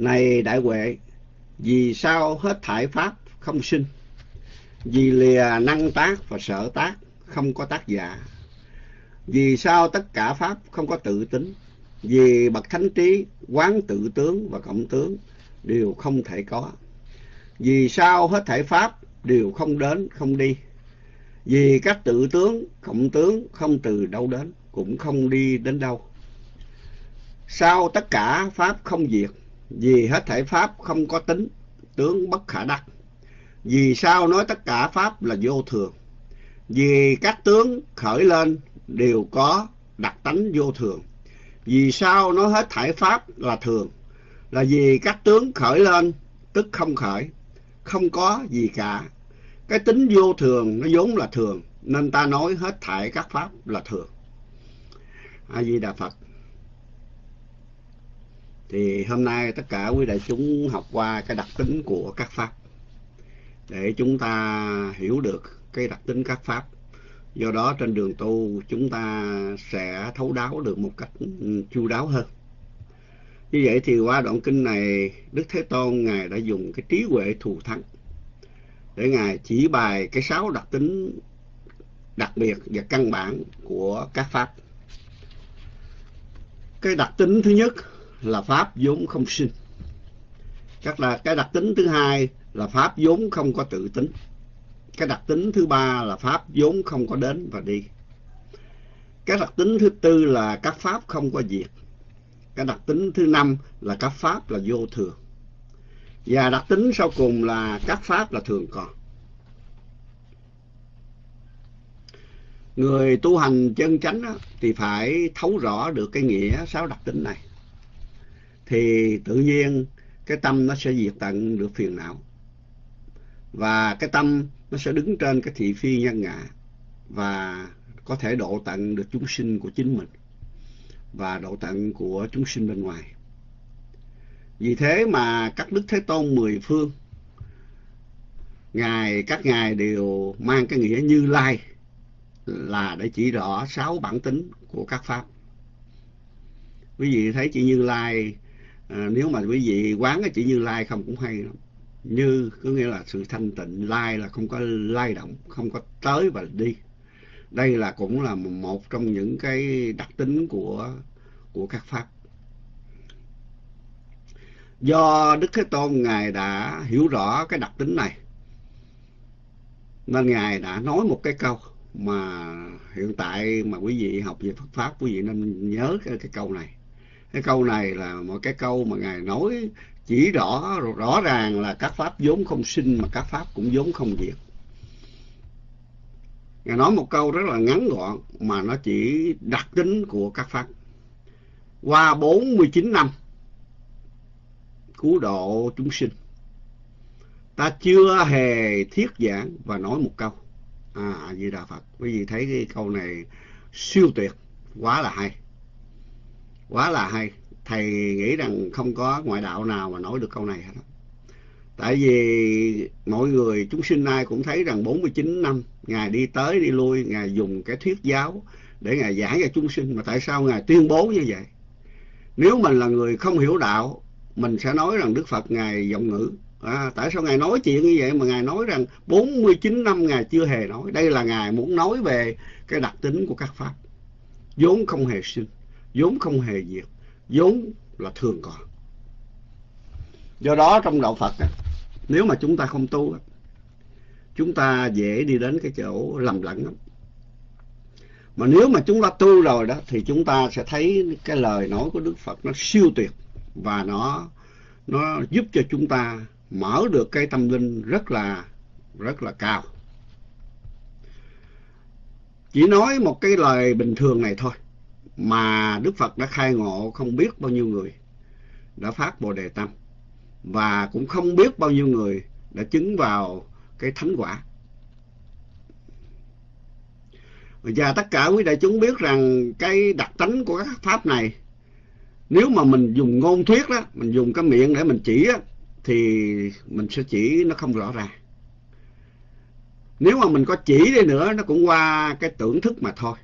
Này đại huệ, vì sao hết thải pháp không sinh? Vì lìa năng tác và sở tác không có tác giả. Vì sao tất cả pháp không có tự tính? Vì bậc thánh trí, quán tự tướng và cộng tướng đều không thể có. Vì sao hết thảy pháp đều không đến, không đi? Vì các tự tướng, cộng tướng không từ đâu đến, cũng không đi đến đâu. Sao tất cả pháp không diệt? Vì hết thể pháp không có tính, tướng bất khả đắc. Vì sao nói tất cả pháp là vô thường? Vì các tướng khởi lên đều có đặc tánh vô thường. Vì sao nói hết thảy pháp là thường? Là vì các tướng khởi lên tức không khởi, không có gì cả. Cái tính vô thường nó vốn là thường, nên ta nói hết thảy các pháp là thường. A Di Đà Phật. Thì hôm nay tất cả quý đại chúng học qua cái đặc tính của các pháp để chúng ta hiểu được cái đặc tính các pháp. Do đó trên đường tu chúng ta sẽ thấu đáo được một cách chu đáo hơn. Như vậy thì qua đoạn kinh này, Đức Thế Tôn Ngài đã dùng cái trí huệ thù thắng để Ngài chỉ bài cái sáu đặc tính đặc biệt và căn bản của các pháp. Cái đặc tính thứ nhất là pháp vốn không sinh. Các là cái đặc tính thứ hai là pháp vốn không có tự tính. Cái đặc tính thứ ba là pháp vốn không có đến và đi. Cái đặc tính thứ tư là các pháp không có diệt. Cái đặc tính thứ năm là các pháp là vô thường. Và đặc tính sau cùng là các pháp là thường còn. Người tu hành chân chánh đó, thì phải thấu rõ được cái nghĩa sáu đặc tính này. Thì tự nhiên cái tâm nó sẽ diệt tận được phiền não. Và cái tâm nó sẽ đứng trên cái thị phi nhân ngã và có thể độ tận được chúng sinh của chính mình và độ tận của chúng sinh bên ngoài. Vì thế mà các Đức Thế Tôn mười phương, ngài các ngài đều mang cái nghĩa như lai là để chỉ rõ sáu bản tính của các pháp. Quý vị thấy chữ như lai, à, nếu mà quý vị quán cái chữ như lai không cũng hay lắm. Như có nghĩa là sự thanh tịnh, lai là không có lai động, không có tới và đi. Đây là cũng là một trong những cái đặc tính của của các pháp. Do Đức Thế Tôn Ngài đã hiểu rõ cái đặc tính này, nên Ngài đã nói một cái câu mà hiện tại mà quý vị học về Phật Pháp, quý vị nên nhớ cái, cái câu này. Cái câu này là một cái câu mà Ngài nói chỉ rõ rõ ràng là các pháp vốn không sinh mà các pháp cũng vốn không diệt. Ngài nói một câu rất là ngắn gọn mà nó chỉ đặc tính của các pháp. Qua 49 năm cứu độ chúng sinh, ta chưa hề thiết giảng và nói một câu. À, Di Đà Phật. Quý vị thấy cái câu này siêu tuyệt, quá là hay. Quá là hay. Thầy nghĩ rằng không có ngoại đạo nào mà nói được câu này hết. Tại vì mọi người chúng sinh nay cũng thấy rằng 49 năm Ngài đi tới đi lui, Ngài dùng cái thuyết giáo để Ngài giảng cho chúng sinh. Mà tại sao Ngài tuyên bố như vậy? Nếu mình là người không hiểu đạo, mình sẽ nói rằng Đức Phật Ngài giọng ngữ. À, tại sao Ngài nói chuyện như vậy mà Ngài nói rằng 49 năm Ngài chưa hề nói. Đây là Ngài muốn nói về cái đặc tính của các Pháp. vốn không hề sinh, vốn không hề diệt, vốn là thường còn. Do đó trong đạo Phật, nếu mà chúng ta không tu, chúng ta dễ đi đến cái chỗ lầm lẫn lắm. Mà nếu mà chúng ta tu rồi đó thì chúng ta sẽ thấy cái lời nói của Đức Phật nó siêu tuyệt và nó nó giúp cho chúng ta mở được cái tâm linh rất là rất là cao. Chỉ nói một cái lời bình thường này thôi mà Đức Phật đã khai ngộ không biết bao nhiêu người đã phát Bồ đề tâm và cũng không biết bao nhiêu người đã chứng vào cái thánh quả. Và tất cả quý đại chúng biết rằng cái đặc tính của các pháp này nếu mà mình dùng ngôn thuyết đó, mình dùng cái miệng để mình chỉ á, thì mình sẽ chỉ nó không rõ ràng. Nếu mà mình có chỉ đi nữa nó cũng qua cái tưởng thức mà thôi.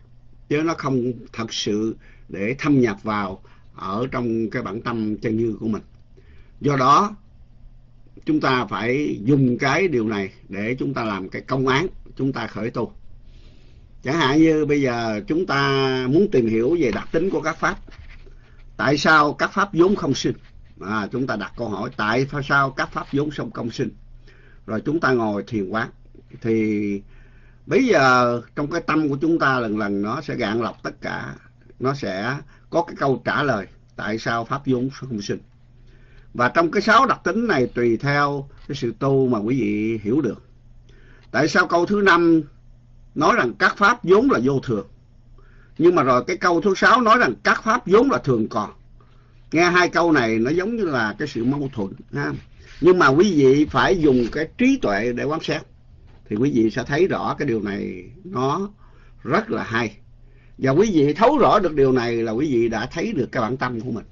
Chứ nó không thật sự để thâm nhập vào ở trong cái bản tâm chân như của mình. do đó chúng ta phải dùng cái điều này để chúng ta làm cái công án chúng ta khởi tu chẳng hạn như bây giờ chúng ta muốn tìm hiểu về đặc tính của các pháp tại sao các pháp vốn không sinh? À, chúng ta đặt câu hỏi tại sao các pháp vốn không công sinh? Rồi chúng ta ngồi thiền quán thì bây giờ trong cái tâm của chúng ta lần lần nó sẽ gạn lọc tất cả. Nó sẽ có cái câu trả lời tại sao pháp vốn không sinh. Và trong cái sáu đặc tính này tùy theo cái sự tu mà quý vị hiểu được. Tại sao câu thứ năm nói rằng các pháp vốn là vô thường? Nhưng mà rồi cái câu thứ sáu nói rằng các pháp vốn là thường còn. Nghe hai câu này nó giống như là cái sự mâu thuẫn, ha. Nhưng mà quý vị phải dùng cái trí tuệ để quan sát thì quý vị sẽ thấy rõ cái điều này, nó rất là hay. Và quý vị thấu rõ được điều này là quý vị đã thấy được cái bản tâm của mình.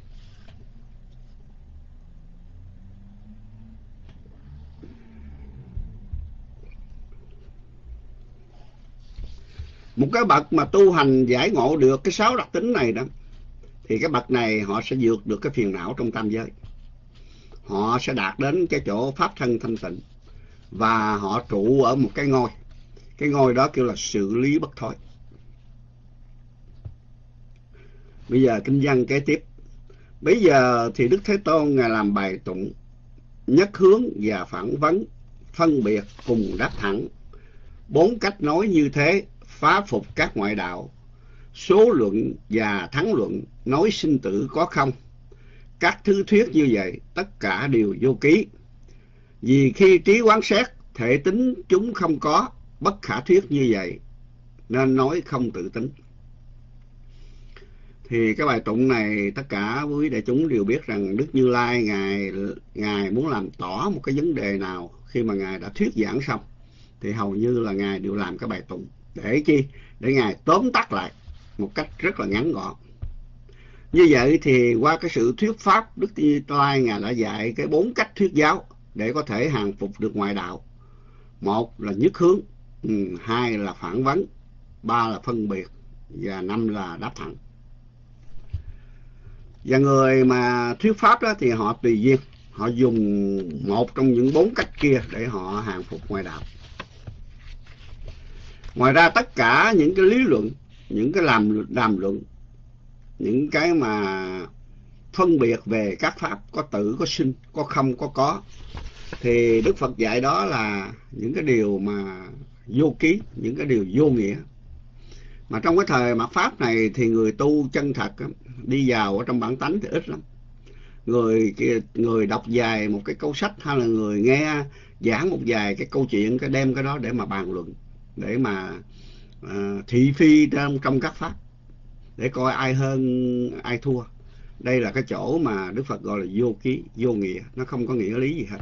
Một cái bậc mà tu hành giải ngộ được cái sáu đặc tính này đó, thì cái bậc này họ sẽ vượt được cái phiền não trong tam giới. Họ sẽ đạt đến cái chỗ pháp thân thanh tịnh và họ trụ ở một cái ngôi. Cái ngôi đó kêu là xử lý bất thối bây giờ kinh văn kế tiếp. Bây giờ thì đức thế tôn ngài làm bài tụng, nhất hướng và phản vấn, phân biệt cùng đáp thẳng. Bốn cách nói như thế, phá phục các ngoại đạo. Số luận và thắng luận, nói sinh tử có không? Các thứ thuyết như vậy, tất cả đều vô ký vì khi trí quán xét, thể tính chúng không có, bất khả thuyết như vậy, nên nói không tự tính. Thì cái bài tụng này, tất cả quý đại chúng đều biết rằng Đức Như Lai ngài ngài muốn làm tỏ một cái vấn đề nào khi mà ngài đã thuyết giảng xong, thì hầu như là ngài đều làm cái bài tụng. Để chi? Để ngài tóm tắt lại một cách rất là ngắn gọn. Như vậy thì qua cái sự thuyết pháp đức như lai ngài đã dạy cái bốn cách thuyết giáo để có thể hàng phục được ngoại đạo. Một là nhất hướng ừ, hai là phản vấn, ba là phân biệt, và năm là đáp thẳng. Và người mà thuyết pháp đó thì họ tùy duyên, họ dùng một trong những bốn cách kia để họ hàng phục ngoại đạo. Ngoài ra tất cả những cái lý luận, những cái làm, đàm luận, những cái mà phân biệt về các pháp có tử có sinh có không có có. Thì đức phật dạy đó là những cái điều mà vô ký những cái điều vô nghĩa. Mà trong cái thời mặt pháp này thì người tu chân thật đi vào ở trong bản tánh thì ít lắm. Người người đọc dài một cái câu sách hay là người nghe giảng một vài cái câu chuyện cái đem cái đó để mà bàn luận để mà uh, thị phi trong trong các pháp để coi ai hơn ai thua đây là cái chỗ mà đức phật gọi là vô ký, vô nghĩa. Nó không có nghĩa lý gì hết.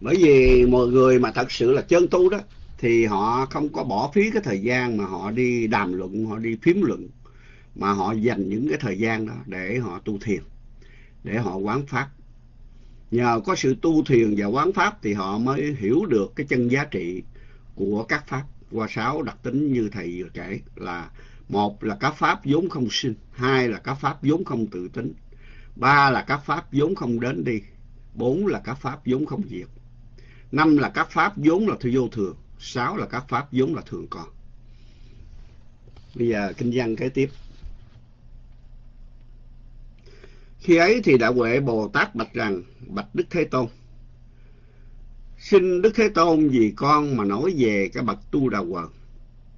Bởi vì mọi người mà thật sự là chân tu đó, thì họ không có bỏ phí cái thời gian mà họ đi đàm luận, họ đi phím luận, mà họ dành những cái thời gian đó để họ tu thiền, để họ quán pháp nhờ có sự tu thiền và quán pháp thì họ mới hiểu được cái chân giá trị của các pháp. Qua sáu đặc tính như thầy vừa kể là, một là các pháp vốn không sinh, hai là các pháp vốn không tự tính, ba là các pháp vốn không đến đi, bốn là các pháp vốn không diệt, năm là các pháp vốn là vô thường, sáu là các pháp vốn là thường còn. Bây giờ kinh văn kế tiếp. Khi ấy thì đạo huệ bồ tát bạch rằng, bạch đức thế tôn, xin đức thế tôn vì con mà nói về cái bậc tu đà quần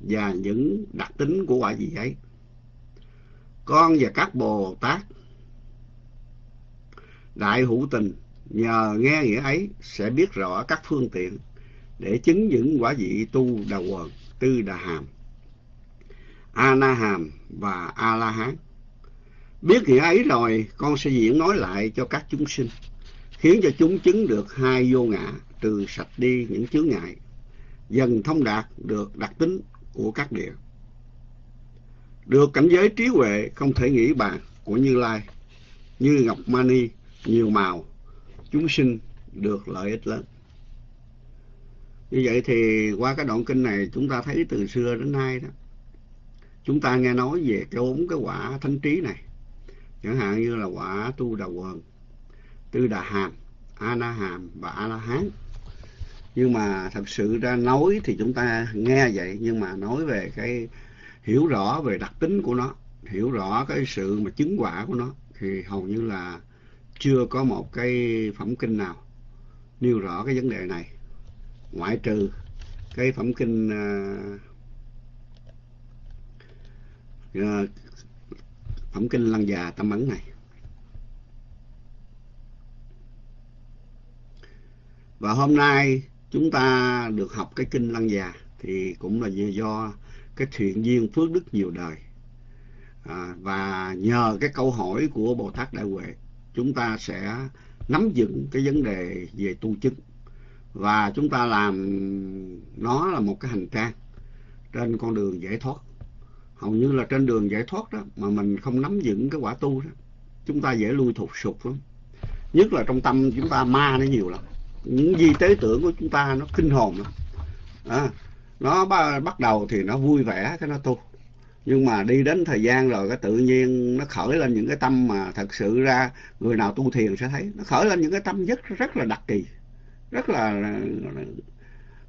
và những đặc tính của quả gì ấy. Con và các bồ tát đại hữu tình nhờ nghe nghĩa ấy sẽ biết rõ các phương tiện để chứng những quả vị tu đà quần tư đà hàm, a na hàm và a la hán biết nghĩa ấy rồi, con sẽ diễn nói lại cho các chúng sinh, khiến cho chúng chứng được hai vô ngã, trừ sạch đi những chướng ngại, dần thông đạt được đặc tính của các địa. Được cảnh giới trí huệ không thể nghĩ bàn của như lai, như ngọc mani, nhiều màu, chúng sinh được lợi ích lớn. Như vậy thì qua cái đoạn kinh này chúng ta thấy từ xưa đến nay đó, chúng ta nghe nói về cái bốn cái quả thánh trí này chẳng hạn như là quả tu đà quần tư đà hàm a na hàm và a la hán. Nhưng mà thật sự ra nói thì chúng ta nghe vậy nhưng mà nói về cái hiểu rõ về đặc tính của nó hiểu rõ cái sự mà chứng quả của nó thì hầu như là chưa có một cái phẩm kinh nào nêu rõ cái vấn đề này. Ngoại trừ cái phẩm kinh uh, uh, phẩm kinh lăng già tâm ấn này. Và hôm nay chúng ta được học cái kinh lăng già thì cũng là do cái thiện duyên phước đức nhiều đời. À, và nhờ cái câu hỏi của bồ tát đại huệ chúng ta sẽ nắm vững cái vấn đề về tu chứng. Và chúng ta làm nó là một cái hành trang trên con đường giải thoát hầu như là trên đường giải thoát đó mà mình không nắm vững cái quả tu đó chúng ta dễ lui thụt sụp lắm. Nhất là trong tâm chúng ta ma nó nhiều lắm. Những di tế tưởng của chúng ta nó kinh hồn lắm. À, nó bắt đầu thì nó vui vẻ cái nó tu. Nhưng mà đi đến thời gian rồi cái tự nhiên nó khởi lên những cái tâm mà thật sự ra người nào tu thiền sẽ thấy. Nó khởi lên những cái tâm rất rất là đặc kỳ rất là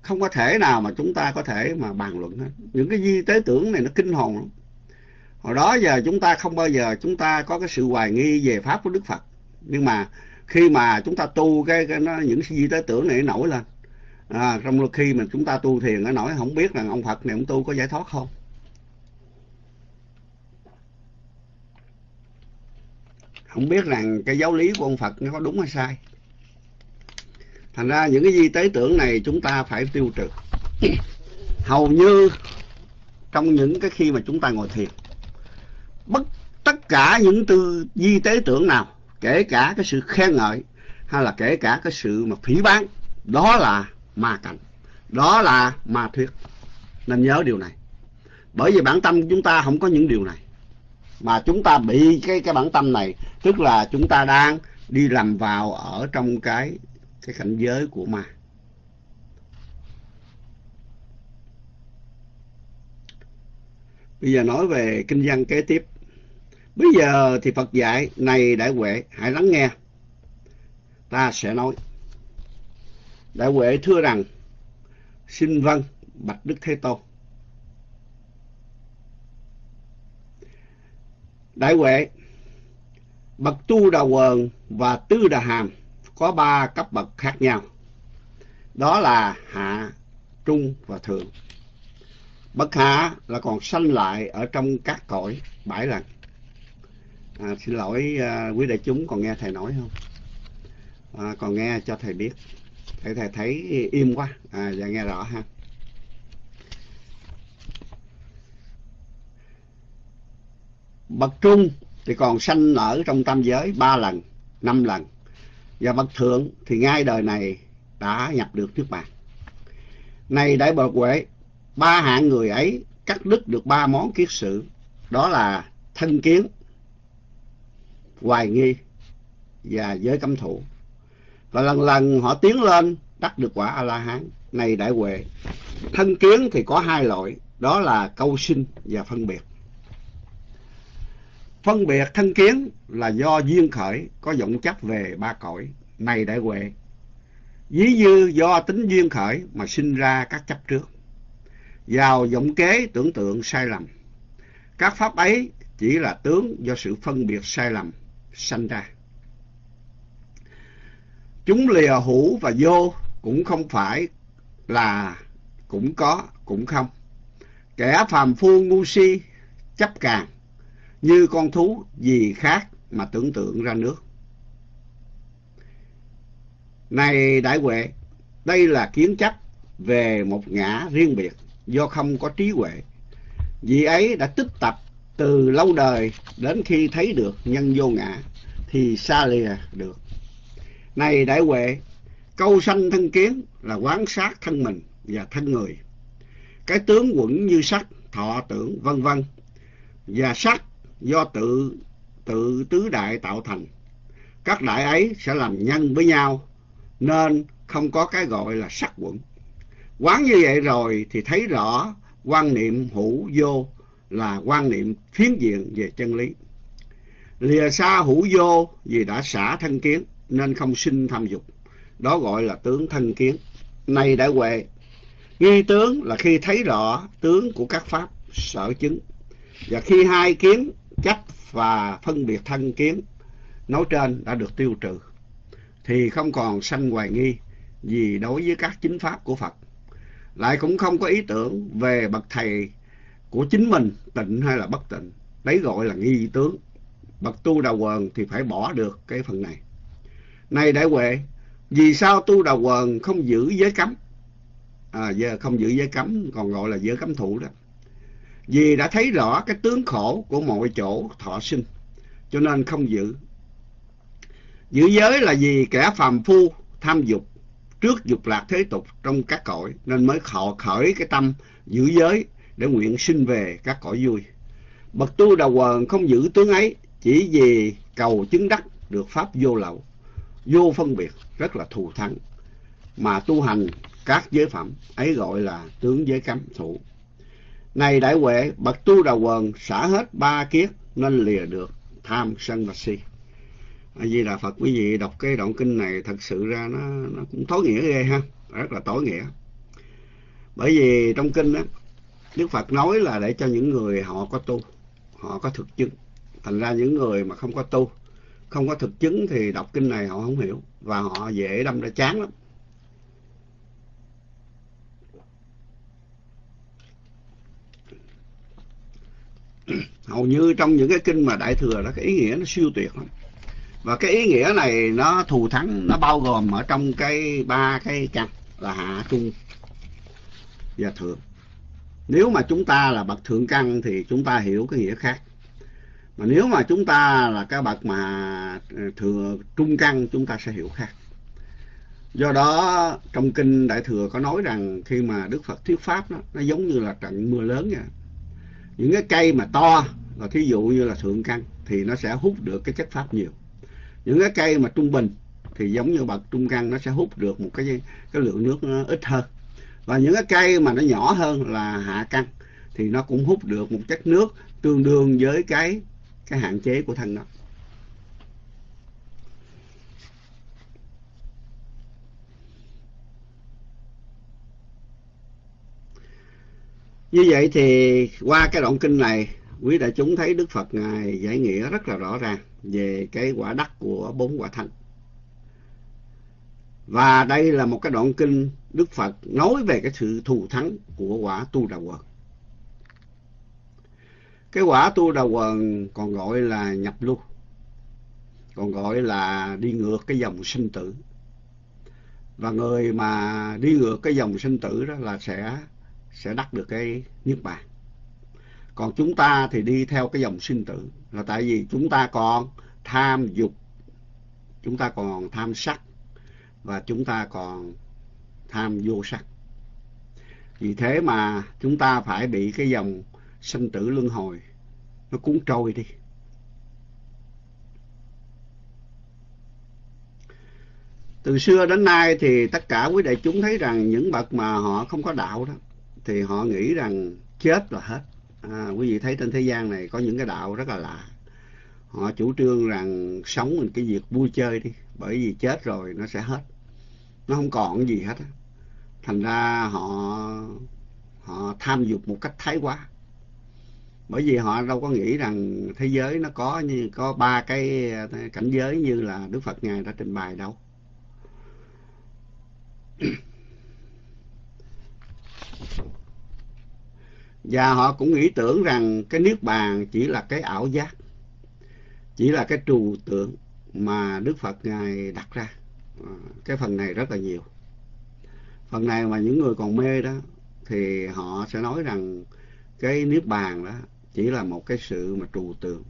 không có thể nào mà chúng ta có thể mà bàn luận hết. Những cái di tế tưởng này nó kinh hồn lắm. Hồi đó giờ chúng ta không bao giờ chúng ta có cái sự hoài nghi về pháp của đức phật. Nhưng mà khi mà chúng ta tu cái, cái nó, những di tế tưởng này nó nổi lên. À, trong khi mà chúng ta tu thiền nó nổi không biết rằng ông phật này ông tu có giải thoát không. Không biết rằng cái giáo lý của ông phật nó có đúng hay sai thành ra những cái di tế tưởng này chúng ta phải tiêu trừ. Hầu như trong những cái khi mà chúng ta ngồi thiền, bất, tất cả những tư, di tế tưởng nào, kể cả cái sự khen ngợi hay là kể cả cái sự mà phỉ bán, đó là ma cảnh, đó là ma thuyết. Nên nhớ điều này. Bởi vì bản tâm chúng ta không có những điều này. Mà chúng ta bị cái cái bản tâm này, tức là chúng ta đang đi làm vào ở trong cái cái cảnh giới của ma. Bây giờ nói về kinh văn kế tiếp. Bây giờ thì phật dạy, này đại huệ, hãy lắng nghe. Ta sẽ nói. Đại huệ thưa rằng, xin vâng bạch đức thế tôn. Đại huệ, bậc tu đà quần và tư đà hàm có ba cấp bậc khác nhau. Đó là hạ, trung và thượng. Bậc hạ là còn sanh lại ở trong các cõi bảy lần. À, xin lỗi à, quý đại chúng còn nghe thầy nói không? À, còn nghe cho thầy biết. Thầy thầy thấy im quá, à, dạ nghe rõ ha. Bậc trung thì còn sanh ở trong tam giới ba lần, năm lần và bậc thượng thì ngay đời này đã nhập được trước bàn này đại bậc huệ ba hạng người ấy cắt đứt được ba món kiết sự, đó là thân kiến, hoài nghi và giới cấm thủ. Và lần lần họ tiến lên đắc được quả a la hán này đại huệ, thân kiến thì có hai loại, đó là câu sinh và phân biệt. Phân biệt thân kiến là do duyên khởi, có vọng chấp về ba cõi, này đại huệ. Ví như do tính duyên khởi mà sinh ra các chấp trước. Vào vọng kế tưởng tượng sai lầm. Các pháp ấy chỉ là tướng do sự phân biệt sai lầm sanh ra. Chúng lìa hữu và vô cũng không phải là, cũng có, cũng không. Kẻ phàm phu ngu si, chấp càng, như con thú gì khác mà tưởng tượng ra nước. Này đại huệ, đây là kiến chấp về một ngã riêng biệt do không có trí huệ. Vì ấy đã tích tập từ lâu đời đến khi thấy được nhân vô ngã thì xa lìa được. Này đại huệ, câu sanh thân kiến là quán sát thân mình và thân người. Cái tướng quẩn như sắc, thọ tưởng vân vân và sắc do tự tự tứ đại tạo thành. Các đại ấy sẽ làm nhân với nhau, nên không có cái gọi là sắc quẩn. quán như vậy rồi thì thấy rõ quan niệm hữu vô là quan niệm phiến diện về chân lý lìa xa hữu vô vì đã xả thân kiến nên không sinh tham dục đó gọi là tướng thân kiến này đại huệ nghi tướng là khi thấy rõ tướng của các pháp sở chứng và khi hai kiến cách và phân biệt thân kiến, nói trên đã được tiêu trừ. Thì không còn sanh hoài nghi gì đối với các chính pháp của Phật. Lại cũng không có ý tưởng về bậc thầy của chính mình, tịnh hay là bất tịnh. Đấy gọi là nghi tướng. Bậc tu đầu quần thì phải bỏ được cái phần này. Này đại huệ, vì sao tu đầu quần không giữ giới cấm? À giờ không giữ giới cấm, còn gọi là giới cấm thủ đó vì đã thấy rõ cái tướng khổ của mọi chỗ thọ sinh, cho nên không giữ. Giữ giới là vì kẻ phàm phu tham dục trước dục lạc thế tục trong các cõi, nên mới họ khởi cái tâm giữ giới để nguyện sinh về các cõi vui. Bậc tu đầu quần không giữ tướng ấy, chỉ vì cầu chứng đắc được pháp vô lậu, vô phân biệt, rất là thù thắng. Mà tu hành các giới phẩm, ấy gọi là tướng giới cấm thủ này đại huệ bậc tu đà quần xả hết ba kiết nên lìa được tham sân và si. A di đà phật, quý vị đọc cái đoạn kinh này thật sự ra nó nó cũng tối nghĩa ghê ha, rất là tối nghĩa. Bởi vì trong kinh đó đức phật nói là để cho những người họ có tu, họ có thực chứng. Thành ra những người mà không có tu, không có thực chứng thì đọc kinh này họ không hiểu và họ dễ đâm ra chán lắm. hầu như trong những cái kinh mà đại thừa đó cái ý nghĩa nó siêu tuyệt lắm. Và cái ý nghĩa này nó thù thắng nó bao gồm ở trong cái ba cái căn là hạ trung và thượng. Nếu mà chúng ta là bậc thượng căn thì chúng ta hiểu cái nghĩa khác. Mà nếu mà chúng ta là cái bậc mà ờ, thừa trung căn chúng ta sẽ hiểu khác. Do đó trong kinh đại thừa có nói rằng khi mà đức phật thuyết pháp đó, nó giống như là trận mưa lớn vậy những cái cây mà to, là thí dụ như là thượng căn, thì nó sẽ hút được cái chất pháp nhiều. Những cái cây mà trung bình, thì giống như bậc trung căn, nó sẽ hút được một cái cái lượng nước nó ít hơn. Và những cái cây mà nó nhỏ hơn là hạ căn, thì nó cũng hút được một chất nước tương đương với cái cái hạn chế của thân nó. Như vậy thì qua cái đoạn kinh này, quý đại chúng thấy đức phật ngài giải nghĩa rất là rõ ràng về cái quả đắc của bốn quả thánh và đây là một cái đoạn kinh đức phật nói về cái sự thù thắng của quả tu đà quần. Cái quả tu đà quần còn gọi là nhập lưu, còn gọi là đi ngược cái dòng sinh tử. Và người mà đi ngược cái dòng sinh tử đó là sẽ sẽ đắc được cái niết bàn. Còn chúng ta thì đi theo cái dòng sinh tử. Là tại vì chúng ta còn tham dục, chúng ta còn tham sắc, và chúng ta còn tham vô sắc. Vì thế mà chúng ta phải bị cái dòng sinh tử luân hồi nó cuốn trôi đi. Từ xưa đến nay thì tất cả quý đại chúng thấy rằng những bậc mà họ không có đạo đó thì họ nghĩ rằng chết là hết. À, quý vị thấy trên thế gian này có những cái đạo rất là lạ. Họ chủ trương rằng sống cái việc vui chơi đi bởi vì chết rồi nó sẽ hết. Nó không còn gì hết thành ra họ họ tham dục một cách thái quá. Bởi vì họ đâu có nghĩ rằng thế giới nó có như có ba cái ờ, cảnh giới như là đức phật ngài đã trình bày đâu và họ cũng nghĩ tưởng rằng cái niết bàn chỉ là cái ảo giác, chỉ là cái trừu tượng mà đức phật ngài đặt ra. À, cái phần này rất là nhiều. Phần này mà những người còn mê đó, thì họ sẽ nói rằng cái niết bàn đó chỉ là một cái sự mà trừu tượng,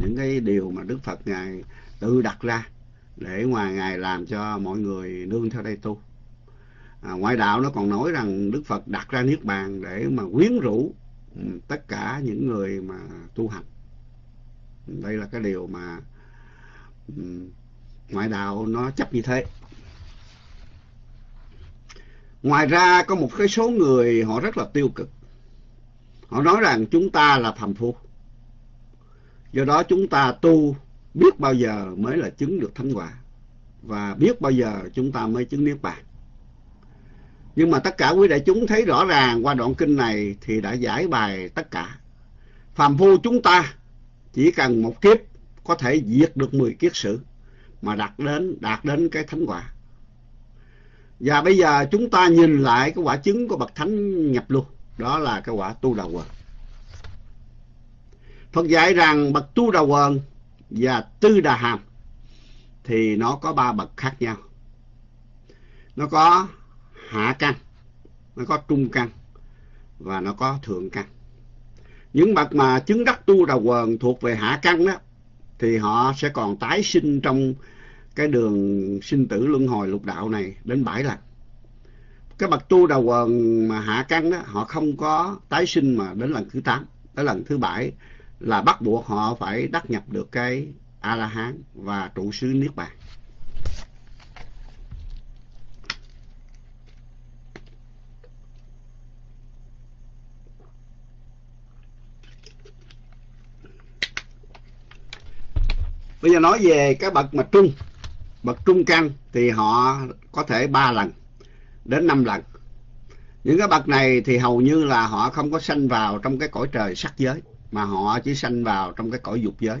những cái điều mà đức phật ngài tự đặt ra để ngoài ngài làm cho mọi người nương theo đây tu à, ngoại đạo nó còn nói rằng đức phật đặt ra niết bàn để mà quyến rũ ừ, tất cả những người mà tu hành. Đây là cái điều mà ừ, ngoại đạo nó chấp như thế. Ngoài ra có một cái số người họ rất là tiêu cực. Họ nói rằng chúng ta là phàm phu. Do đó chúng ta tu biết bao giờ mới là chứng được thánh quả và biết bao giờ chúng ta mới chứng niết bàn nhưng mà tất cả quý đại chúng thấy rõ ràng qua đoạn kinh này thì đã giải bài tất cả. Phàm phu chúng ta chỉ cần một kiếp có thể diệt được 10 kiết sử mà đạt đến đạt đến cái thánh quả. Và bây giờ chúng ta nhìn lại cái quả chứng của bậc thánh nhập luôn. Đó là cái quả tu đà quần. Phật dạy rằng bậc tu đà quần và tư đà hàm thì nó có ba bậc khác nhau. Nó có hạ căn nó có trung căn và nó có thượng căn những bậc mà chứng đắc tu đà quần thuộc về hạ căn đó, thì họ sẽ còn tái sinh trong cái đường sinh tử luân hồi lục đạo này đến bảy lần. Cái bậc tu đà quần mà hạ căn đó, họ không có tái sinh mà đến lần thứ tám, tới lần thứ bảy là bắt buộc họ phải đắc nhập được cái a la hán và trụ xứ niết bàn. Bây giờ nói về cái bậc mà trung, bậc trung căn thì họ có thể ba lần đến năm lần. Những cái bậc này thì hầu như là họ không có sanh vào trong cái cõi trời sắc giới, mà họ chỉ sanh vào trong cái cõi dục giới.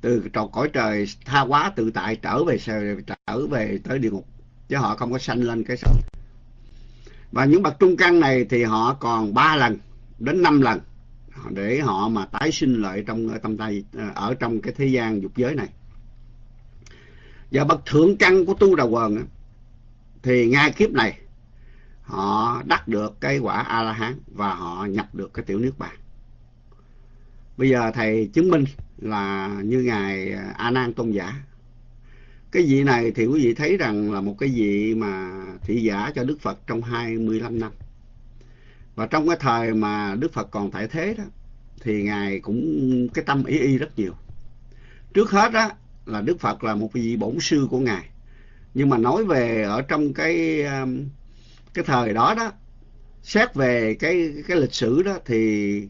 Từ cõi trời tha hóa tự tại trở về trở về tới địa ngục, chứ họ không có sanh lên cái sắc. Và những bậc trung căn này thì họ còn ba lần đến năm lần để họ mà tái sinh lại trong tâm tay ờ, ở trong cái thế gian dục giới này và bậc thượng căn của tu đà quần thì ngay kiếp này, họ đắc được cái quả a la hán và họ nhập được cái tiểu nước bàn bây giờ thầy chứng minh là như ngài à, a nan tôn giả. Cái vị này thì quý vị thấy rằng là một cái vị mà thị giả cho đức phật trong hai mươi lăm năm. Và trong cái thời mà đức phật còn tại thế đó, thì ngài cũng, cái tâm ý y rất nhiều. Trước hết á là Đức Phật là một vị bổn sư của Ngài. Nhưng mà nói về ở trong cái um, cái thời đó đó, xét về cái cái lịch sử đó thì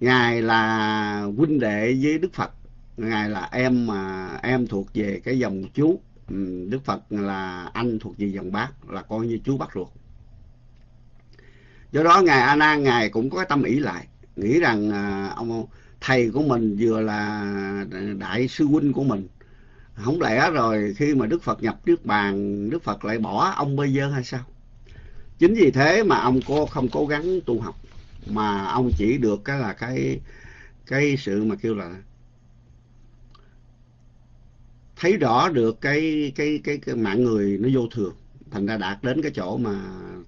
Ngài là huynh đệ với Đức Phật. Ngài là em mà em thuộc về cái dòng chú. Ừ, Đức Phật là anh thuộc về dòng bác, là coi như chú bác ruột. Do đó Ngài A Nan Ngài cũng có cái tâm ý lại, nghĩ rằng à, ông thầy của mình vừa là đại sư huynh của mình. Không lẽ rồi khi mà đức phật nhập trước bàn đức phật lại bỏ ông bây giờ hay sao? Chính vì thế mà ông cô không cố gắng tu học mà ông chỉ được cái là cái cái sự mà kêu là thấy rõ được cái cái cái, cái mạng người nó vô thường. Thành ra đạt đến cái chỗ mà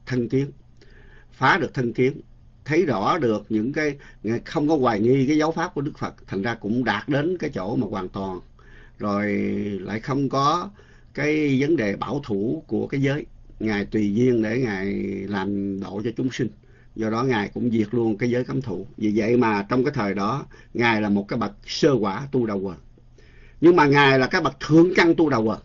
thân kiến phá được thân kiến thấy rõ được những cái không có hoài nghi cái dấu pháp của Đức Phật, thành ra cũng đạt đến cái chỗ mà hoàn toàn. Rồi lại không có cái vấn đề bảo thủ của cái giới. Ngài tùy duyên để ngài làm độ cho chúng sinh. Do đó ngài cũng diệt luôn cái giới cấm thủ. Vì vậy mà trong cái thời đó, ngài là một cái bậc sơ quả tu đầu quần. Nhưng mà ngài là cái bậc thượng căn tu đầu quần.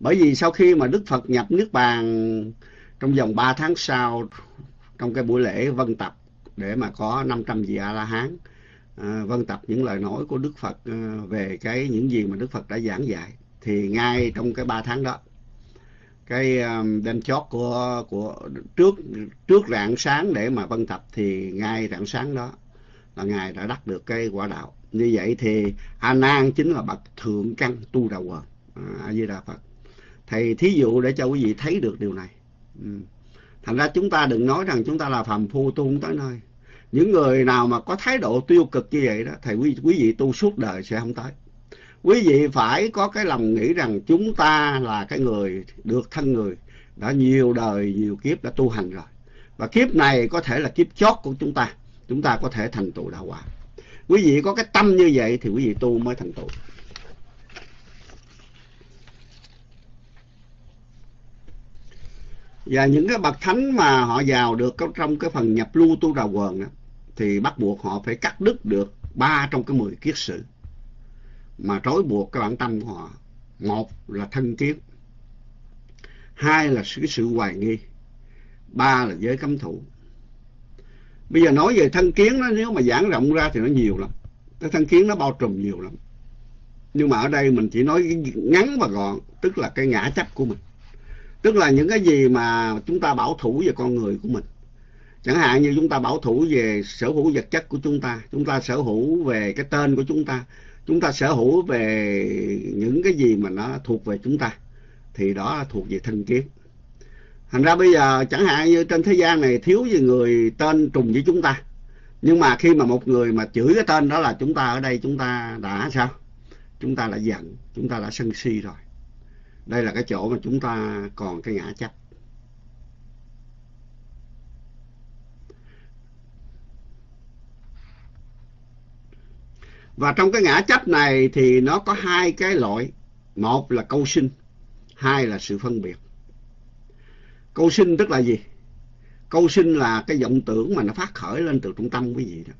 Bởi vì sau khi mà đức phật nhập nước bàn trong vòng ba tháng sau trong cái buổi lễ vân tập để mà có 500 vị A La Hán à, vân tập những lời nói của Đức Phật à, về cái những gì mà Đức Phật đã giảng dạy. Thì ngay trong cái ba tháng đó cái um, đêm chót của của trước trước rạng sáng để mà vân tập thì ngay rạng sáng đó là ngài đã đắc được cái quả đạo. Như vậy thì a nan chính là bậc thượng căn tu đạo quần à, a di đà phật. Thầy thí dụ để cho quý vị thấy được điều này. Ừ. Thành ra chúng ta đừng nói rằng chúng ta là phàm phu tu không tới nơi. Những người nào mà có thái độ tiêu cực như vậy đó, thầy quý, quý vị tu suốt đời sẽ không tới. Quý vị phải có cái lòng nghĩ rằng chúng ta là cái người được thân người, đã nhiều đời, nhiều kiếp đã tu hành rồi. Và kiếp này có thể là kiếp chót của chúng ta, chúng ta có thể thành tựu đạo quả. Quý vị có cái tâm như vậy thì quý vị tu mới thành tựu. Và những cái bậc thánh mà họ vào được trong cái phần nhập lưu tu đà quần thì bắt buộc họ phải cắt đứt được ba trong cái mười kiết sử. Mà trói buộc cái bản tâm của họ. Một là thân kiến, hai là sự sự hoài nghi, ba là giới cấm thủ. Bây giờ nói về thân kiến nó nếu mà giảng rộng ra thì nó nhiều lắm. Cái thân kiến nó bao trùm nhiều lắm. Nhưng mà ở đây mình chỉ nói ngắn và gọn, tức là cái ngã chấp của mình tức là những cái gì mà chúng ta bảo thủ về con người của mình. Chẳng hạn như chúng ta bảo thủ về sở hữu vật chất của chúng ta chúng ta sở hữu về cái tên của chúng ta chúng ta sở hữu về những cái gì mà nó thuộc về chúng ta, thì đó là thuộc về thân kiến. Thành ra bây giờ chẳng hạn như trên thế gian này thiếu gì người tên trùng với chúng ta, nhưng mà khi mà một người mà chửi cái tên đó là chúng ta ở đây chúng ta đã sao? Chúng ta đã giận, chúng ta đã sân si rồi đây là cái chỗ mà chúng ta còn cái ngã chấp và trong cái ngã chấp này thì nó có hai cái loại. Một là câu sinh, hai là sự phân biệt. Câu sinh tức là gì? Câu sinh là cái vọng tưởng mà nó phát khởi lên từ trung tâm quý vị đó.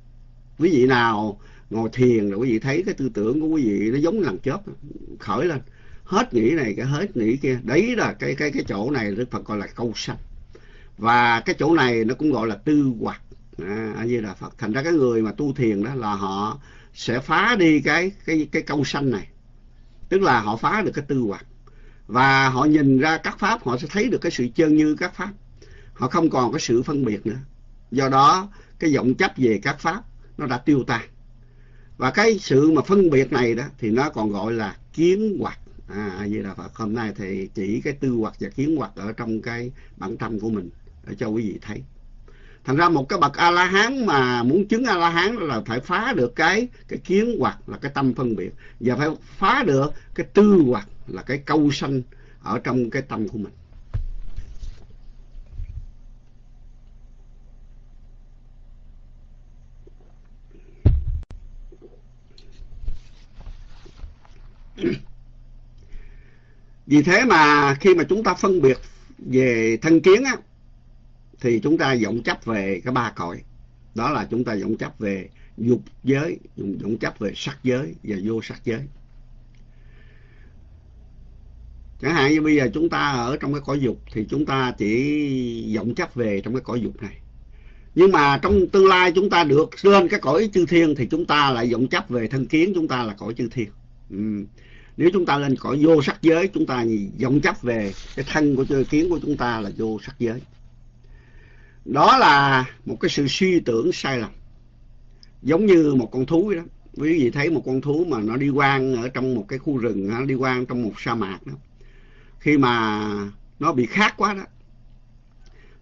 Quý vị nào ngồi thiền rồi quý vị thấy cái tư tưởng của quý vị nó giống lần chớp, khởi lên hết nghĩ này cái hết nghĩ kia. Đấy là cái cái cái chỗ này đức phật gọi là câu sanh. Và cái chỗ này nó cũng gọi là tư hoặc à, như là phật. Thành ra cái người mà tu thiền đó là họ sẽ phá đi cái cái cái câu sanh này. Tức là họ phá được cái tư hoặc và họ nhìn ra các pháp họ sẽ thấy được cái sự chân như các pháp. Họ không còn cái sự phân biệt nữa. Do đó cái vọng chấp về các pháp nó đã tiêu tan. Và cái sự mà phân biệt này đó thì nó còn gọi là kiến hoặc à như là Phật, hôm nay thì chỉ cái tư hoặc và kiến hoặc ở trong cái bản tâm của mình, để cho quý vị thấy. Thành ra một cái bậc a la hán mà muốn chứng a la hán là phải phá được cái cái kiến hoặc là cái tâm phân biệt. Và phải phá được cái tư hoặc là cái câu sanh ở trong cái tâm của mình vì thế mà khi mà chúng ta phân biệt về thân kiến á, thì chúng ta vọng chấp về cái ba cõi. Đó là chúng ta vọng chấp về dục giới vọng chấp về sắc giới và vô sắc giới. Chẳng hạn như bây giờ chúng ta ở trong cái cõi dục thì chúng ta chỉ vọng chấp về trong cái cõi dục này. Nhưng mà trong tương lai chúng ta được lên cái cõi chư thiên thì chúng ta lại vọng chấp về thân kiến, chúng ta là cõi chư thiên. Ừ nếu chúng ta lên cõi vô sắc giới, chúng ta vọng chấp về cái thân của kiến của chúng ta là vô sắc giới. Đó là một cái sự suy tưởng sai lầm. Giống như một con thú đó. Quý vị thấy một con thú mà nó đi quang ở trong một cái khu rừng, nó đi quang trong một sa mạc đó. Khi mà nó bị khát quá đó,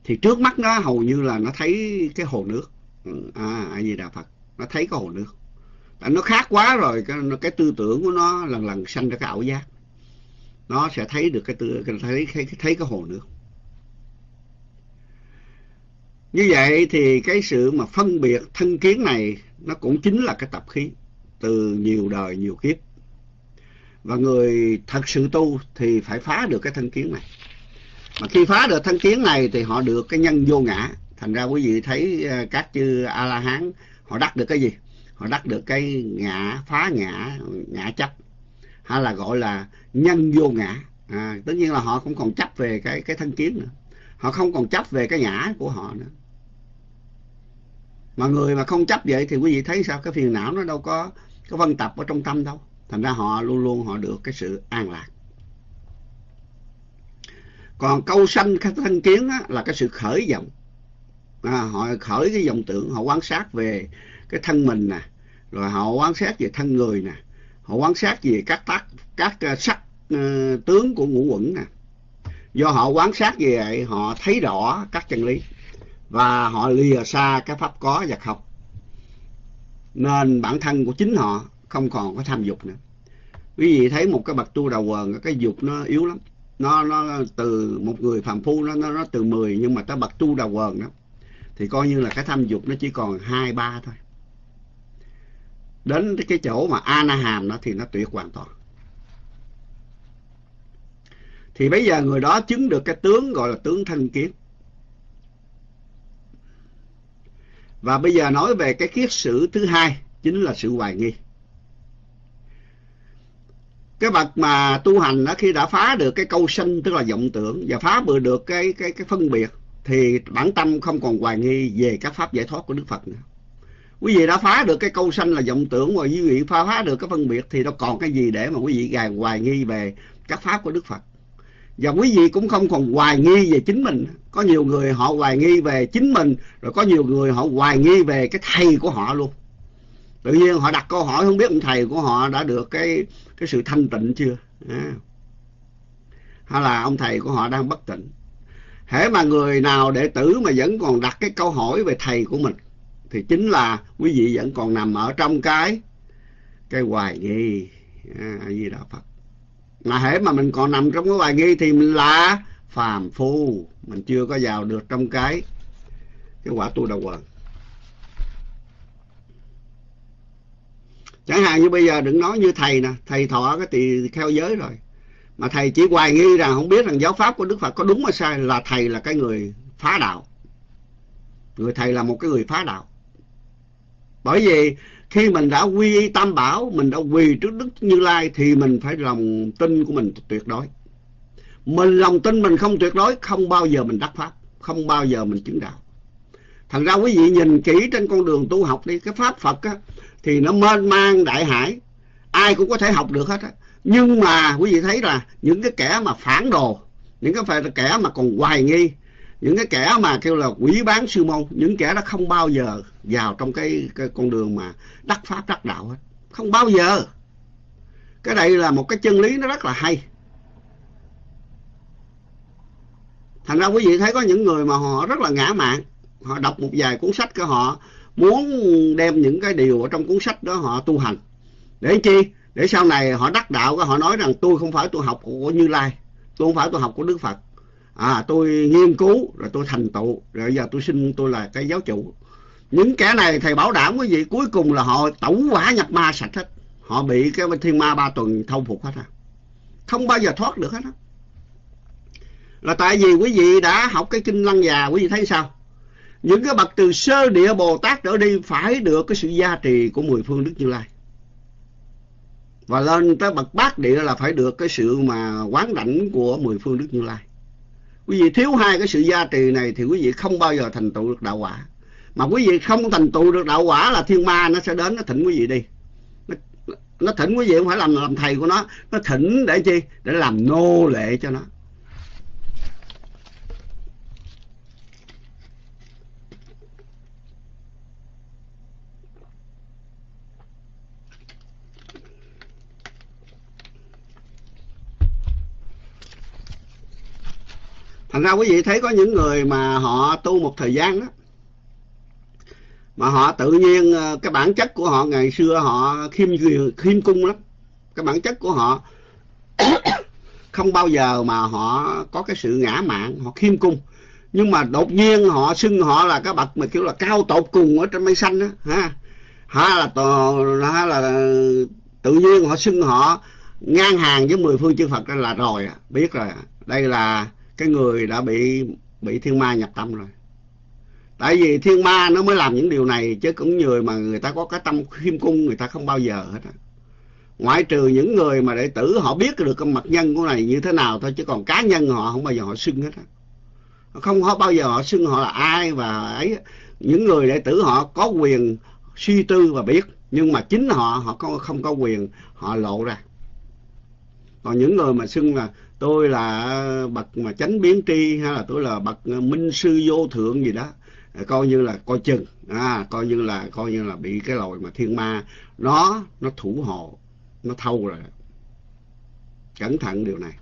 thì trước mắt nó hầu như là nó thấy cái hồ nước. Ừ, à ai gì đà phật, nó thấy cái hồ nước nó khác quá rồi cái, cái tư tưởng của nó lần lần sanh ra cái ảo giác. Nó sẽ thấy được cái tư thấy thấy, thấy cái hồ nước. Như vậy thì cái sự mà phân biệt thân kiến này nó cũng chính là cái tập khí từ nhiều đời nhiều kiếp. Và người thật sự tu thì phải phá được cái thân kiến này. Mà khi phá được thân kiến này thì họ được cái nhân vô ngã. Thành ra quý vị thấy à, các chư a la hán họ đắc được cái gì? Họ đắc được cái ngã phá ngã ngã chấp. Hay là gọi là nhân vô ngã. À, tất nhiên là họ không còn chấp về cái cái thân kiến nữa. Họ không còn chấp về cái ngã của họ nữa. Mà người mà không chấp vậy thì quý vị thấy sao? Cái phiền não nó đâu có có phân tập ở trong tâm đâu. Thành ra họ luôn luôn họ được cái sự an lạc. Còn câu sanh cái thân kiến á, là cái sự khởi vọng. À, họ khởi cái vọng tưởng họ quan sát về cái thân mình nè rồi họ quan sát về thân người nè họ quan sát về các tác các ờ, sắc uh, tướng của ngũ quẩn nè. Do họ quan sát về vậy họ thấy rõ các chân lý và họ lìa xa cái pháp có và không nên bản thân của chính họ không còn có tham dục nữa. Quý vị thấy một cái bậc tu đầu quần cái dục nó yếu lắm. Nó nó từ một người phàm phu nó nó, nó từ 10 nhưng mà tới bậc tu đầu quần đó thì coi như là cái tham dục nó chỉ còn hai ba thôi đến cái chỗ mà ana hàm nó thì nó tuyệt hoàn toàn. Thì bây giờ người đó chứng được cái tướng gọi là tướng thân kiến và bây giờ nói về cái kiết sử thứ hai, chính là sự hoài nghi. Cái bậc mà tu hành đó khi đã phá được cái câu sinh tức là vọng tưởng, và phá vừa được cái cái cái phân biệt, thì bản tâm không còn hoài nghi về các pháp giải thoát của Đức Phật nữa. Quý vị đã phá được cái câu sanh là vọng tưởng và quý vị phá phá được cái phân biệt thì đâu còn cái gì để mà quý vị gài hoài nghi về các pháp của Đức Phật. Và quý vị cũng không còn hoài nghi về chính mình. Có nhiều người họ hoài nghi về chính mình, rồi có nhiều người họ hoài nghi về cái thầy của họ luôn. Tự nhiên họ đặt câu hỏi không biết ông thầy của họ đã được cái cái sự thanh tịnh chưa. À. Hay là ông thầy của họ đang bất tịnh. Hễ mà người nào đệ tử mà vẫn còn đặt cái câu hỏi về thầy của mình thì chính là quý vị vẫn còn nằm ở trong cái cái hoài nghi. À, gì đạo Phật. Mà hễ mà mình còn nằm trong cái hoài nghi thì mình là phàm phu. Mình chưa có vào được trong cái cái quả tu đầu quần chẳng hạn như bây giờ đừng nói như thầy nè. Thầy thọ cái tỳ kheo giới rồi. Mà thầy chỉ hoài nghi rằng không biết rằng giáo pháp của đức phật có đúng hay sai là thầy là cái người phá đạo. Người thầy là một cái người phá đạo bởi vì khi mình đã quy y tam bảo, mình đã quỳ trước đức như lai thì mình phải lòng tin của mình tuyệt đối. Mình lòng tin mình không tuyệt đối, không bao giờ mình đắc pháp, không bao giờ mình chứng đạo. Thành ra quý vị nhìn kỹ trên con đường tu học đi, cái pháp phật á, thì nó mênh mang đại hải. Ai cũng có thể học được hết á. Nhưng mà quý vị thấy là những cái kẻ mà phản đồ, những cái phải là kẻ mà còn hoài nghi những cái kẻ mà kêu là quỷ bán sư môn những kẻ đó không bao giờ vào trong cái, cái con đường mà đắc pháp đắc đạo hết. Không bao giờ. Cái đây là một cái chân lý nó rất là hay. Thành ra quý vị thấy có những người mà họ rất là ngã mạn họ đọc một vài cuốn sách của họ muốn đem những cái điều ở trong cuốn sách đó họ tu hành. Để chi? Để sau này họ đắc đạo họ nói rằng tôi không phải tôi học của như lai tôi không phải tôi học của đức phật à tôi nghiên cứu, rồi tôi thành tựu, rồi giờ tôi xin tôi là cái giáo chủ. Những kẻ này thầy bảo đảm quý vị, cuối cùng là họ tẩu quả nhập ma sạch hết. Họ bị cái thiên ma ba tuần thâu phục hết à. Không bao giờ thoát được hết á. Là tại vì quý vị đã học cái kinh lăng già, quý vị thấy sao? Những cái bậc từ sơ địa bồ tát trở đi phải được cái sự gia trì của mười phương đức như lai. Và lên tới bậc bát địa là phải được cái sự mà quán đảnh của mười phương đức như lai quý vị thiếu hai cái sự gia trì này thì quý vị không bao giờ thành tựu được đạo quả. Mà quý vị không thành tựu được đạo quả là thiên ma nó sẽ đến nó thỉnh quý vị đi. Nó, nó thỉnh quý vị không phải làm làm thầy của nó. Nó thỉnh để chi? Để làm nô lệ cho nó. Thành ra quý vị thấy có những người mà họ tu một thời gian đó, mà họ tự nhiên ờ, cái bản chất của họ ngày xưa họ khiêm khiêm cung lắm. Cái bản chất của họ không bao giờ mà họ có cái sự ngã mạn, họ khiêm cung. Nhưng mà đột nhiên họ xưng họ là cái bậc mà kiểu là cao tột cùng ở trên mây xanh đó ha. Hay là hay là tự nhiên họ xưng họ ngang hàng với mười phương chư Phật là rồi à, biết rồi à. đây là cái người đã bị bị thiên ma nhập tâm rồi. Tại vì thiên ma nó mới làm những điều này, chứ cũng người mà người ta có cái tâm khiêm cung, người ta không bao giờ hết á. Ngoại trừ những người mà đệ tử họ biết được cái mặt nhân của này như thế nào thôi, chứ còn cá nhân họ không bao giờ họ xưng hết á. Không họ bao giờ họ xưng họ là ai và ấy những người đệ tử họ có quyền suy tư và biết, nhưng mà chính họ họ không có quyền họ lộ ra. Còn những người mà xưng là tôi là bậc mà chánh biến tri hay là tôi là bậc ờ, minh sư vô thượng gì đó à, coi như là coi chừng à, coi như là coi như là bị cái lồi mà thiên ma nó nó thủ hộ nó thâu rồi. Cẩn thận điều này.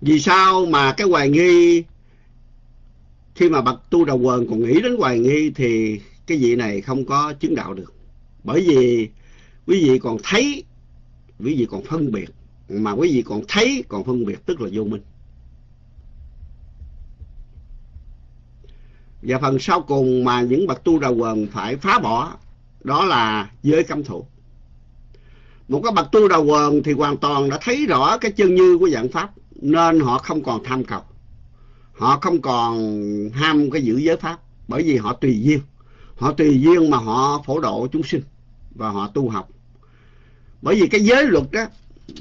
Vì sao mà cái hoài nghi khi mà bậc tu đầu quần còn nghĩ đến hoài nghi thì cái vị này không có chứng đạo được? Bởi vì quý vị còn thấy, quý vị còn phân biệt. Mà quý vị còn thấy, còn phân biệt tức là vô minh. Và phần sau cùng mà những bậc tu đầu quần phải phá bỏ, đó là giới cấm thủ. Một cái bậc tu đầu quần thì hoàn toàn đã thấy rõ cái chân như của dạng pháp, nên họ không còn tham cầu. Họ không còn ham cái giữ giới pháp, bởi vì họ tùy duyên. Họ tùy duyên mà họ phổ độ chúng sinh và họ tu học bởi vì cái giới luật đó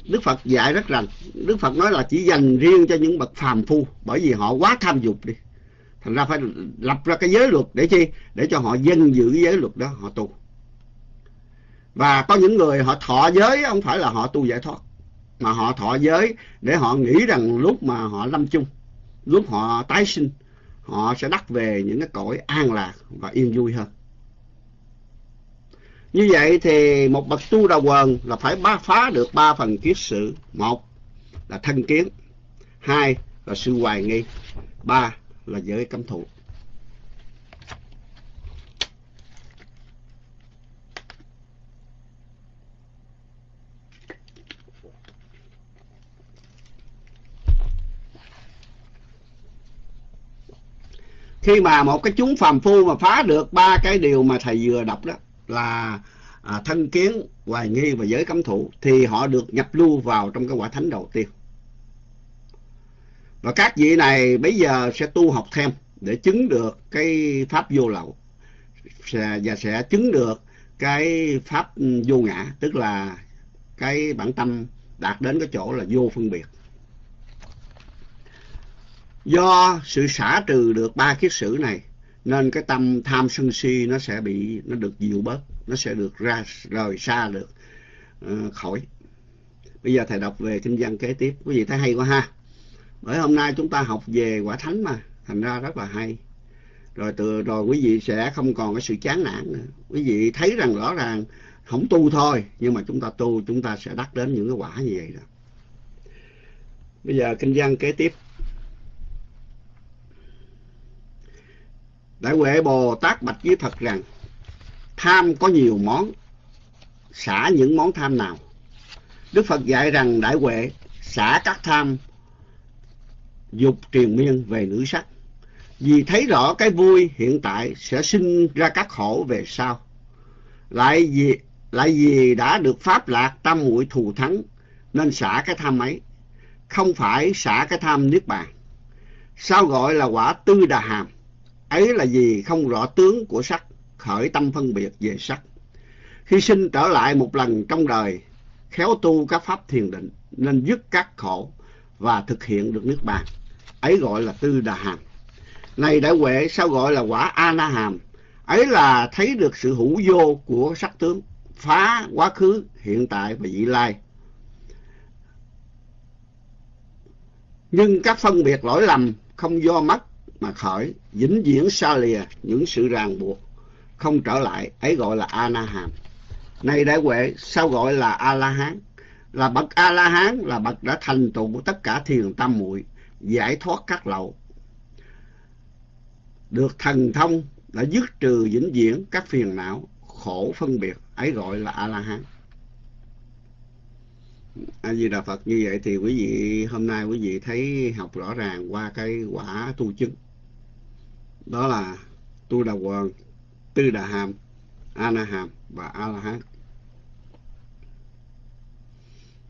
Đức Phật dạy rất rằng Đức Phật nói là chỉ dành riêng cho những bậc phàm phu, bởi vì họ quá tham dục đi. Thành ra phải lập ra cái giới luật để chi? Để cho họ dân giữ giới luật đó, họ tu. Và có những người họ thọ giới, không phải là họ tu giải thoát, mà họ thọ giới để họ nghĩ rằng lúc mà họ lâm chung, lúc họ tái sinh, họ sẽ đắc về những cái cõi an lạc và yên vui hơn như vậy thì một bậc tu đạo quần là phải phá được ba phần kiết sự. Một là thân kiến, hai là sự hoài nghi, ba là giới cấm thủ. Khi mà một cái chúng phàm phu mà phá được ba cái điều mà thầy vừa đọc đó là à, thân kiến hoài nghi và giới cấm thủ thì họ được nhập lưu vào trong cái quả thánh đầu tiên. Và các vị này bây giờ sẽ tu học thêm để chứng được cái pháp vô lậu và sẽ chứng được cái pháp vô ngã tức là cái bản tâm đạt đến cái chỗ là vô phân biệt. Do sự xả trừ được ba kiết sử này nên cái tâm tham sân si nó sẽ bị nó được dịu bớt nó sẽ được ra rời xa được uh, khỏi. Bây giờ thầy đọc về kinh văn kế tiếp. Quý vị thấy hay quá ha. Bởi hôm nay chúng ta học về quả thánh mà. Thành ra rất là hay. Rồi từ rồi quý vị sẽ không còn cái sự chán nản nữa. Quý vị thấy rằng rõ ràng không tu thôi nhưng mà chúng ta tu chúng ta sẽ đắc đến những cái quả như vậy đó. Bây giờ kinh văn kế tiếp. Đại Huệ Bồ Tát bạch với Phật rằng tham có nhiều món, xả những món tham nào? Đức Phật dạy rằng Đại Huệ xả các tham dục triền miên về nữ sắc. Vì thấy rõ cái vui hiện tại sẽ sinh ra các khổ về sau. Lại vì, lại vì đã được pháp lạc tâm muội thù thắng nên xả cái tham ấy. Không phải xả cái tham niết bàn. Sao gọi là quả tư đà hàm? Ấy là gì không rõ tướng của sắc, khởi tâm phân biệt về sắc. Khi sinh trở lại một lần trong đời, khéo tu các pháp thiền định, nên dứt các khổ và thực hiện được nước bàn. Ấy gọi là tư đà hàm. Này đại huệ, sao gọi là quả a na hàm? Ấy là thấy được sự hữu vô của sắc tướng, phá quá khứ, hiện tại và vị lai. Nhưng các phân biệt lỗi lầm không do mắt mà khởi, vĩnh viễn xa lìa những sự ràng buộc. Không trở lại, ấy gọi là a na hàm này đại huệ, sao gọi là a la hán là bậc a la hán là bậc đã thành tựu tất cả thiền tâm muội, giải thoát các lậu. Được thần thông đã dứt trừ vĩnh viễn các phiền não, khổ phân biệt, ấy gọi là a la hán a di đà phật, như vậy thì quý vị hôm nay quý vị thấy học rõ ràng qua cái quả tu chứng đó là tu đà quần tư đà hàm a na hàm và a la hán.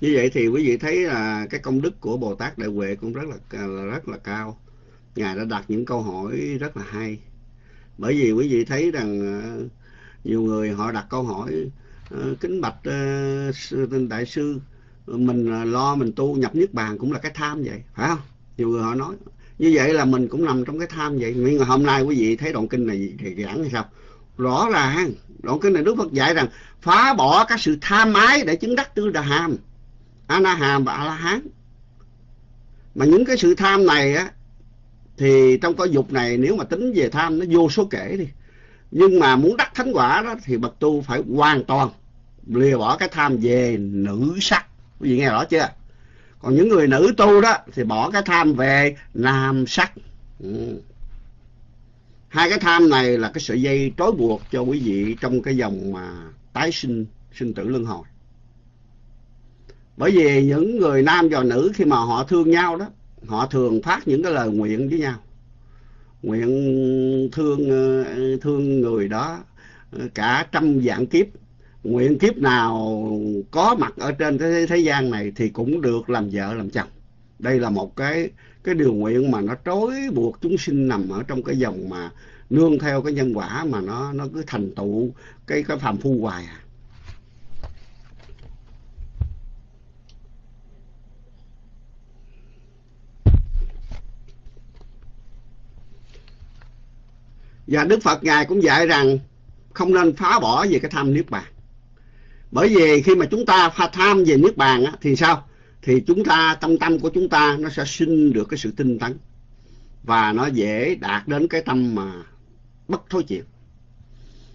Như vậy thì quý vị thấy là cái công đức của bồ tát đại huệ cũng rất là, là rất là cao. Ngài đã đặt những câu hỏi rất là hay. Bởi vì quý vị thấy rằng ờ, nhiều người họ đặt câu hỏi ờ, kính bạch ờ, đại sư mình lo mình tu nhập niết bàn cũng là cái tham vậy phải không? Nhiều người họ nói như vậy là mình cũng nằm trong cái tham vậy. Nhưng mà hôm nay quý vị thấy đoạn kinh này thì giảng hay sao? Rõ ràng, đoạn kinh này đức phật dạy rằng phá bỏ các sự tham ái để chứng đắc tư đà hàm a na hàm và a la hán mà những cái sự tham này á, thì trong cái dục này nếu mà tính về tham nó vô số kể đi. Nhưng mà muốn đắc thánh quả đó thì bậc tu phải hoàn toàn lìa bỏ cái tham về nữ sắc. Quý vị nghe rõ chưa? Còn những người nữ tu đó thì bỏ cái tham về nam sắc. Ừ. hai cái tham này là cái sợi dây trói buộc cho quý vị trong cái dòng mà tái sinh sinh tử luân hồi. Bởi vì những người nam và nữ khi mà họ thương nhau đó, họ thường phát những cái lời nguyện với nhau. Nguyện thương ờ, thương người đó ờ, cả trăm dạng kiếp nguyện kiếp nào có mặt ở trên thế, thế gian này thì cũng được làm vợ làm chồng đây là một cái cái điều nguyện mà nó trói buộc chúng sinh nằm ở trong cái dòng mà nương theo cái nhân quả mà nó nó cứ thành tựu cái cái phàm phu hoài à. Và Đức Phật Ngài cũng dạy rằng không nên phá bỏ về cái tham niết bàn. Bởi vì khi mà chúng ta pha tham về Niết Bàn á, thì sao? Thì chúng ta, tâm tâm của chúng ta nó sẽ sinh được cái sự tinh tấn. Và nó dễ đạt đến cái tâm mà bất thối chuyển.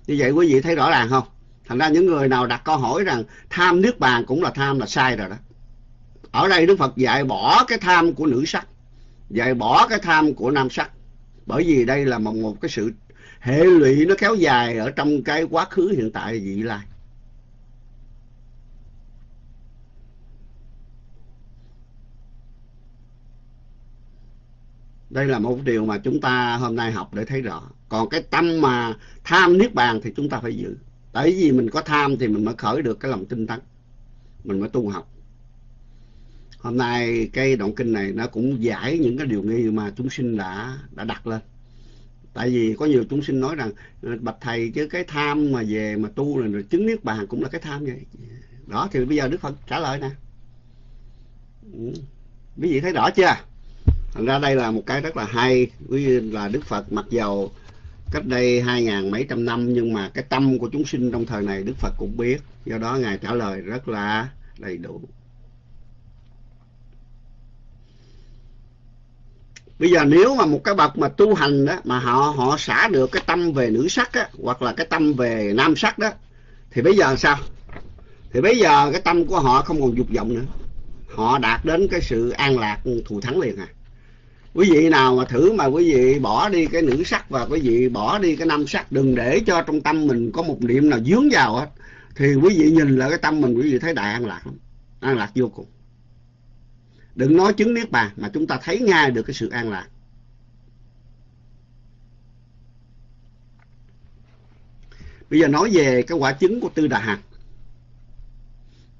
Như vậy quý vị thấy rõ ràng không? Thành ra những người nào đặt câu hỏi rằng tham Niết Bàn cũng là tham là sai rồi đó. Ở đây Đức Phật dạy bỏ cái tham của nữ sắc, dạy bỏ cái tham của nam sắc. Bởi vì đây là một, một cái sự hệ lụy nó kéo dài ở trong cái quá khứ hiện tại và vị lai. Đây là một điều mà chúng ta hôm nay học để thấy rõ. Còn cái tâm mà tham niết bàn thì chúng ta phải giữ. Tại vì mình có tham thì mình mới khởi được cái lòng tinh tấn. Mình mới tu học. Hôm nay cái đoạn kinh này nó cũng giải những cái điều nghi mà chúng sinh đã đã đặt lên. Tại vì có nhiều chúng sinh nói rằng ờ, bạch thầy, chứ cái tham mà về mà tu là chứng niết bàn cũng là cái tham vậy. Đó, thì bây giờ Đức Phật trả lời nè. Ừ. Quý vị thấy rõ chưa? Thành ra đây là một cái rất là hay. Quý vị là Đức Phật mặc dầu cách đây hai ngàn mấy trăm năm, nhưng mà cái tâm của chúng sinh trong thời này Đức Phật cũng biết. Do đó Ngài trả lời rất là đầy đủ. Bây giờ nếu mà một cái bậc mà tu hành đó, mà họ họ xả được cái tâm về nữ sắc á, hoặc là cái tâm về nam sắc đó, thì bây giờ sao? Thì bây giờ cái tâm của họ không còn dục vọng nữa. Họ đạt đến cái sự an lạc thù thắng liền à. Quý vị nào mà thử mà quý vị bỏ đi cái nữ sắc và quý vị bỏ đi cái nam sắc đừng để cho trong tâm mình có một niệm nào dướng vào hết thì quý vị nhìn lại cái tâm mình quý vị thấy đại an lạc lắm. An lạc vô cùng. Đừng nói chứng niết bàn mà chúng ta thấy ngay được cái sự an lạc. Bây giờ nói về cái quả chứng của Tư Đà hạt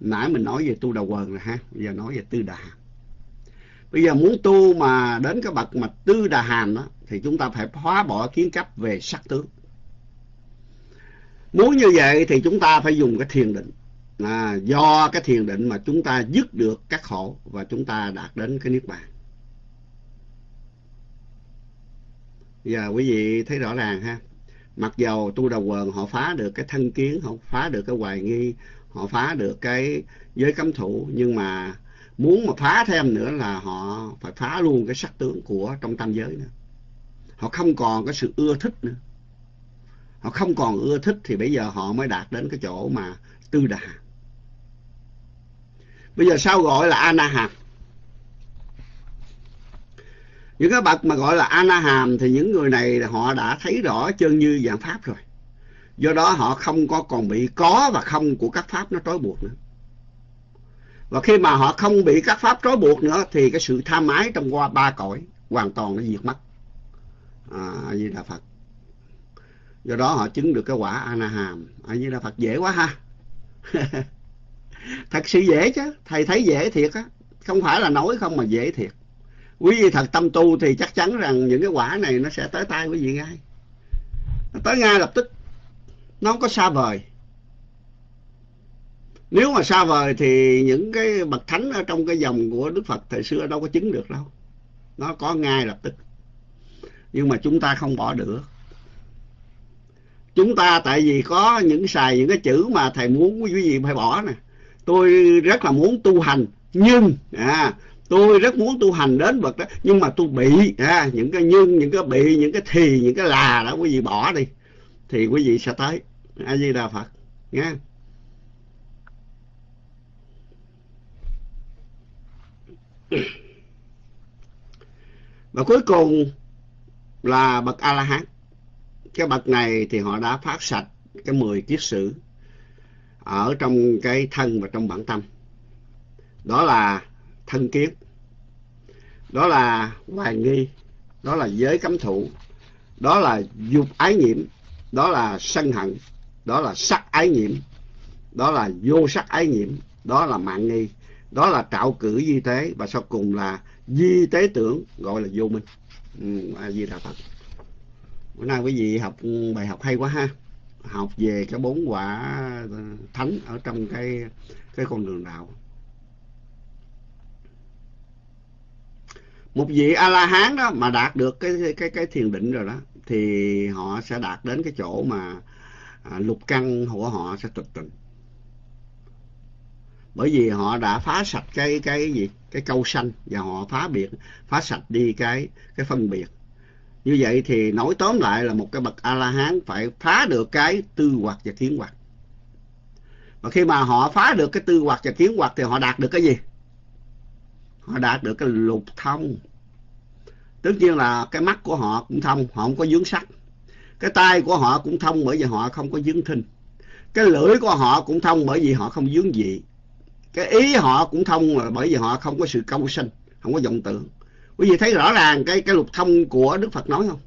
Nãy mình nói về tu đầu quần rồi ha, bây giờ nói về Tư Đà hạt Bây giờ muốn tu mà đến cái bậc mà Tư Đà Hàm đó thì chúng ta phải hóa bỏ kiến cấp về sắc tướng. Muốn như vậy thì chúng ta phải dùng cái thiền định. À, do cái thiền định mà chúng ta dứt được các khổ và chúng ta đạt đến cái niết bàn. Giờ quý vị thấy rõ ràng ha. Mặc dầu tu đầu quần họ phá được cái thân kiến họ phá được cái hoài nghi họ phá được cái giới cấm thủ nhưng mà muốn mà phá thêm nữa là họ phải phá luôn cái sắc tướng của trong tam giới nữa họ không còn cái sự ưa thích nữa họ không còn ưa thích thì bây giờ họ mới đạt đến cái chỗ mà tư đà Bây giờ sao gọi là Anaham? Những cái bậc mà gọi là Anaham thì những người này họ đã thấy rõ chân như dạng Pháp rồi. Do đó họ không có còn bị có và không của các Pháp nó trói buộc nữa. Và khi mà họ không bị các Pháp trói buộc nữa thì cái sự tham ái trong qua ba cõi hoàn toàn nó diệt mất. À, Di Đà Phật. Do đó họ chứng được cái quả Anaham. A Di Đà Phật dễ quá ha. thật sự dễ chứ thầy thấy dễ thiệt á không phải là nói không mà dễ thiệt quý vị thật tâm tu thì chắc chắn rằng những cái quả này nó sẽ tới tay quý vị ngay nó tới ngay lập tức nó không có xa vời nếu mà xa vời thì những cái bậc thánh ở trong cái dòng của Đức Phật thời xưa đâu có chứng được đâu. Nó có ngay lập tức. Nhưng mà chúng ta không bỏ được. Chúng ta tại vì có những xài những cái chữ mà thầy muốn quý vị phải bỏ nè. Tôi rất là muốn tu hành nhưng à, tôi rất muốn tu hành đến bậc đó nhưng mà tôi bị à, những cái nhưng những cái bị những cái thì những cái là đó quý vị bỏ đi thì quý vị sẽ tới. A di đà phật nha. và cuối cùng là bậc a la hán cái bậc này thì họ đã phát sạch cái mười kiết sử ở trong cái thân và trong bản tâm. Đó là thân kiến, đó là hoài nghi, đó là giới cấm thủ, đó là dục ái nhiễm, đó là sân hận, đó là sắc ái nhiễm, đó là vô sắc ái nhiễm, đó là mạng nghi đó là trạo cử di tế và sau cùng là di tế tưởng gọi là vô minh. Ừ, a di đà phật. Bữa nay quý vị học bài học hay quá ha. Học về cái bốn quả thánh ở trong cái cái con đường đạo. Một vị a la hán đó mà đạt được cái cái cái thiền định rồi đó thì họ sẽ đạt đến cái chỗ mà à, lục căn của họ sẽ tịch tịnh bởi vì họ đã phá sạch cái cái gì, cái câu sanh và họ phá biệt, phá sạch đi cái cái phân biệt. Như vậy thì nói tóm lại là một cái bậc a la hán phải phá được cái tư hoặc và kiến hoặc. Và khi mà họ phá được cái tư hoặc và kiến hoặc thì họ đạt được cái gì? Họ đạt được cái lục thông. Tất nhiên là cái mắt của họ cũng thông, họ không có dướng sắc. Cái tay của họ cũng thông bởi vì họ không có dướng thinh. Cái lưỡi của họ cũng thông bởi vì họ không dướng vị cái ý họ cũng thông mà bởi vì họ không có sự câu sinh, không có vọng tưởng. Quý vị thấy rõ ràng cái cái lục thông của đức phật nói không?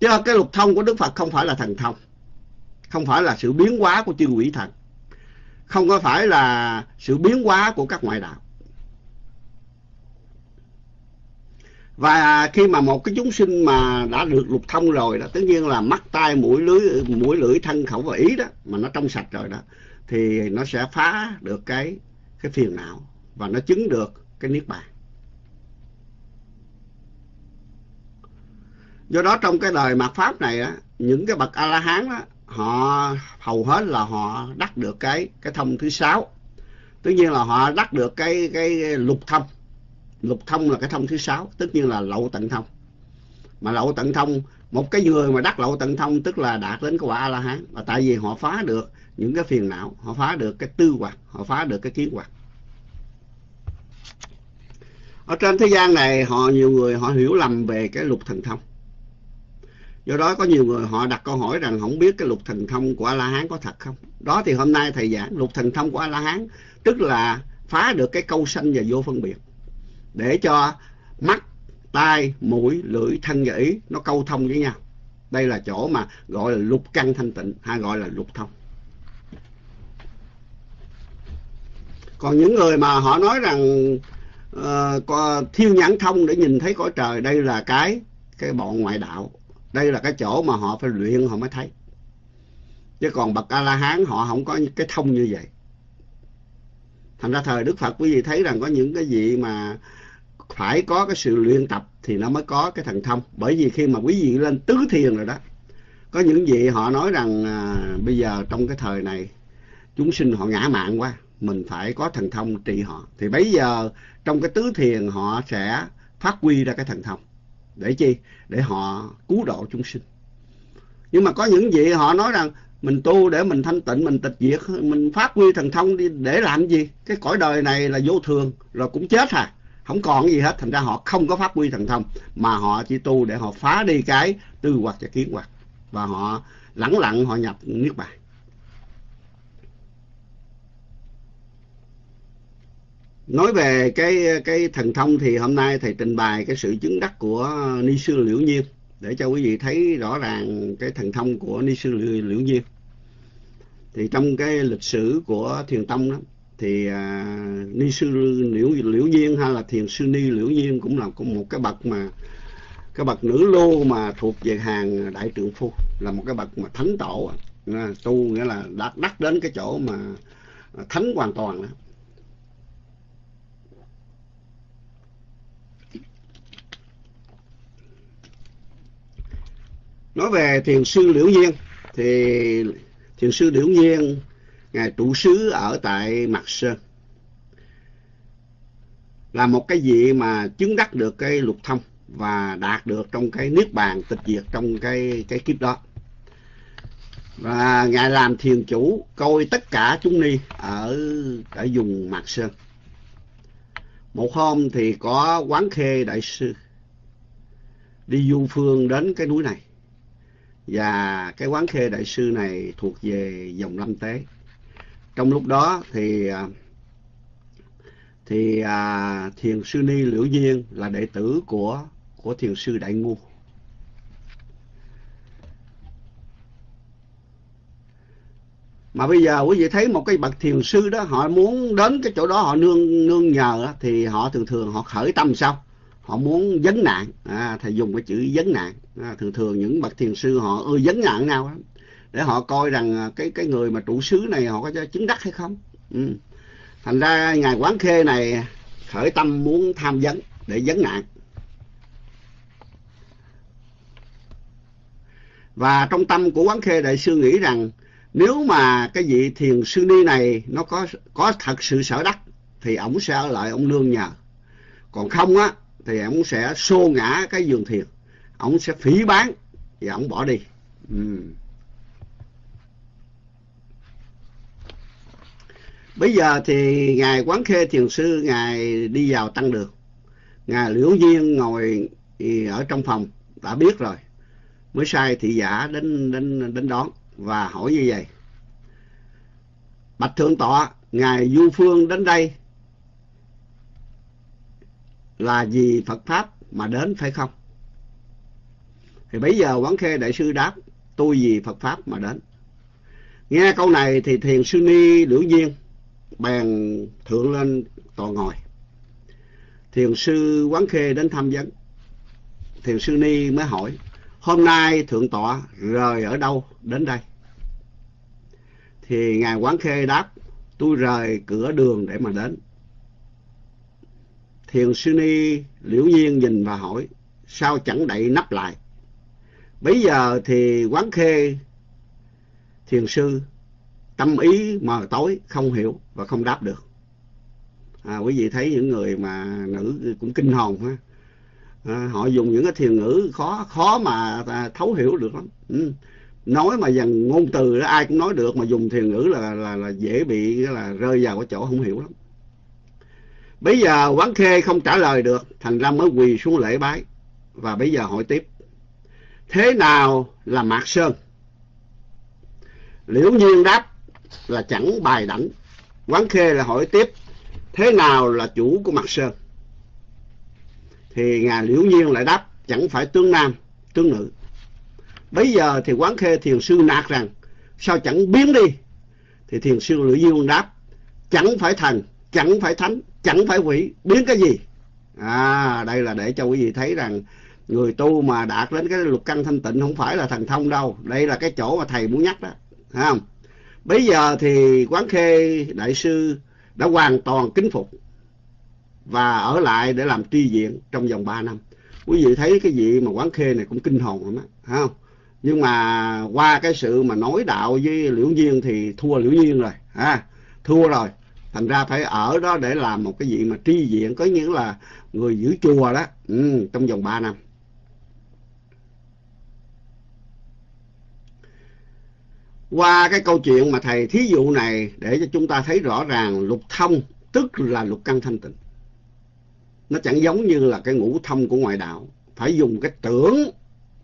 Chứ cái lục thông của đức phật không phải là thần thông, không phải là sự biến hóa của chư quỷ thần, không có phải là sự biến hóa của các ngoại đạo. Và khi mà một cái chúng sinh mà đã được lục thông rồi đó, tất nhiên là mắt, tai, mũi lưỡi mũi, lưỡi, thân, khẩu và ý đó, mà nó trong sạch rồi đó thì nó sẽ phá được cái cái phiền não và nó chứng được cái niết bàn. Do đó trong cái đời mạt pháp này á, những cái bậc a la hán đó họ hầu hết là họ đắc được cái cái thông thứ sáu. Tất nhiên là họ đắc được cái cái lục thông. Lục thông là cái thông thứ sáu, tất nhiên là lậu tận thông. Mà lậu tận thông, một cái người mà đắc lậu tận thông tức là đạt đến cái quả a la hán và tại vì họ phá được những cái phiền não, họ phá được cái tư hoặc họ phá được cái kiến hoặc ở trên thế gian này, họ nhiều người họ hiểu lầm về cái lục thần thông. Do đó có nhiều người họ đặt câu hỏi rằng, không biết cái lục thần thông của a la hán có thật không? Đó thì hôm nay thầy giảng, lục thần thông của a la hán tức là phá được cái câu sanh và vô phân biệt. Để cho mắt, tai, mũi, lưỡi, thân và ý nó câu thông với nhau. Đây là chỗ mà gọi là lục căn thanh tịnh, hay gọi là lục thông. Còn những người mà họ nói rằng uh, có nhãn thông để nhìn thấy cõi trời đây là cái cái bọn ngoại đạo. Đây là cái chỗ mà họ phải luyện họ mới thấy. Chứ còn bậc a la hán họ không có cái thông như vậy. Thành ra thời đức phật quý vị thấy rằng có những cái gì mà phải có cái sự luyện tập thì nó mới có cái thần thông. Bởi vì khi mà quý vị lên tứ thiền rồi đó có những vị họ nói rằng à, bây giờ trong cái thời này chúng sinh họ ngã mạng quá mình phải có thần thông trị họ. Thì bây giờ trong cái tứ thiền họ sẽ phát huy ra cái thần thông. Để chi? Để họ cứu độ chúng sinh. Nhưng mà có những vị họ nói rằng, mình tu để mình thanh tịnh, mình tịch diệt, mình phát huy thần thông đi, để làm gì? Cái cõi đời này là vô thường, rồi cũng chết à không còn gì hết, thành ra họ không có phát huy thần thông, mà họ chỉ tu để họ phá đi cái tư hoặc và kiến hoặc. Và họ lẳng lặng họ nhập niết bàn. Nói về cái cái thần thông thì hôm nay thầy trình bày cái sự chứng đắc của ni sư liễu nhiên để cho quý vị thấy rõ ràng cái thần thông của ni sư liễu nhiên thì trong cái lịch sử của thiền tông đó thì uh, ni sư liễu liễu nhiên hay là thiền sư ni liễu nhiên cũng là cũng một cái bậc mà cái bậc nữ lô mà thuộc về hàng đại trượng phu là một cái bậc mà thánh tổ à, tu nghĩa là đạt đắc đến cái chỗ mà thánh hoàn toàn đó. Nói về thiền sư liễu nhiên, thì thiền sư liễu nhiên, ngài trụ xứ ở tại mặt sơn. Là một cái vị mà chứng đắc được cái lục thông và đạt được trong cái niết bàn tịch diệt trong cái cái kiếp đó. Và ngài làm thiền chủ coi tất cả chúng ni ở ở vùng mạc sơn. Một hôm thì có quán khê đại sư đi du phương đến cái núi này và cái quán khê đại sư này thuộc về dòng lâm tế. Trong lúc đó thì à, thì à, thiền sư ni liễu nhiên là đệ tử của của thiền sư đại ngu. Mà bây giờ quý vị thấy một cái bậc thiền sư đó họ muốn đến cái chỗ đó họ nương nương nhờ thì họ thường thường họ khởi tâm sao? Họ muốn vấn nạn. À, thầy dùng cái chữ vấn nạn. À, thường thường những bậc thiền sư họ ưa vấn nạn nào lắm. Để họ coi rằng à, cái cái người mà trụ xứ này họ có chứng đắc hay không. Ừ. thành ra ngài quán khê này khởi tâm muốn tham vấn để vấn nạn. Và trong tâm của quán khê đại sư nghĩ rằng nếu mà cái vị thiền sư ni này nó có có thật sự sở đắc thì ổng sẽ ở lại ông nương nhờ. Còn không á thì ổng sẽ xô ngã cái giường thiền. Ổng sẽ phỉ bán và ổng bỏ đi. Ừ. bây giờ thì ngài quán khê thiền sư ngài đi vào tăng được ngài liễu nhiên ngồi ở trong phòng đã biết rồi. Mới sai thị giả đến đến đến đón và hỏi như vậy. Bạch thượng tọa ngài du phương đến đây là vì phật pháp mà đến phải không? Thì bây giờ quán khê đại sư đáp, tôi vì phật pháp mà đến. Nghe câu này thì thiền sư ni liễu duyên bèn thượng lên tòa ngồi. Thiền sư quán khê đến thăm vấn. Thiền sư ni mới hỏi, hôm nay thượng tọa rời ở đâu đến đây? Thì ngài quán khê đáp, tôi rời cửa đường để mà đến thiền sư ni liễu nhiên nhìn và hỏi sao chẳng đậy nắp lại? Bây giờ thì quán khê. Thiền sư tâm ý mờ tối không hiểu và không đáp được. À, quý vị thấy những người mà nữ cũng kinh hồn ha. À, họ dùng những cái thiền ngữ khó khó mà thấu hiểu được lắm. Ừ. nói mà dần ngôn từ đó ai cũng nói được mà dùng thiền ngữ là là, là dễ bị là rơi vào cái chỗ không hiểu lắm bây giờ quán khê không trả lời được thành ra mới quỳ xuống lễ bái. Và bây giờ hỏi tiếp, thế nào là mạc sơn? Liễu nhiên đáp là chẳng bài đảnh quán khê là hỏi tiếp, thế nào là chủ của mặt sơn? Thì ngài liễu nhiên lại đáp, chẳng phải tướng nam, tướng nữ. Bây giờ thì quán khê thiền sư nạt rằng, sao chẳng biến đi? Thì thiền sư liễu nhiên đáp, chẳng phải thần chẳng phải thánh, chẳng phải quỷ. Biến cái gì? À đây là để cho quý vị thấy rằng người tu mà đạt đến cái lục căn thanh tịnh không phải là thần thông đâu. Đây là cái chỗ mà thầy muốn nhắc đó. Thấy không? Bây giờ thì quán khê đại sư đã hoàn toàn kính phục và ở lại để làm tri viện trong vòng 3 năm. Quý vị thấy cái vị mà quán khê này cũng kinh hồn lắm á không? Nhưng mà qua cái sự mà nói đạo với liễu nhiên thì thua liễu nhiên rồi, ha? Thua rồi thành ra phải ở đó để làm một cái gì mà tri diện có nghĩa là người giữ chùa đó. Ừ, trong vòng 3 năm. Qua cái câu chuyện mà thầy thí dụ này để cho chúng ta thấy rõ ràng lục thông tức là lục căn thanh tịnh. Nó chẳng giống như là cái ngũ thông của ngoại đạo. Phải dùng cái tưởng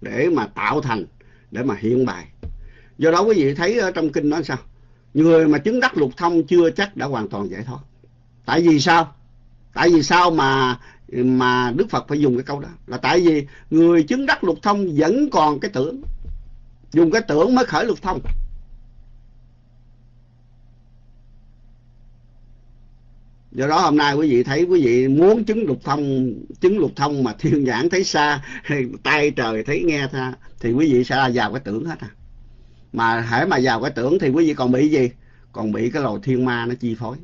để mà tạo thành để mà hiện bài. Do đó quý vị thấy ở trong kinh nói sao? Người mà chứng đắc lục thông chưa chắc đã hoàn toàn giải thoát. Tại vì sao? Tại vì sao mà mà đức phật phải dùng cái câu đó? Là tại vì người chứng đắc lục thông vẫn còn cái tưởng. Dùng cái tưởng mới khởi lục thông. Do đó hôm nay quý vị thấy, quý vị muốn chứng lục thông, chứng lục thông mà thiên nhãn thấy xa, tay trời thấy nghe tha, thì quý vị sẽ vào cái tưởng hết à mà hãy mà vào cái tưởng thì quý vị còn bị gì? Còn bị cái loài thiên ma nó chi phối.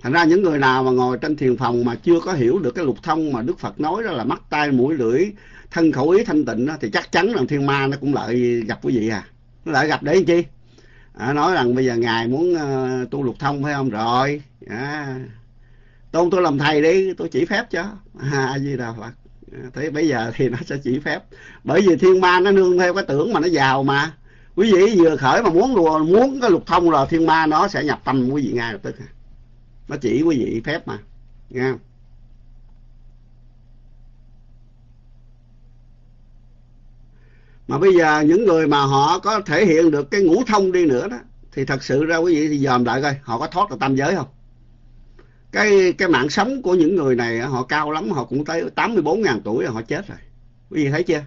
Thành ra những người nào mà ngồi trên thiền phòng mà chưa có hiểu được cái lục thông mà đức phật nói đó là mắt tay mũi lưỡi thân khẩu ý thanh tịnh đó, thì chắc chắn là thiên ma nó cũng lại gặp quý vị à. Nó lại gặp để làm chi? À, nói rằng bây giờ ngài muốn uh, tu lục thông phải không? Rồi. À, tôn tôi làm thầy đi tôi chỉ phép cho. A di đà phật thế bây giờ thì nó sẽ chỉ phép. Bởi vì thiên ma nó nương theo cái tưởng mà nó giàu mà. Quý vị vừa khởi mà muốn lùa muốn cái lục thông rồi, thiên ma nó sẽ nhập tâm quý vị ngay lập tức. Nó chỉ quý vị phép mà. Nghe không? Mà bây giờ những người mà họ có thể hiện được cái ngũ thông đi nữa đó, thì thật sự ra quý vị thì dòm lại coi, họ có thoát được tam giới không? Cái cái mạng sống của những người này, họ cao lắm, họ cũng tới 84 ngàn tuổi rồi, họ chết rồi. Quý vị thấy chưa?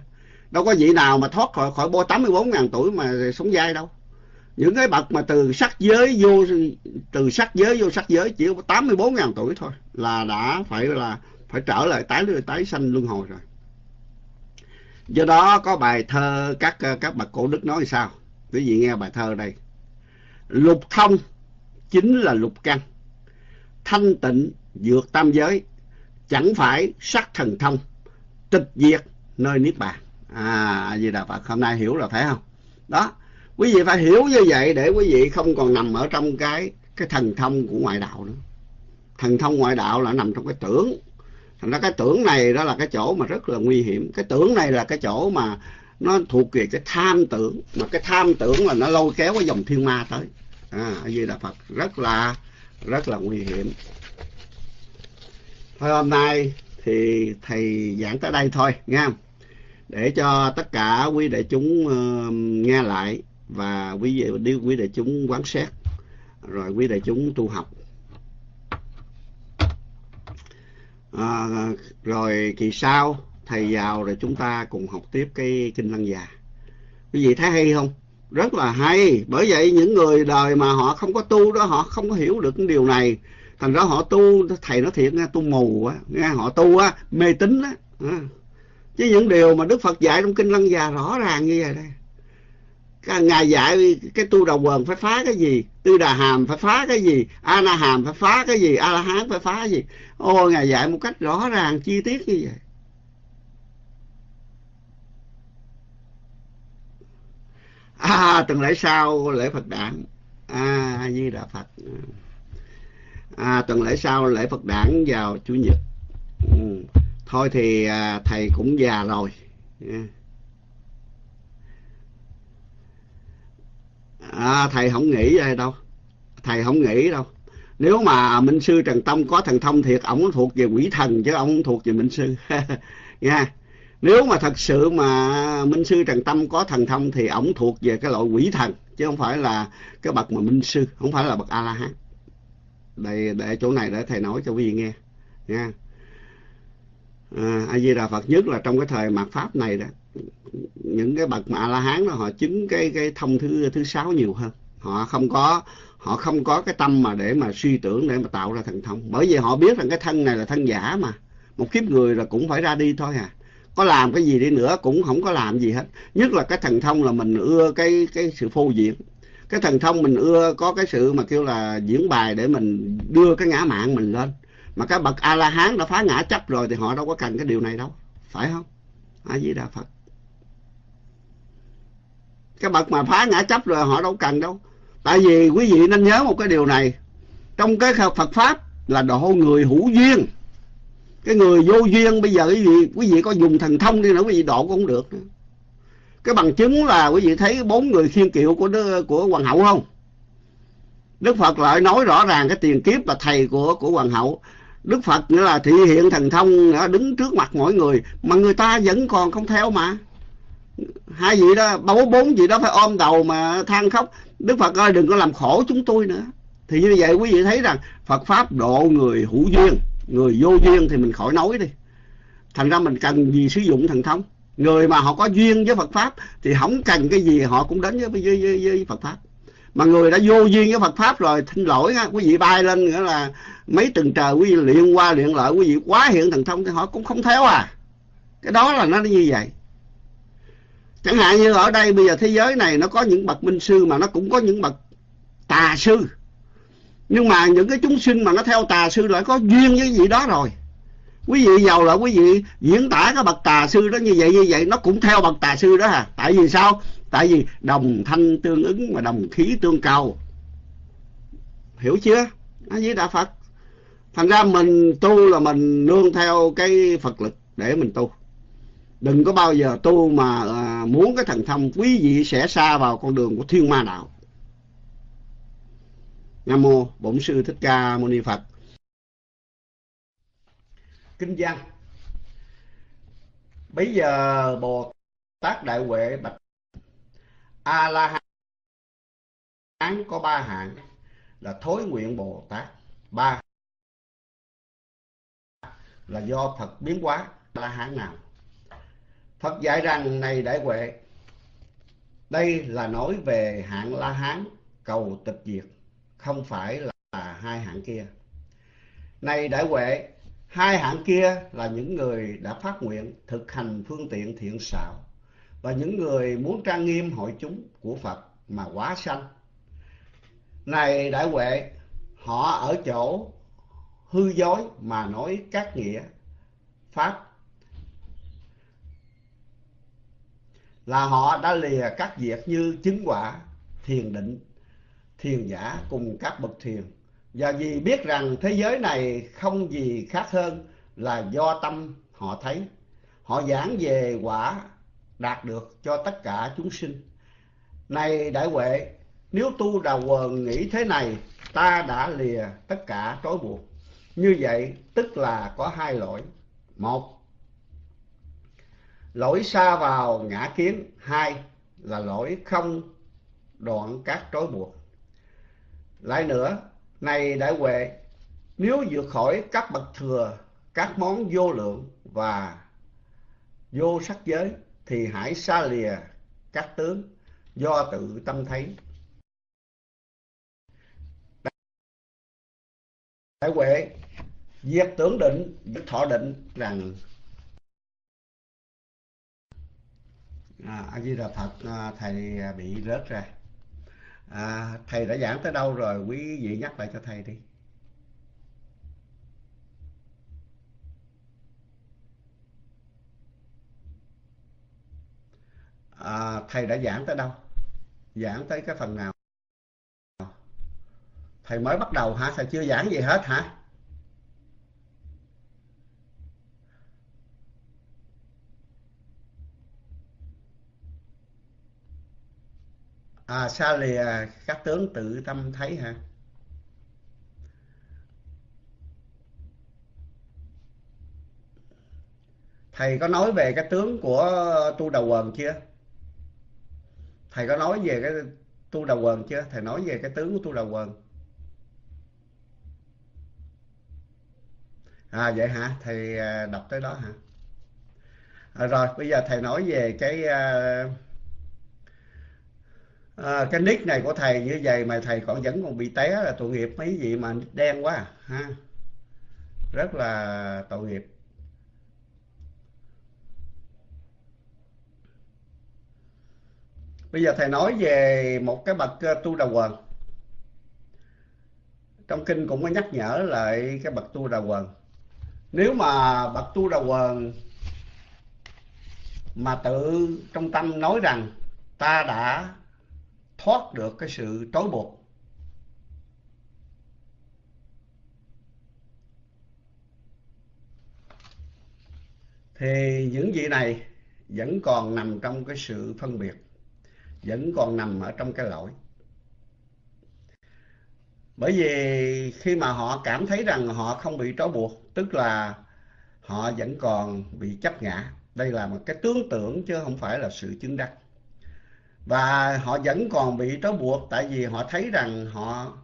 Đâu có vị nào mà thoát khỏi khỏi bo 84 ngàn tuổi mà sống dai đâu. Những cái bậc mà từ sắc giới vô, từ sắc giới vô sắc giới chỉ có 84 ngàn tuổi thôi là đã phải là, phải trở lại tái tái sanh luân hồi rồi. Do đó có bài thơ các các bậc cổ đức nói sao? Quý vị nghe bài thơ đây. Lục thông chính là lục căn thanh tịnh vượt tam giới, chẳng phải sắc thần thông, tịch diệt nơi niết bàn. À vậy là đà phật, hôm nay hiểu rồi, phải không? Đó, quý vị phải hiểu như vậy để quý vị không còn nằm ở trong cái cái thần thông của ngoại đạo nữa. Thần thông ngoại đạo là nằm trong cái tưởng. Thành ra cái tưởng này đó là cái chỗ mà rất là nguy hiểm. Cái tưởng này là cái chỗ mà nó thuộc về cái tham tưởng, mà cái tham tưởng là nó lôi kéo cái dòng thiên ma tới. À vậy là phật, rất là rất là nguy hiểm. Thôi hôm nay thì thầy giảng tới đây thôi nha để cho tất cả quý đại chúng uh, nghe lại và quý vị quý đại chúng quán xét rồi quý đại chúng tu học. À, rồi kỳ sau thầy vào rồi chúng ta cùng học tiếp cái kinh lăng già. Quý vị thấy hay không? Rất là hay. Bởi vậy những người đời mà họ không có tu đó, họ không có hiểu được cái điều này. Thành ra họ tu, thầy nói thiệt nghe, tu mù á nghe họ tu á, mê tín á. À. Chứ những điều mà đức phật dạy trong kinh lăng già rõ ràng như vậy đây. Ngài dạy cái tu đầu quần phải phá cái gì? Tư đà hàm phải phá cái gì? A na hàm phải phá cái gì? A la hán phải phá cái gì? Ôi, ngài dạy một cách rõ ràng, chi tiết như vậy. À tuần lễ sau lễ phật đản. À a di đà phật. À, tuần lễ sau lễ phật đản vào chủ nhật. Ừ. thôi thì à, thầy cũng già rồi. À, à thầy không nghĩ vậy đâu. Thầy không nghĩ đâu. Nếu mà minh sư trần tông có thần thông thiệt ổng thuộc về quỷ thần chứ ông thuộc về minh sư. Nha nếu mà thật sự mà minh sư trần tâm có thần thông thì ổng thuộc về cái loại quỷ thần chứ không phải là cái bậc mà minh sư không phải là bậc a la hán đây để chỗ này để thầy nói cho quý vị nghe nha. À, a di đà phật nhất là trong cái thời mạt pháp này đó những cái bậc mà a la hán đó họ chứng cái cái thông thứ thứ sáu nhiều hơn. Họ không có họ không có cái tâm mà để mà suy tưởng để mà tạo ra thần thông. Bởi vì họ biết rằng cái thân này là thân giả mà. Một kiếp người là cũng phải ra đi thôi à có làm cái gì đi nữa cũng không có làm gì hết. Nhất là cái thần thông là mình ưa cái cái sự phô diễn. Cái thần thông mình ưa có cái sự mà kêu là diễn bài để mình đưa cái ngã mạng mình lên. Mà các bậc a la hán đã phá ngã chấp rồi thì họ đâu có cần cái điều này đâu. Phải không? A di đà phật cái bậc mà phá ngã chấp rồi họ đâu cần đâu. Tại vì quý vị nên nhớ một cái điều này. Trong cái phật pháp là độ người hữu duyên cái người vô duyên bây giờ quý vị quý vị có dùng thần thông đi nữa, quý vị độ cũng không được. Nữa cái bằng chứng là quý vị thấy bốn người khiên kiệu của của hoàng hậu không? Đức phật lại nói rõ ràng cái tiền kiếp là thầy của của hoàng hậu. Đức phật nghĩa là thị hiện thần thông đứng trước mặt mỗi người. Mà người ta vẫn còn không theo mà. Hai vị đó bốn bốn vị đó phải ôm đầu mà than khóc. Đức phật ơi, đừng có làm khổ chúng tôi nữa. Thì như vậy quý vị thấy rằng phật pháp độ người hữu duyên người vô duyên thì mình khỏi nói đi. Thành ra mình cần gì sử dụng thần thông? Người mà họ có duyên với Phật pháp thì không cần cái gì họ cũng đến với, với, với, với Phật pháp. Mà người đã vô duyên với Phật pháp rồi xin lỗi nha quý vị bay lên nghĩa là mấy từng trời quý vị luyện qua luyện lại quý vị quá hiện thần thông thì họ cũng không theo à. Cái đó là nó như vậy. Chẳng hạn như ở đây bây giờ thế giới này nó có những bậc minh sư mà nó cũng có những bậc tà sư nhưng mà những cái chúng sinh mà nó theo tà sư lại có duyên với gì đó rồi. Quý vị giàu là quý vị diễn tả cái bậc tà sư đó như vậy như vậy nó cũng theo bậc tà sư đó à tại vì sao? Tại vì đồng thanh tương ứng mà đồng khí tương cầu. Hiểu chưa? Nói với đạo phật. Thành ra mình tu là mình nương theo cái phật lực để mình tu. Đừng có bao giờ tu mà à, muốn cái thần thông quý vị sẽ xa vào con đường của thiên ma đạo nam mô bổn sư thích ca mâu ni phật. Kinh văn. Bây giờ bồ tát đại huệ bạch a la hán có ba hạng, là thối nguyện bồ tát. Ba là do phật biến hóa la hán nào. Phật dạy rằng, này đại huệ, đây là nói về hạng la hán cầu tịch diệt không phải là hai hạng kia này đại huệ Hai hạng kia là những người đã phát nguyện thực hành phương tiện thiện xảo và những người muốn trang nghiêm hội chúng của Phật mà quá sanh. Này đại huệ, họ ở chỗ hư dối mà nói các nghĩa pháp là họ đã lìa các việc như chứng quả, thiền định, thiền giả cùng các bậc thiền. Và vì biết rằng thế giới này không gì khác hơn là do tâm họ thấy. Họ giảng về quả đạt được cho tất cả chúng sinh. Này đại huệ, nếu tu đà quần nghĩ thế này, ta đã lìa tất cả trói buộc. Như vậy tức là có hai lỗi. Một, lỗi xa vào ngã kiến. Hai là lỗi không đoạn các trói buộc. Lại nữa, này đại huệ, nếu vượt khỏi các bậc thừa, các món vô lượng và vô sắc giới, thì hãy xa lìa các tướng do tự tâm thấy. Đại huệ, việc tưởng định, việc thọ định rằng à, a di đà phật à, thầy bị rớt ra à, thầy đã giảng tới đâu rồi? Quý vị nhắc lại cho thầy đi. À, thầy đã giảng tới đâu? Giảng tới cái phần nào? Thầy mới bắt đầu hả? Thầy chưa giảng gì hết hả? À xa lìa các tướng tự tâm thấy hả? Thầy có nói về cái tướng của tu đầu quần chưa? Thầy có nói về cái tu đầu quần chưa? Thầy nói về cái tướng của tu đầu quần. À vậy hả? Thầy à, đọc tới đó hả? À, rồi bây giờ thầy nói về cái uh, à, cái nick này của thầy như vậy mà thầy còn vẫn còn bị té là tội nghiệp mấy gì mà đen quá ha. Rất là tội nghiệp. Bây giờ thầy nói về một cái bậc ờ, tu đầu quần. Trong kinh cũng có nhắc nhở lại cái bậc tu đầu quần. Nếu mà bậc tu đầu quần mà tự trong tâm nói rằng ta đã thoát được cái sự trói buộc. Thì những vị này vẫn còn nằm trong cái sự phân biệt, vẫn còn nằm ở trong cái lỗi. Bởi vì khi mà họ cảm thấy rằng họ không bị trói buộc, tức là họ vẫn còn bị chấp ngã, đây là một cái tướng tưởng chứ không phải là sự chứng đắc và họ vẫn còn bị trói buộc tại vì họ thấy rằng họ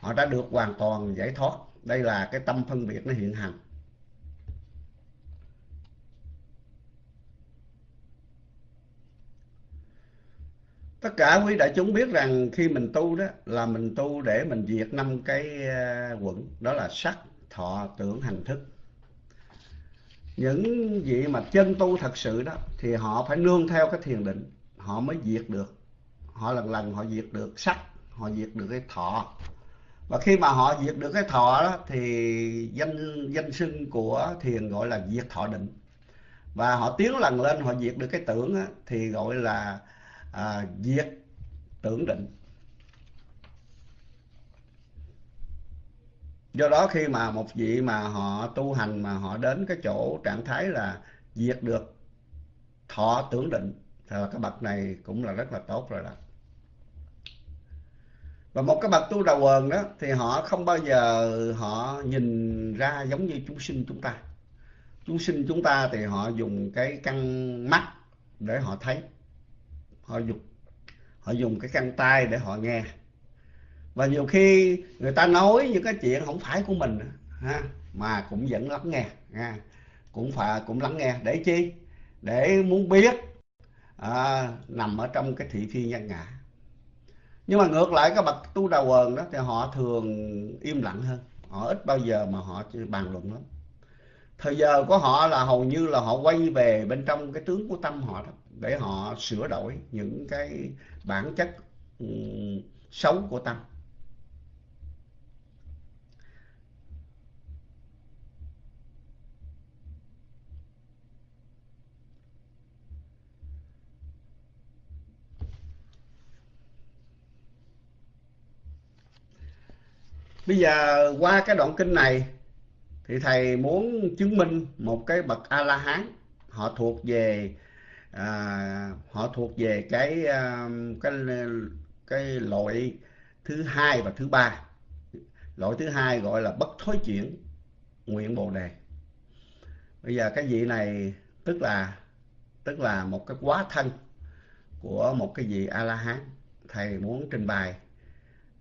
họ đã được hoàn toàn giải thoát. Đây là cái tâm phân biệt nó hiện hành. Tất cả quý đại chúng biết rằng khi mình tu đó là mình tu để mình diệt năm cái ờ, quẩn. Đó là sắc, thọ, tưởng, hành thức những vị mà chân tu thật sự đó thì họ phải nương theo cái thiền định. Họ mới diệt được. Họ lần lần họ diệt được sắc họ diệt được cái thọ. Và khi mà họ diệt được cái thọ đó thì danh danh xưng của thiền gọi là diệt thọ định. Và họ tiến lần lên họ diệt được cái tưởng đó, thì gọi là à, diệt tưởng định. Do đó khi mà một vị mà họ tu hành mà họ đến cái chỗ trạng thái là diệt được thọ tưởng định, thì là cái bậc này cũng là rất là tốt rồi đó. Và một cái bậc tu đầu quần đó, thì họ không bao giờ họ nhìn ra giống như chúng sinh chúng ta. Chúng sinh chúng ta thì họ dùng cái căn mắt để họ thấy, họ dùng họ dùng cái căn tay để họ nghe và nhiều khi người ta nói những cái chuyện không phải của mình ha mà cũng vẫn lắng nghe ha. cũng phải cũng lắng nghe. Để chi? Để muốn biết à, nằm ở trong cái thị phi nhân ngã. Nhưng mà ngược lại các bậc tu đà quần đó thì họ thường im lặng hơn. Họ ít bao giờ mà họ bàn luận lắm. Thời giờ của họ là hầu như là họ quay về bên trong cái tướng của tâm họ đó để họ sửa đổi những cái bản chất um, xấu của tâm. Bây giờ qua cái đoạn kinh này thì thầy muốn chứng minh một cái bậc a la hán họ thuộc về à, họ thuộc về cái à, cái cái loại thứ hai và thứ ba. Loại thứ hai gọi là bất thối chuyển nguyện bồ đề. Bây giờ cái vị này tức là tức là một cái quá thân của một cái vị a la hán thầy muốn trình bày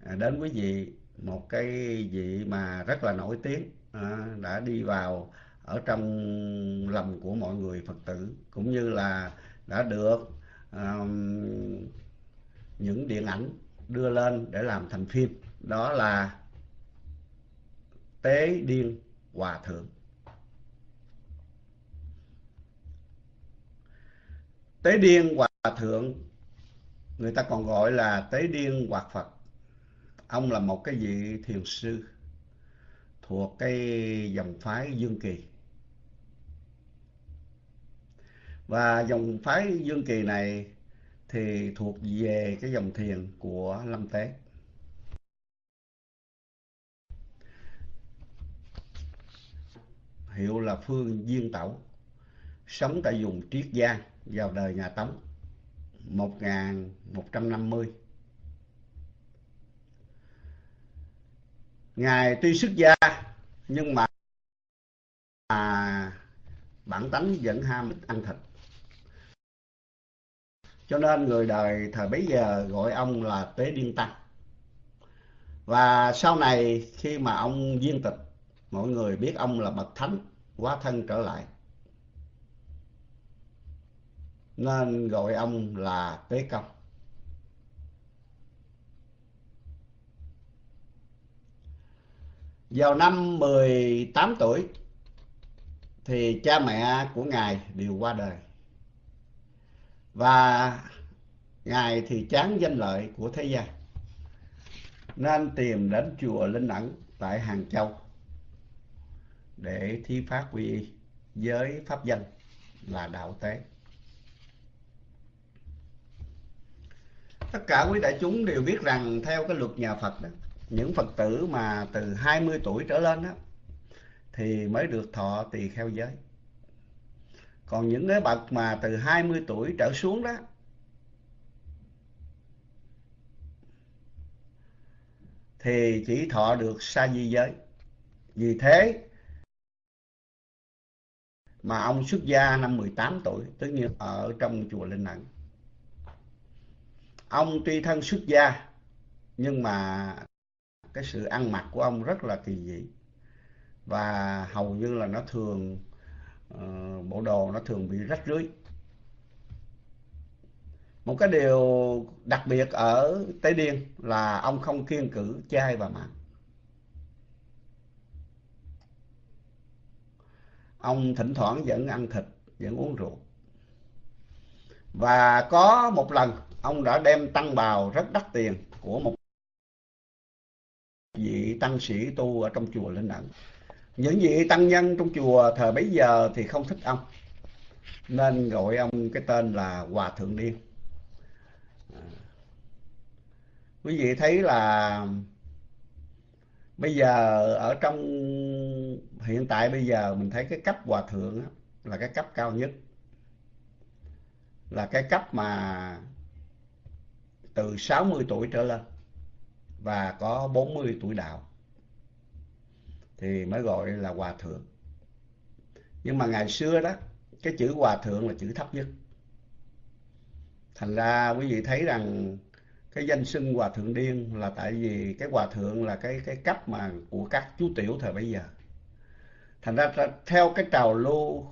à, đến quý vị một cái vị mà rất là nổi tiếng à, đã đi vào ở trong lòng của mọi người phật tử cũng như là đã được um, những điện ảnh đưa lên để làm thành phim. Đó là tế điên hòa thượng. Tế điên hòa thượng người ta còn gọi là tế điên hoạt phật ông là một cái vị thiền sư thuộc cái dòng phái Dương Kỳ. Và dòng phái Dương Kỳ này thì thuộc về cái dòng thiền của Lâm Tế. Hiệu là Phương Diên Tẩu, sống tại vùng Triết Giang vào đời nhà Tống 1150 ngài tuy xuất gia, nhưng mà bản tánh vẫn ham ăn thịt. Cho nên người đời thời bấy giờ gọi ông là tế điên tăng. Và sau này khi mà ông viên tịch, mọi người biết ông là bậc thánh quá thân trở lại. Nên gọi ông là tế công. Vào năm 18 tuổi thì cha mẹ của ngài đều qua đời. Và ngài thì chán danh lợi của thế gian, nên tìm đến chùa linh ẩn tại hàng châu để thi pháp quy y với pháp danh là đạo tế. Tất cả quý đại chúng đều biết rằng theo cái luật nhà phật đó những phật tử mà từ 20 tuổi trở lên đó thì mới được thọ tỳ kheo giới. Còn những cái bậc mà từ 20 tuổi trở xuống đó, thì chỉ thọ được sa di giới. Vì thế mà ông xuất gia năm 18 tuổi tất nhiên ở trong chùa Linh Ẩn. Ông tuy thân xuất gia, nhưng mà cái sự ăn mặc của ông rất là kỳ dị. Và hầu như là nó thường uh, bộ đồ nó thường bị rách rưới. Một cái điều đặc biệt ở tây Điên là ông không kiên cử chai và mặn. Ông thỉnh thoảng vẫn ăn thịt vẫn uống rượu. Và có một lần ông đã đem tăng bào rất đắt tiền của một tăng sĩ tu ở trong chùa Linh Đẳng. những vị tăng nhân trong chùa thời bấy giờ thì không thích ông. Nên gọi ông cái tên là hòa thượng điên. À. Quý vị thấy là bây giờ ở trong, hiện tại bây giờ mình thấy cái cấp hòa thượng là cái cấp cao nhất. Là cái cấp mà từ 60 tuổi trở lên và có 40 tuổi đạo thì mới gọi là hòa thượng. Nhưng mà ngày xưa đó, cái chữ hòa thượng là chữ thấp nhất. Thành ra quý vị thấy rằng cái danh xưng hòa thượng điên là tại vì cái hòa thượng là cái cái cấp mà của các chú tiểu thời bây giờ. Thành ra, theo cái trào lưu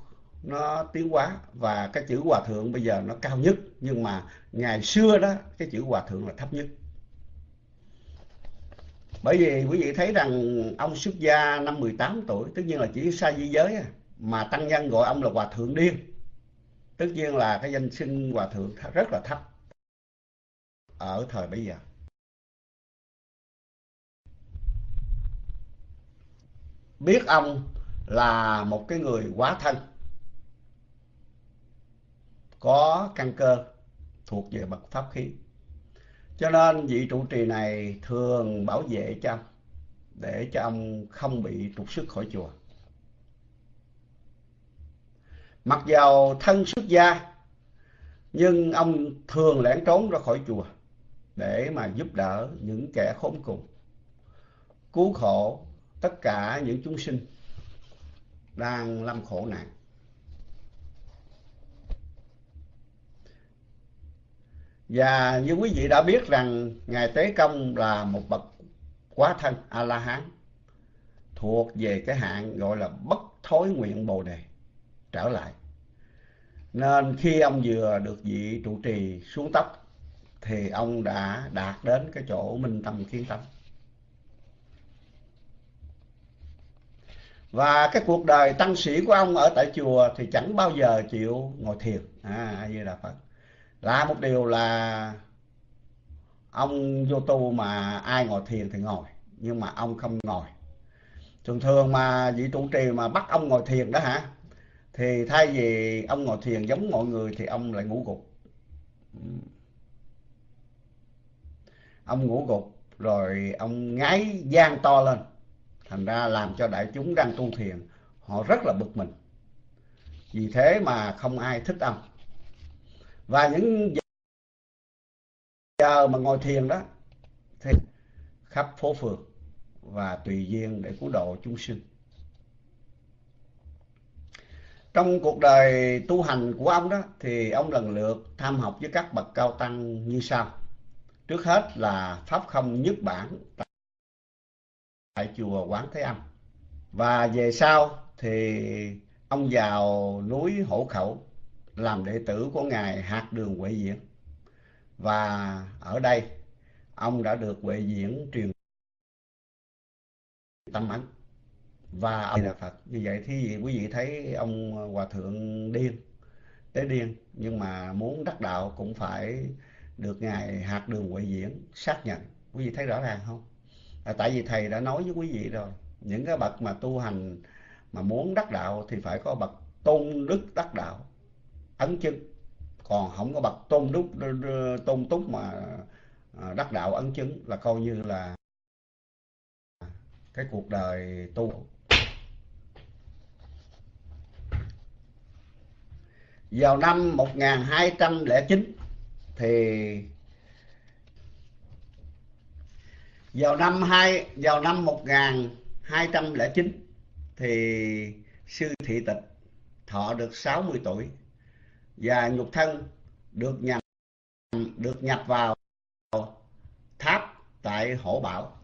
nó tiến hóa và cái chữ hòa thượng bây giờ nó cao nhất, nhưng mà ngày xưa đó, cái chữ hòa thượng là thấp nhất bởi vì, quý vị thấy rằng ông xuất gia năm 18 tuổi, tất nhiên là chỉ xa di giới à, mà tăng nhân gọi ông là hòa thượng điên. Tất nhiên là cái danh xưng hòa thượng rất là thấp ở thời bây giờ. Biết ông là một cái người quá thân, có căn cơ thuộc về bậc pháp khí cho nên vị trụ trì này thường bảo vệ cho để cho ông không bị trục xuất khỏi chùa. Mặc dầu thân xuất gia, nhưng ông thường lẻn trốn ra khỏi chùa để mà giúp đỡ những kẻ khốn cùng, cứu khổ tất cả những chúng sinh đang lâm khổ nạn. Và như quý vị đã biết rằng Ngài Tế Công là một bậc quá thân A-la-hán thuộc về cái hạng gọi là bất thối nguyện bồ đề trở lại. Nên khi ông vừa được vị trụ trì xuống tóc thì ông đã đạt đến cái chỗ minh tâm kiến tâm. Và cái cuộc đời tăng sĩ của ông ở tại chùa thì chẳng bao giờ chịu ngồi thiền. À, như là Phật. Là một điều là ông vô tu mà ai ngồi thiền thì ngồi, nhưng mà ông không ngồi. Thường thường mà vị trụ trì mà bắt ông ngồi thiền đó hả? Thì thay vì ông ngồi thiền giống mọi người thì ông lại ngủ gục. Ông ngủ gục rồi ông ngáy gian to lên. Thành ra làm cho đại chúng đang tu thiền họ rất là bực mình. Vì thế mà không ai thích ông. Và những giờ mà ngồi thiền đó, thì khắp phố phường và tùy duyên để cứu độ chúng sinh. Trong cuộc đời tu hành của ông đó, thì ông lần lượt tham học với các bậc cao tăng như sau. Trước hết là Pháp không nhất bản tại chùa Quán Thế Âm. Và về sau thì ông vào núi Hổ Khẩu làm đệ tử của Ngài Hạt Đường Huệ Diễn. Và ở đây ông đã được Huệ Diễn truyền tâm ánh và ông là Phật. Như vậy thì quý vị thấy ông Hòa Thượng điên, tế điên, nhưng mà muốn đắc đạo cũng phải được Ngài Hạt Đường Huệ Diễn xác nhận. Quý vị thấy rõ ràng không? À, tại vì Thầy đã nói với quý vị rồi, những cái bậc mà tu hành mà muốn đắc đạo thì phải có bậc tôn đức đắc đạo, ấn chứng. Còn không có bậc tôn đức tôn túc mà à, đắc đạo ấn chứng là coi như là cái cuộc đời tu vào năm 1209 thì vào năm hai, vào năm 1209 thì sư thị tịch, thọ được 60 tuổi và nhục thân được nhập được nhập vào tháp tại Hổ Bảo.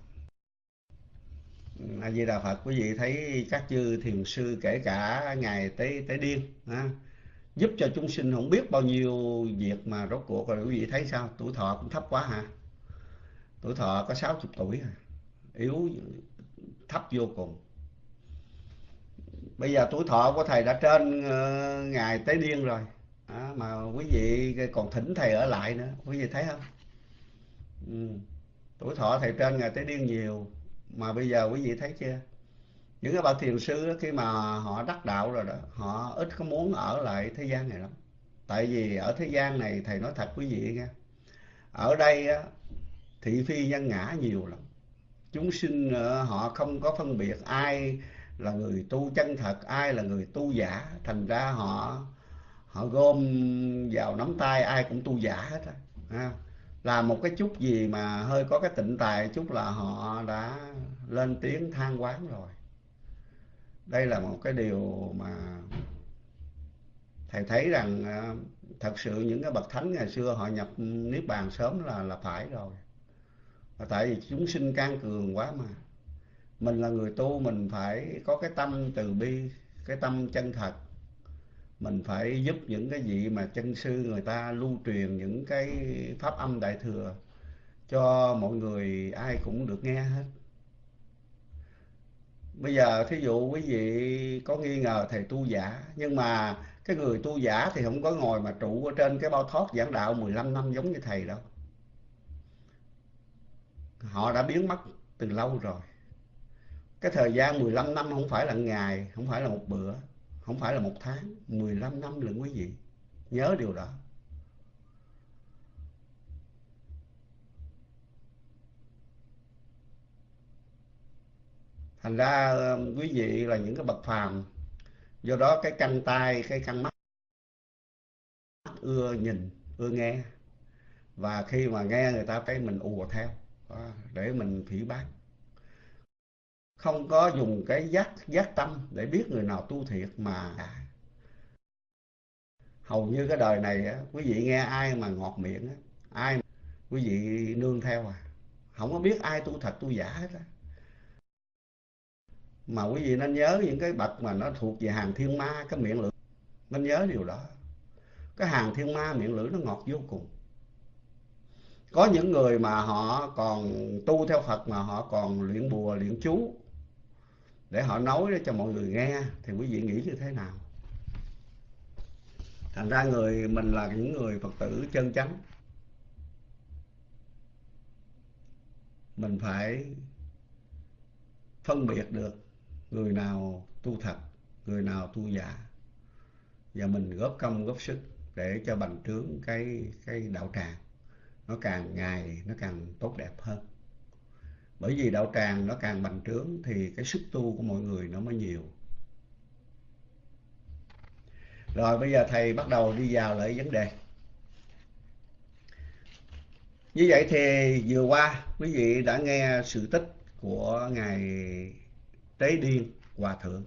A Di Đà Phật quý vị thấy các chư thiền sư kể cả ngài tế tế điên ha, giúp cho chúng sinh không biết bao nhiêu việc mà rốt cuộc rồi quý vị thấy sao? Tuổi thọ cũng thấp quá hả? Tuổi thọ có 60 tuổi à yếu thấp vô cùng. Bây giờ tuổi thọ của thầy đã trên uh, ngài tế điên rồi à, mà quý vị còn thỉnh thầy ở lại nữa quý vị thấy không? Ừ. tuổi thọ thầy trên ngày tới điên nhiều mà bây giờ quý vị thấy chưa? Những cái bậc thiền sư đó, khi mà họ đắc đạo rồi đó họ ít có muốn ở lại thế gian này lắm. Tại vì ở thế gian này thầy nói thật quý vị nghe ở đây á, thị phi nhân ngã nhiều lắm. Chúng sinh ờ, họ không có phân biệt ai là người tu chân thật ai là người tu giả. Thành ra họ họ gom vào nắm tay, ai cũng tu giả hết á làm một cái chút gì mà hơi có cái tịnh tài chút là họ đã lên tiếng than quán rồi. Đây là một cái điều mà thầy thấy rằng à, thật sự những cái bậc thánh ngày xưa họ nhập niết bàn sớm là là phải rồi. Và tại vì chúng sinh can cường quá mà. Mình là người tu, mình phải có cái tâm từ bi, cái tâm chân thật mình phải giúp những cái vị mà chân sư người ta lưu truyền những cái pháp âm đại thừa cho mọi người ai cũng được nghe hết. Bây giờ thí dụ quý vị có nghi ngờ thầy tu giả, nhưng mà cái người tu giả thì không có ngồi mà trụ ở trên cái bao thoát giảng đạo 15 năm giống như thầy đâu. Họ đã biến mất từ lâu rồi. Cái thời gian 15 năm không phải là ngày, không phải là một bữa không phải là một tháng 15 năm lận quý vị nhớ điều đó. Thành ra ờ, quý vị là những cái bậc phàm. Do đó cái căn tay cái căn mắt ưa nhìn, ưa nghe. Và khi mà nghe người ta thấy mình ùa theo để mình phỉ báng không có dùng cái giác giác tâm để biết người nào tu thiệt mà hầu như cái đời này á, quý vị nghe ai mà ngọt miệng á, ai quý vị nương theo à. Không có biết ai tu thật tu giả hết á. Mà quý vị nên nhớ những cái bậc mà nó thuộc về hàng thiên ma cái miệng lưỡi. Nên nhớ điều đó. Cái hàng thiên ma miệng lưỡi nó ngọt vô cùng. Có những người mà họ còn tu theo Phật mà họ còn luyện bùa luyện chú để họ nói cho mọi người nghe, thì quý vị nghĩ như thế nào? Thành ra người, mình là những người Phật tử chân chánh. Mình phải phân biệt được người nào tu thật, người nào tu giả. Và mình góp công, góp sức để cho bành trướng cái cái đạo tràng. Nó càng ngày, nó càng tốt đẹp hơn bởi vì đạo tràng nó càng bành trướng thì cái sức tu của mọi người nó mới nhiều rồi, bây giờ thầy bắt đầu đi vào lại vấn đề như vậy thì vừa qua, quý vị đã nghe sự tích của ngài Tế Điên Hòa Thượng.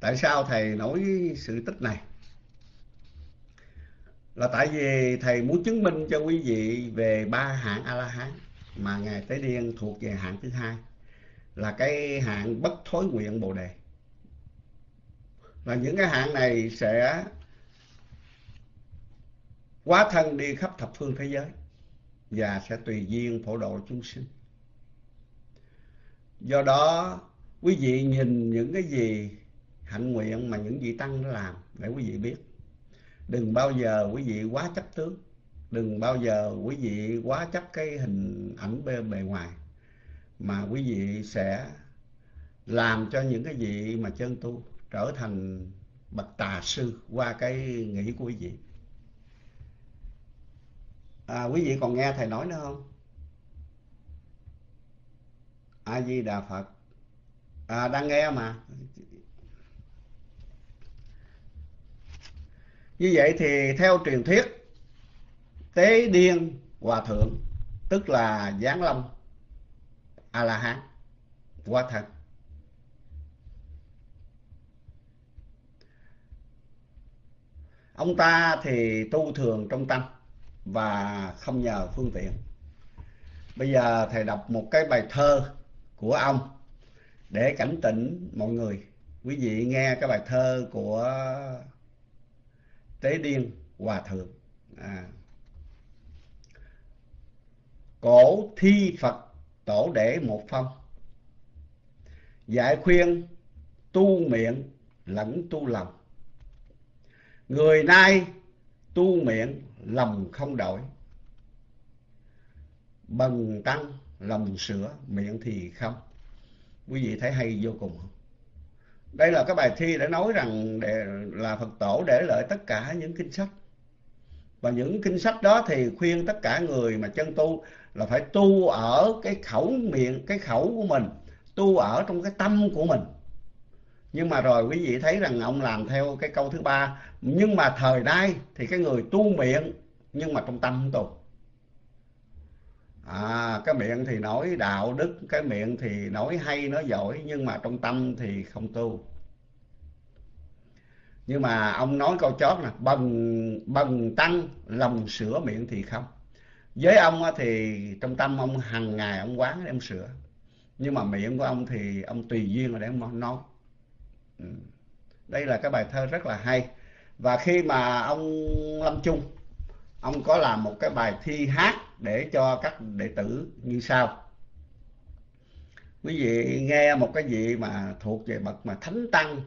Tại sao thầy nói sự tích này? Là tại vì thầy muốn chứng minh cho quý vị về ba hạng A-la-hán mà Ngài Tế Điên thuộc về hạng thứ hai là cái hạng bất thối nguyện Bồ Đề. là những cái hạng này sẽ quá thân đi khắp thập phương thế giới và sẽ tùy duyên phổ độ chúng sinh. Do đó, quý vị nhìn những cái gì hạnh nguyện mà những vị tăng đã làm để quý vị biết đừng bao giờ quý vị quá chấp tướng đừng bao giờ quý vị quá chấp cái hình ảnh bề, bề ngoài mà quý vị sẽ làm cho những cái vị mà chân tu trở thành bậc tà sư qua cái nghĩ của quý vị. À, quý vị còn nghe thầy nói nữa không? A di đà phật. À, đang nghe mà. Như vậy thì theo truyền thuyết tế điên hòa thượng tức là giáng Long, a la hán quá thật ông ta thì tu thường trong tâm và không nhờ phương tiện. Bây giờ thầy đọc một cái bài thơ của ông để cảnh tỉnh mọi người. Quý vị nghe cái bài thơ của tế điên hòa thượng. À cổ thi phật tổ để một phong. Dạy khuyên tu miệng lẫn tu lòng. Người nay tu miệng lòng không đổi. Bần tăng lòng sửa miệng thì không. Quý vị thấy hay vô cùng không? Đây là cái bài thi để nói rằng để, là phật tổ để lại tất cả những kinh sách và những kinh sách đó thì khuyên tất cả người mà chân tu là phải tu ở cái khẩu miệng cái khẩu của mình tu ở trong cái tâm của mình. Nhưng mà rồi quý vị thấy rằng ông làm theo cái câu thứ ba nhưng mà thời nay thì cái người tu miệng nhưng mà trong tâm tu. À, cái miệng thì nói đạo đức cái miệng thì nói hay nói giỏi nhưng mà trong tâm thì không tu nhưng mà ông nói câu chót là bần bần tăng lòng sửa miệng thì không. Với ông thì trong tâm ông hàng ngày ông quán để ông sửa. Nhưng mà miệng của ông thì ông tùy duyên để ông nói. Ừ. Đây là cái bài thơ rất là hay. Và khi mà ông lâm Trung ông có làm một cái bài thi hát để cho các đệ tử như sau. Quý vị nghe một cái gì mà thuộc về bậc mà thánh tăng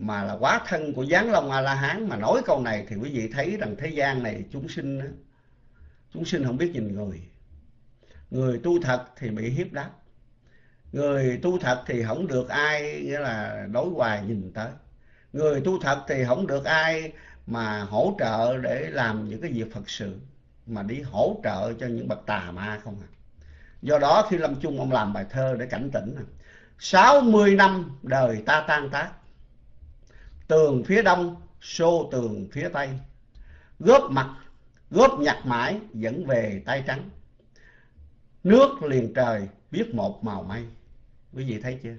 mà là quá thân của giáng long a la hán mà nói câu này thì quý vị thấy rằng thế gian này chúng sinh chúng sinh không biết nhìn người. Người tu thật thì bị hiếp đáp. Người tu thật thì không được ai, nghĩa là đối hoài nhìn tới. Người tu thật thì không được ai mà hỗ trợ để làm những cái việc phật sự, mà đi hỗ trợ cho những bậc tà ma không à. Do đó khi lâm chung ông làm bài thơ để cảnh tỉnh sáu mươi năm đời ta tan tác tường phía đông, xô tường phía tây. Góp mặt, góp nhặt mãi dẫn về tay trắng. Nước liền trời biết một màu mây. Quý vị thấy chưa?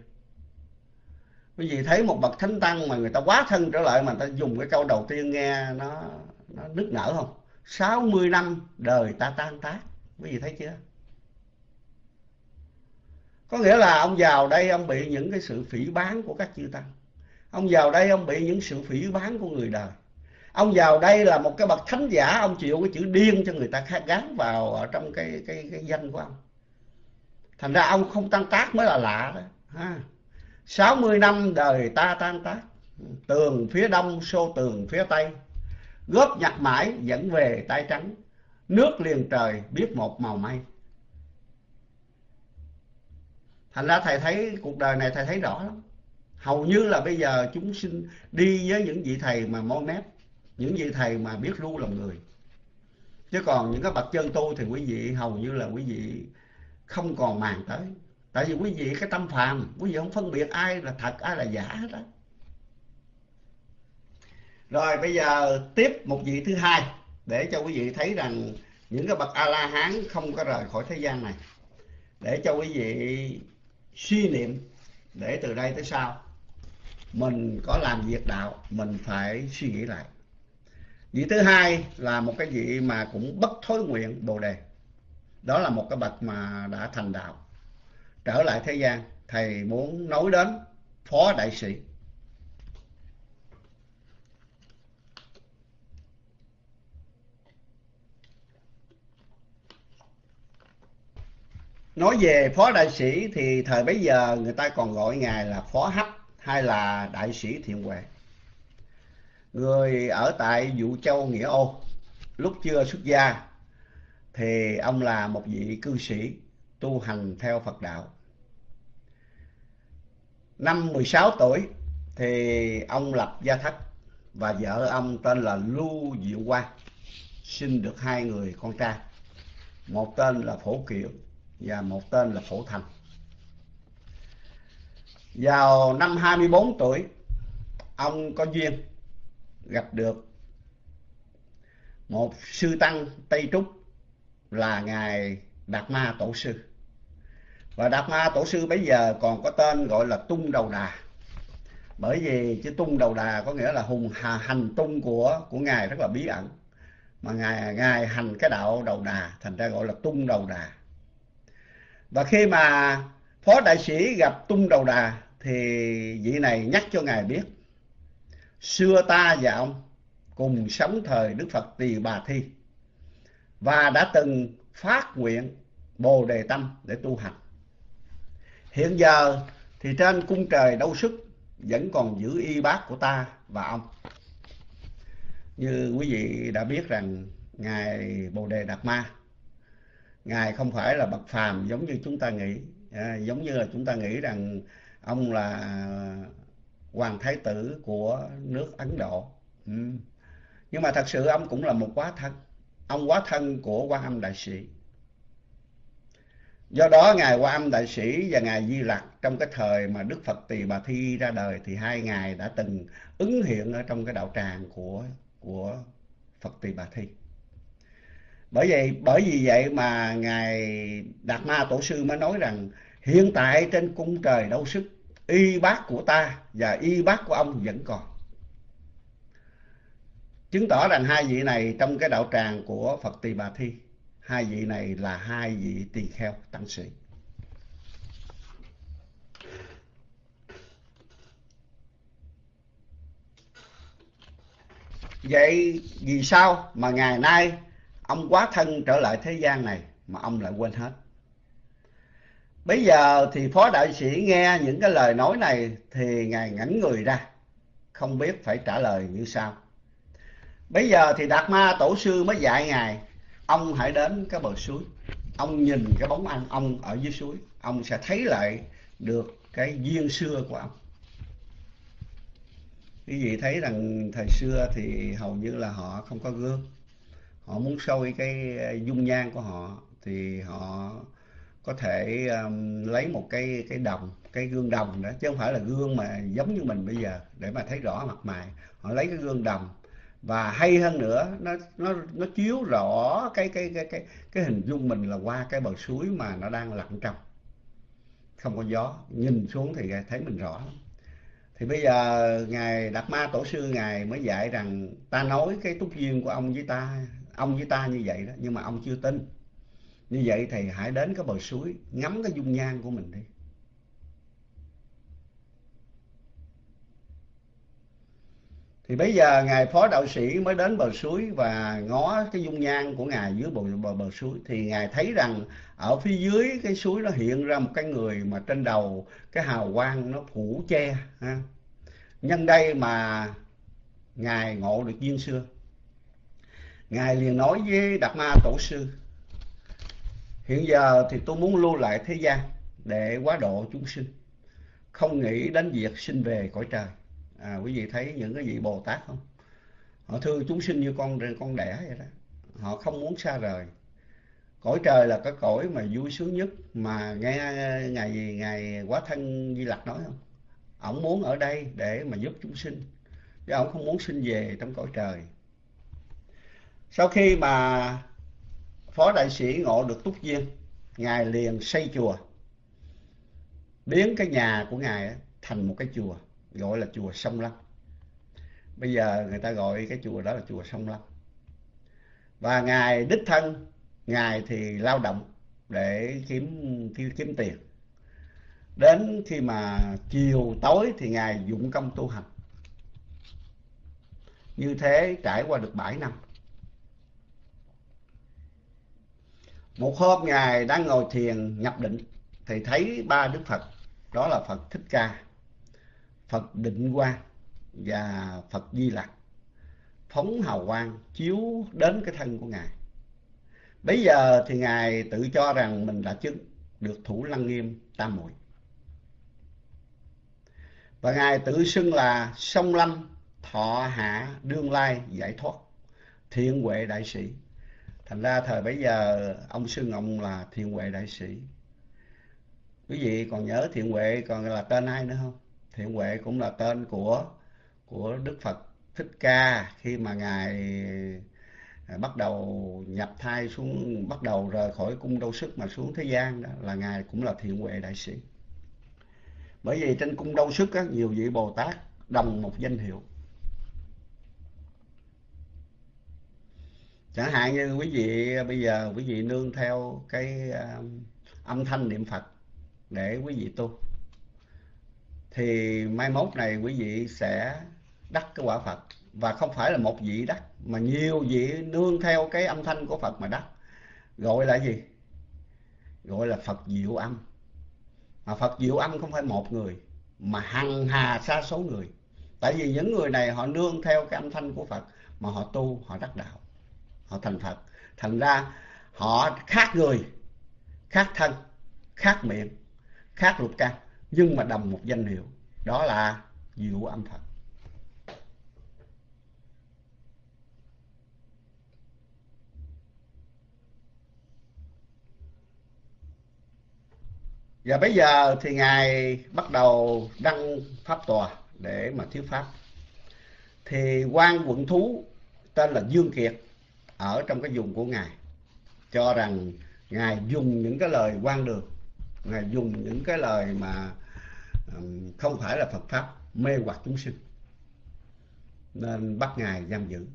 Quý vị thấy một bậc thánh tăng mà người ta quá thân trở lại mà người ta dùng cái câu đầu tiên nghe nó nó nức nở không? Sáu mươi năm đời ta tan tác. Quý vị thấy chưa? Có nghĩa là ông vào đây ông bị những cái sự phỉ báng của các chư tăng ông vào đây ông bị những sự phỉ bán của người đời. Ông vào đây là một cái bậc thánh giả, ông chịu cái chữ điên cho người ta khác gắn vào ở trong cái cái cái danh của ông. Thành ra ông không tan tác mới là lạ đó, ha. Sáu mươi năm đời ta tan tác, tường phía đông, xô tường phía tây. Góp nhặt mãi, dẫn về tay trắng. Nước liền trời, biết một màu mây. Thành ra thầy thấy, cuộc đời này thầy thấy rõ lắm hầu như là bây giờ chúng sinh đi với những vị thầy mà mon mép, những vị thầy mà biết lu lòng người. Chứ còn những cái bậc chân tu thì quý vị hầu như là quý vị không còn màng tới. Tại vì quý vị cái tâm phàm, quý vị không phân biệt ai là thật, ai là giả đó rồi bây giờ tiếp một vị thứ hai, để cho quý vị thấy rằng những cái bậc a la hán không có rời khỏi thế gian này. Để cho quý vị suy niệm để từ đây tới sau mình có làm việc đạo, mình phải suy nghĩ lại. Vị thứ hai là một cái vị mà cũng bất thối nguyện bồ đề. Đó là một cái bậc mà đã thành đạo. Trở lại thế gian, thầy muốn nói đến phó đại sĩ. Nói về phó đại sĩ thì thời bấy giờ người ta còn gọi ngài là phó hấp hay là đại sĩ thiện huệ. Người ở tại Vũ Châu Nghĩa Ô lúc chưa xuất gia thì ông là một vị cư sĩ tu hành theo Phật đạo. Năm 16 tuổi thì ông lập gia thất và vợ ông tên là Lưu Diệu Quan, sinh được hai người con trai một tên là Phổ Kiệu và một tên là Phổ Thành vào năm 24 tuổi, ông có duyên gặp được một sư tăng Tây Trúc là ngài Đạt Ma Tổ sư. Và Đạt Ma Tổ sư bây giờ còn có tên gọi là Tung Đầu Đà. Bởi vì chữ Tung Đầu Đà có nghĩa là hùng hà hành tung của của ngài rất là bí ẩn. Mà ngài ngài hành cái đạo đầu đà, thành ra gọi là tung đầu đà. Và khi mà phó đại sĩ gặp tung đầu đà thì vị này nhắc cho ngài biết, xưa ta và ông cùng sống thời đức phật tỳ bà thi và đã từng phát nguyện bồ đề tâm để tu hành. Hiện giờ thì trên cung trời đâu sức vẫn còn giữ y bác của ta và ông. Như quý vị đã biết rằng ngài bồ đề đạt ma, ngài không phải là bậc phàm giống như chúng ta nghĩ à, giống như là chúng ta nghĩ rằng ông là hoàng thái tử của nước ấn độ. Ừ. nhưng mà thật sự ông cũng là một quá thân. Ông quá thân của quan âm đại sĩ. Do đó ngài quan âm đại sĩ và ngài di lặc trong cái thời mà đức phật tỳ bà thi ra đời thì hai ngài đã từng ứng hiện ở trong cái đạo tràng của của phật tỳ bà thi bởi vậy, bởi vì vậy mà ngài đạt ma tổ sư mới nói rằng, hiện tại trên cung trời đâu sức, y bác của ta và y bác của ông vẫn còn. Chứng tỏ rằng hai vị này trong cái đạo tràng của phật tỳ bà thi, hai vị này là hai vị tỳ kheo tăng sĩ. Vậy vì sao mà ngày nay ông quá thân trở lại thế gian này mà ông lại quên hết. Bây giờ thì phó đại sĩ nghe những cái lời nói này thì ngài ngẩn người ra, không biết phải trả lời như sao. Bây giờ thì đạt ma tổ sư mới dạy ngài, ông hãy đến cái bờ suối, ông nhìn cái bóng anh ông ở dưới suối, ông sẽ thấy lại được cái duyên xưa của ông. Quý vị thấy rằng thời xưa thì hầu như là họ không có gương họ muốn soi cái ờ, dung nhan của họ thì họ có thể um, lấy một cái cái đồng cái gương đồng đó chứ không phải là gương mà giống như mình bây giờ để mà thấy rõ mặt mày. Họ lấy cái gương đồng và hay hơn nữa nó nó nó chiếu rõ cái cái cái cái cái hình dung mình là qua cái bờ suối mà nó đang lặng trong không có gió nhìn xuống thì thấy mình rõ. Thì bây giờ ngài đạt ma tổ sư ngài mới dạy rằng ta nói cái túc duyên của ông với ta ông với ta như vậy đó nhưng mà ông chưa tin. Như vậy thì hãy đến cái bờ suối ngắm cái dung nhan của mình đi. Thì bây giờ ngài phó đạo sĩ mới đến bờ suối và ngó cái dung nhan của ngài dưới bờ, bờ, bờ suối. Thì ngài thấy rằng ở phía dưới cái suối nó hiện ra một cái người mà trên đầu cái hào quang nó phủ che ha. nhân đây mà ngài ngộ được duyên xưa ngài liền nói với đạt ma tổ sư hiện giờ thì tôi muốn lưu lại thế gian để quá độ chúng sinh không nghĩ đến việc sinh về cõi trời. À, quý vị thấy những cái vị bồ tát không? Họ thương chúng sinh như con con đẻ vậy đó. Họ không muốn xa rời. Cõi trời là cái cõi mà vui sướng nhất mà nghe ngày ngày quá thân di lặc nói không? Ông muốn ở đây để mà giúp chúng sinh chứ ông không muốn sinh về trong cõi trời sau khi mà phó đại sĩ ngộ được túc duyên, ngài liền xây chùa. Biến cái nhà của ngài thành một cái chùa, gọi là chùa sông lâm. Bây giờ người ta gọi cái chùa đó là chùa sông lâm. Và ngài đích thân, ngài thì lao động để kiếm kiếm tiền. Đến khi mà chiều tối thì ngài dụng công tu hành. Như thế trải qua được bảy năm. Một hôm ngài đang ngồi thiền nhập định thì thấy ba đức phật, đó là phật thích ca, phật định quang và phật di lặc, phóng hào quang chiếu đến cái thân của ngài. Bây giờ thì ngài tự cho rằng mình đã chứng, được thủ lăng nghiêm, tam muội. Và ngài tự xưng là sông lâm, thọ hạ đương lai giải thoát, thiện huệ đại sĩ thành ra thời bấy giờ ông xưng ông là thiện huệ đại sĩ. Quý vị còn nhớ thiện huệ còn là tên ai nữa không? Thiện huệ cũng là tên của của đức phật thích ca khi mà ngài à, bắt đầu nhập thai xuống bắt đầu rời khỏi cung đâu sức mà xuống thế gian đó là ngài cũng là thiện huệ đại sĩ. Bởi vì trên cung đâu sức á, nhiều vị bồ tát đồng một danh hiệu. Chẳng hạn như quý vị bây giờ quý vị nương theo cái uh, âm thanh niệm phật để quý vị tu. Thì mai mốt này quý vị sẽ đắc cái quả phật. Và không phải là một vị đắc mà nhiều vị nương theo cái âm thanh của phật mà đắc. Gọi là gì? Gọi là phật diệu âm. Mà phật diệu âm không phải một người mà hằng hà sa số người. Tại vì những người này họ nương theo cái âm thanh của phật mà họ tu họ đắc đạo họ thành phật. Thành ra họ khác người, khác thân, khác miệng, khác lục căn, nhưng mà đồng một danh hiệu. Đó là diệu âm phật. Và bây giờ thì ngài bắt đầu đăng pháp tòa để mà thuyết pháp. Thì quan quận thú tên là dương kiệt ở trong cái vùng của ngài. Cho rằng ngài dùng những cái lời quan đường ngài dùng những cái lời mà không phải là Phật pháp, mê hoặc chúng sinh. Nên bắt ngài giam giữ.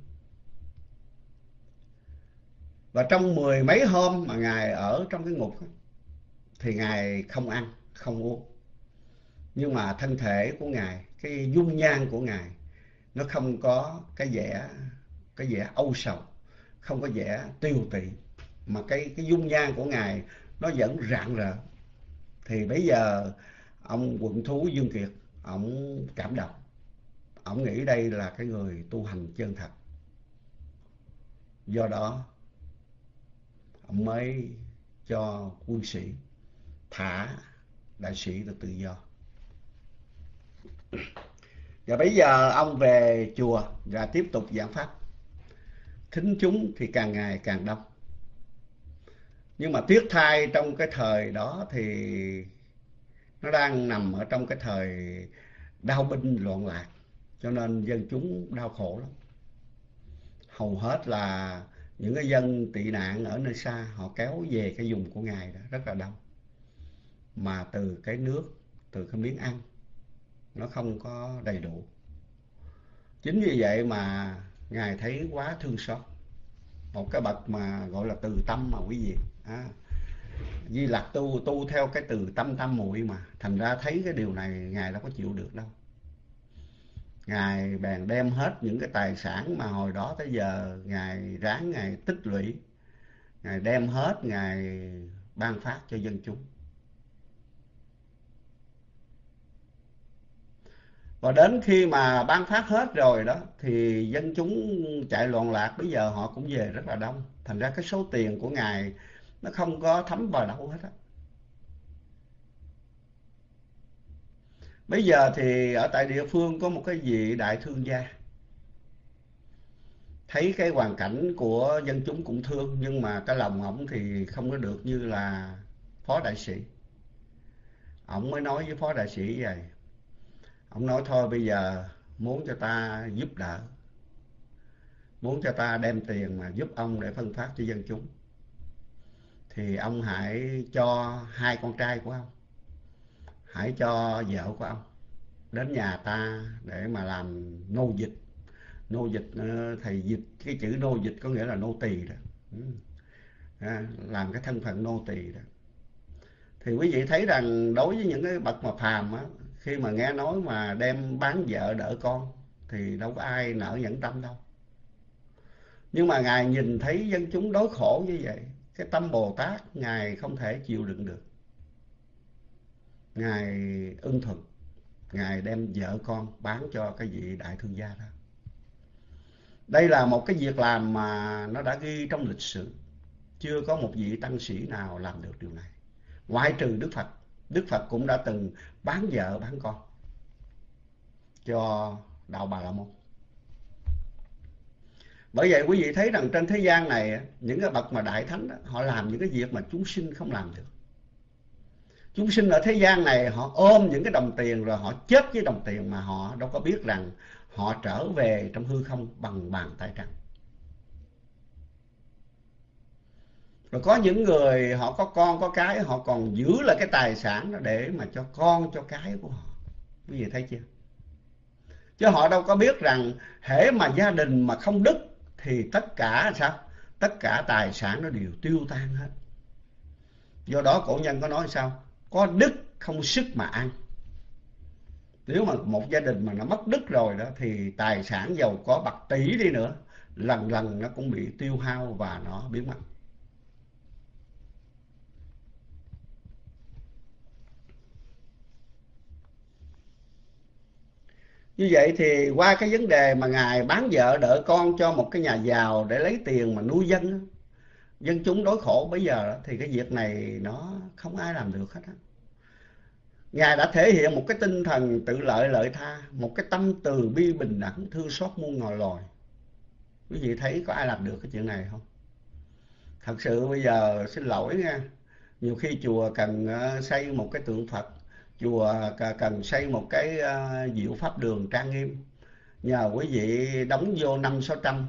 Và trong mười mấy hôm mà ngài ở trong cái ngục thì ngài không ăn, không uống. Nhưng mà thân thể của ngài, cái dung nhan của ngài, nó không có cái vẻ cái vẻ âu sầu không có vẻ tiêu tị mà cái cái dung nhan của ngài nó vẫn rạng rỡ. Thì bây giờ ông quận thú dương kiệt, ông cảm động. Ông nghĩ đây là cái người tu hành chân thật. Do đó, ông mới cho quân sĩ thả đại sĩ được tự do. Và bây giờ ông về chùa và tiếp tục giảng pháp thính chúng thì càng ngày càng đông. Nhưng mà tiếc thay trong cái thời đó thì nó đang nằm ở trong cái thời đau binh loạn lạc, cho nên dân chúng đau khổ lắm. Hầu hết là những cái dân tị nạn ở nơi xa, họ kéo về cái vùng của ngài đó, rất là đông. Mà từ cái nước, từ cái miếng ăn, nó không có đầy đủ. Chính vì vậy mà ngài thấy quá thương xót. Một cái bậc mà gọi là từ tâm mà quý vị. À, di lặc tu tu theo cái từ tâm tâm muội mà. Thành ra thấy cái điều này ngài đâu có chịu được đâu. Ngài bèn đem hết những cái tài sản mà hồi đó tới giờ ngài ráng ngài tích lũy. Ngài đem hết ngài ban phát cho dân chúng. Và đến khi mà ban phát hết rồi đó, thì dân chúng chạy loạn lạc. Bây giờ họ cũng về rất là đông. Thành ra cái số tiền của ngài nó không có thấm vào đâu hết á. Bây giờ thì ở tại địa phương có một cái vị đại thương gia. Thấy cái hoàn cảnh của dân chúng cũng thương, nhưng mà cái lòng ổng thì không có được như là phó đại sĩ. Ổng mới nói với phó đại sĩ vậy ông nói, thôi bây giờ muốn cho ta giúp đỡ, muốn cho ta đem tiền mà giúp ông để phân phát cho dân chúng, thì ông hãy cho hai con trai của ông, hãy cho vợ của ông đến nhà ta để mà làm nô dịch. Nô dịch ờ, thì thầy dịch, cái chữ nô dịch có nghĩa là nô tỳ đó. Ừ. À, làm cái thân phận nô tỳ đó. Thì quý vị thấy rằng đối với những cái bậc mà phàm á khi mà nghe nói mà đem bán vợ đỡ con, thì đâu có ai nỡ nhẫn tâm đâu. Nhưng mà ngài nhìn thấy dân chúng đối khổ như vậy, cái tâm bồ tát ngài không thể chịu đựng được. Ngài ưng thuận, ngài đem vợ con bán cho cái vị đại thương gia đó. Đây là một cái việc làm mà nó đã ghi trong lịch sử. Chưa có một vị tăng sĩ nào làm được điều này. Ngoại trừ đức phật. Đức Phật cũng đã từng bán vợ bán con cho đạo Bà La Môn. Bởi vậy quý vị thấy rằng trên thế gian này những cái bậc mà đại thánh đó, họ làm những cái việc mà chúng sinh không làm được. Chúng sinh ở thế gian này họ ôm những cái đồng tiền rồi họ chết với đồng tiền mà họ đâu có biết rằng họ trở về trong hư không bằng bàn tay trắng. Rồi có những người họ có con, có cái, họ còn giữ lại cái tài sản đó để mà cho con, cho cái của họ. Quý vị thấy chưa? Chứ họ đâu có biết rằng hễ mà gia đình mà không đức thì tất cả sao? Tất cả tài sản nó đều tiêu tan hết. Do đó cổ nhân có nói sao? Có đức không sức mà ăn. Nếu mà một gia đình mà nó mất đức rồi đó thì tài sản giàu có bạc tỷ đi nữa, lần lần nó cũng bị tiêu hao và nó biến mất. Như vậy thì qua cái vấn đề mà ngài bán vợ đỡ con cho một cái nhà giàu để lấy tiền mà nuôi dân dân chúng đối khổ bây giờ thì cái việc này nó không ai làm được hết á. Ngài đã thể hiện một cái tinh thần tự lợi lợi tha, một cái tâm từ bi bình đẳng, thương xót muôn ngòi lòi quý vị thấy có ai làm được cái chuyện này không? Thật sự bây giờ xin lỗi nha, nhiều khi chùa cần ờ, xây một cái tượng phật chùa cần xây một cái à, diệu pháp đường trang nghiêm. Nhờ quý vị đóng vô năm sáu trăm,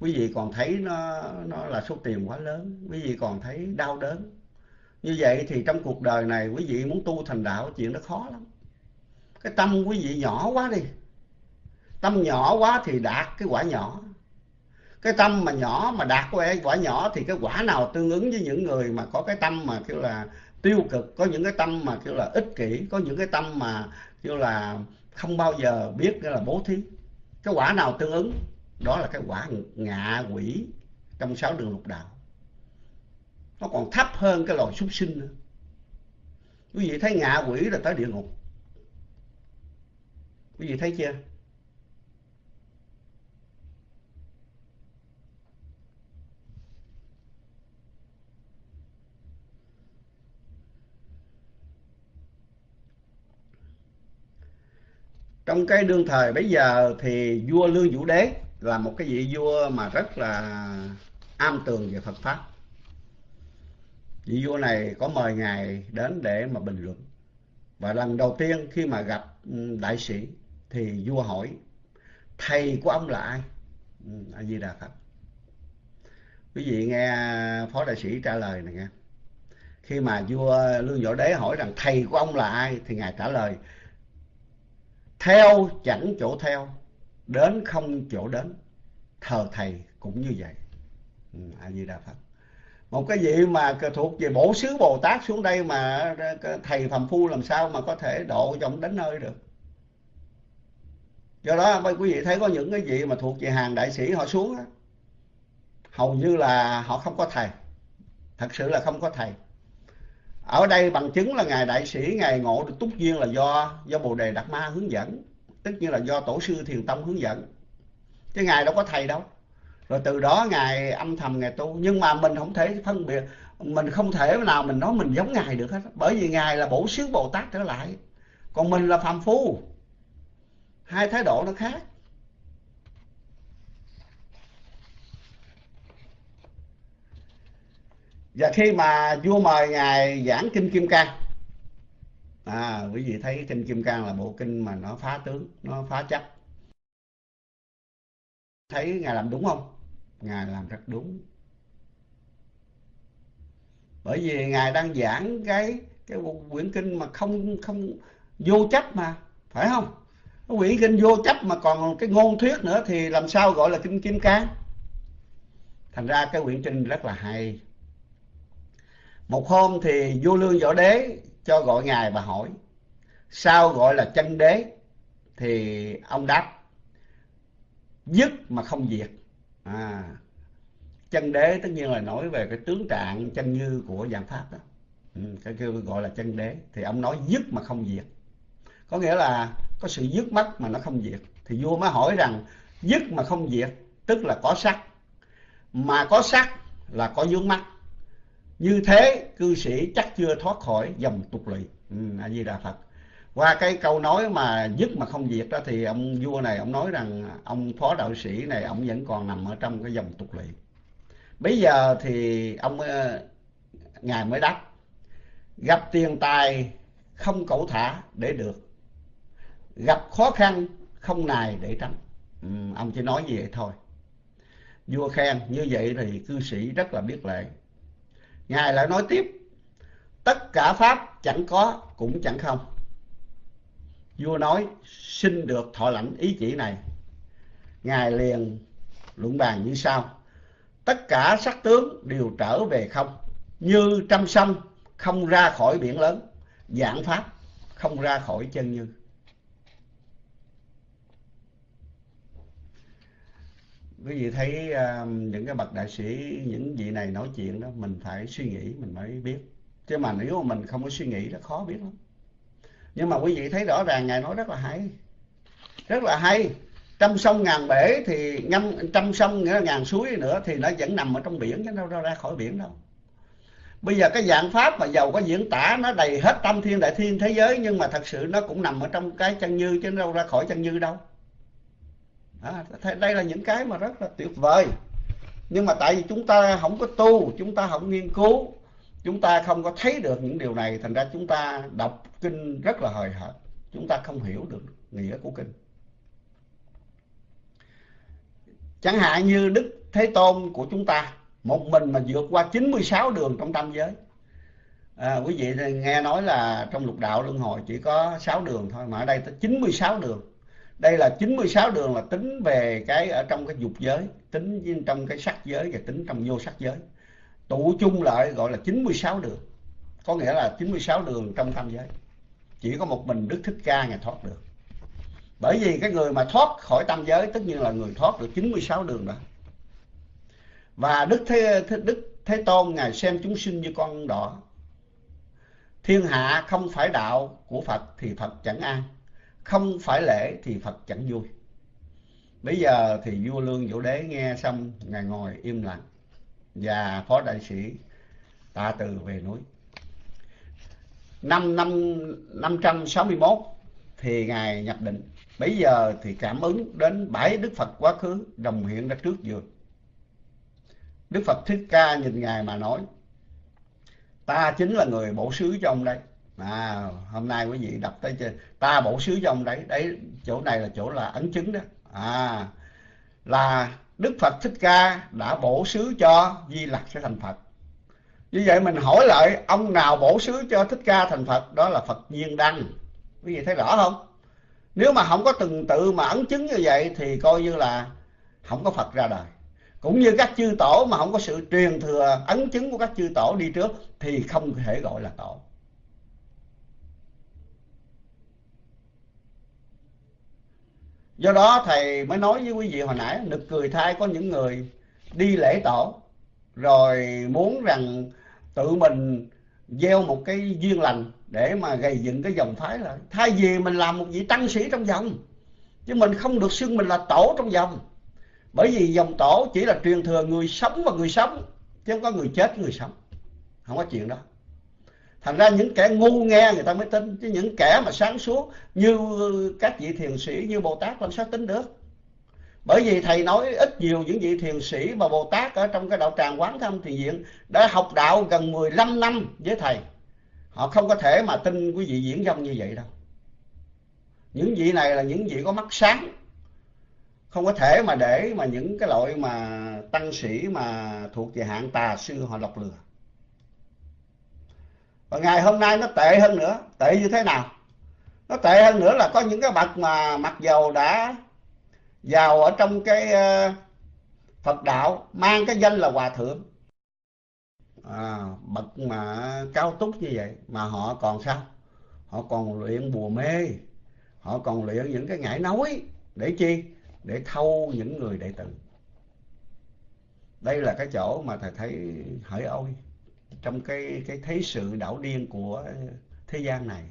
quý vị còn thấy nó nó là số tiền quá lớn, quý vị còn thấy đau đớn. Như vậy thì trong cuộc đời này quý vị muốn tu thành đạo chuyện đó khó lắm. Cái tâm quý vị nhỏ quá đi. Tâm nhỏ quá thì đạt cái quả nhỏ. Cái tâm mà nhỏ mà đạt cái quả nhỏ thì cái quả nào tương ứng với những người mà có cái tâm mà kêu là tiêu cực, có những cái tâm mà kêu là, ích kỷ, có những cái tâm mà kêu là, không bao giờ biết là bố thí. Cái quả nào tương ứng, đó là cái quả ngạ quỷ trong sáu đường lục đạo. Nó còn thấp hơn cái loài súc sinh nữa. Quý vị thấy ngạ quỷ là tới địa ngục. Quý vị thấy chưa? Trong cái đương thời bấy giờ thì vua lương vũ đế là một cái vị vua mà rất là am tường về phật pháp. Vị vua này có mời ngài đến để mà bình luận. Và lần đầu tiên khi mà gặp ừ, đại sĩ thì vua hỏi, thầy của ông là ai? Ừ, A di đà phật. Quý vị nghe phó đại sĩ trả lời này nghe. Khi mà vua lương võ đế hỏi rằng thầy của ông là ai? thì ngài trả lời theo chẳng chỗ theo đến không chỗ đến thờ thầy cũng như vậy. Ừ, a di đà phật. Một cái gì mà thuộc về bổ xứ bồ tát xuống đây mà thầy phàm phu làm sao mà có thể độ cho ông đến nơi được? Do đó quý vị thấy có những cái gì mà thuộc về hàng đại sĩ họ xuống đó, hầu như là họ không có thầy. Thật sự là không có thầy ở đây bằng chứng là ngài đại sĩ, ngài ngộ được túc duyên là do do bồ đề đạt ma hướng dẫn tất nhiên là do tổ sư thiền tông hướng dẫn. Chứ ngài đâu có thầy đâu. Rồi từ đó ngài âm thầm, ngài tu. Nhưng mà mình không thể phân biệt, mình không thể nào mình nói mình giống ngài được hết. Bởi vì ngài là bổ xứ bồ tát trở lại. Còn mình là phàm phu. Hai thái độ nó khác. Và khi mà vua mời ngài giảng kinh kim cang. À quý vị thấy kinh kim cang là bộ kinh mà nó phá tướng, nó phá chấp. Thấy ngài làm đúng không? Ngài làm rất đúng. Bởi vì ngài đang giảng cái cái quyển kinh mà không không vô chấp mà, phải không? Quyển kinh vô chấp mà còn cái ngôn thuyết nữa thì làm sao gọi là kinh kim cang? Thành ra cái quyển kinh rất là hay một hôm thì vua lương võ đế cho gọi ngài và hỏi sao gọi là chân đế? Thì ông đáp dứt mà không diệt. À, chân đế tất nhiên là nói về cái tướng trạng chân như của dạng pháp đó. Ừ, cái kêu gọi là chân đế. Thì ông nói dứt mà không diệt. Có nghĩa là có sự dứt mất mà nó không diệt. Thì vua mới hỏi rằng dứt mà không diệt tức là có sắc. Mà có sắc là có vướng mắt như thế cư sĩ chắc chưa thoát khỏi dòng tục lụy ừ, a di đà phật. Qua cái câu nói mà dứt mà không diệt đó thì ông vua này ông nói rằng ông phó đạo sĩ này ông vẫn còn nằm ở trong cái dòng tục lụy bây giờ thì ông ờ, ngài mới đáp gặp tiền tài không cẩu thả để được. Gặp khó khăn không nài để tránh. Ừ, ông chỉ nói như vậy thôi. Vua khen như vậy thì cư sĩ rất là biết lệ ngài lại nói tiếp, tất cả pháp chẳng có, cũng chẳng không. Vua nói, xin được thọ lãnh ý chỉ này. Ngài liền luận bàn như sau, tất cả sắc tướng đều trở về không? Như trăm sông không ra khỏi biển lớn, giảng pháp không ra khỏi chân như. Quý vị thấy uh, những cái bậc đại sĩ những vị này nói chuyện đó mình phải suy nghĩ mình mới biết. Chứ mà nếu mà mình không có suy nghĩ nó khó biết lắm. Nhưng mà quý vị thấy rõ ràng ngài nói rất là hay. Rất là hay. Trăm sông ngàn bể thì ngâm trăm sông nghĩa là ngàn suối nữa thì nó vẫn nằm ở trong biển chứ đâu ra, ra khỏi biển đâu. Bây giờ cái dạng pháp mà giàu có diễn tả nó đầy hết tâm thiên đại thiên thế giới nhưng mà thật sự nó cũng nằm ở trong cái chân như chứ đâu ra khỏi chân như đâu à, đây là những cái mà rất là tuyệt vời. Nhưng mà tại vì chúng ta không có tu chúng ta không nghiên cứu chúng ta không có thấy được những điều này thành ra chúng ta đọc kinh rất là hời hợt. Chúng ta không hiểu được nghĩa của kinh. Chẳng hạn như đức thế tôn của chúng ta một mình mà vượt qua 96 đường trong tam giới. À, quý vị nghe nói là trong lục đạo luân hồi chỉ có 6 đường thôi mà ở đây tới 96 đường đây là 96 đường là tính về cái ở trong cái dục giới tính trong cái sắc giới và tính trong vô sắc giới. Tụ chung lại gọi là 96 đường có nghĩa là 96 đường trong tam giới. Chỉ có một mình Đức Thích Ca ngày thoát được. Bởi vì cái người mà thoát khỏi tam giới tất nhiên là người thoát được 96 đường đó. Và Đức Thế, Đức Thế Tôn Ngài xem chúng sinh như con đỏ. Thiên hạ không phải đạo của Phật thì Phật chẳng an không phải lễ thì Phật chẳng vui. Bây giờ thì vua lương vũ đế nghe xong, ngài ngồi im lặng, và phó đại sĩ tạ từ về núi năm năm năm trăm sáu mươi mốt thì ngài nhập định. Bây giờ thì cảm ứng đến bảy đức phật quá khứ, đồng hiện ra trước giường. Đức phật thích ca nhìn ngài mà nói, ta chính là người bổ xứ cho ông đây." À, hôm nay quý vị đọc tới trên ta bổ xứ cho ông đấy. Đấy chỗ này là chỗ là ấn chứng đó. À là Đức Phật Thích Ca đã bổ xứ cho Di Lặc sẽ thành Phật. Như vậy mình hỏi lại ông nào bổ xứ cho Thích Ca thành Phật? Đó là Phật Nhiên Đăng. Quý vị thấy rõ không? Nếu mà không có từng tự mà ấn chứng như vậy thì coi như là không có Phật ra đời. Cũng như các chư tổ mà không có sự truyền thừa ấn chứng của các chư tổ đi trước thì không thể gọi là tổ. Do đó thầy mới nói với quý vị hồi nãy, nực cười thay có những người đi lễ tổ, rồi muốn rằng tự mình gieo một cái duyên lành để mà gây dựng cái dòng phái lại thay vì mình làm một vị tăng sĩ trong dòng, chứ mình không được xưng mình là tổ trong dòng. Bởi vì dòng tổ chỉ là truyền thừa người sống và người sống, chứ không có người chết, người sống. Không có chuyện đó thành ra những kẻ ngu nghe người ta mới tin. Chứ những kẻ mà sáng suốt như các vị thiền sĩ, như bồ tát làm sao tin được? Bởi vì thầy nói ít nhiều những vị thiền sĩ và bồ tát ở trong cái đạo tràng quán thâm thiền viện đã học đạo gần 15 năm với thầy. Họ không có thể mà tin quý vị diễn dông như vậy đâu. Những vị này là những vị có mắt sáng. Không có thể mà để mà những cái loại mà tăng sĩ mà thuộc về hạng tà sư họ lọc lừa và ngày hôm nay nó tệ hơn nữa. Tệ như thế nào? Nó tệ hơn nữa là có những cái bậc mà mặc dầu đã vào ở trong cái ờ, Phật đạo mang cái danh là hòa thượng. À, bậc mà cao túc như vậy mà họ còn sao? Họ còn luyện bùa mê. Họ còn luyện những cái ngải nói để chi? Để thâu những người đệ tử. Đây là cái chỗ mà thầy thấy hỡi ôi trong cái cái thế sự đảo điên của thế gian này.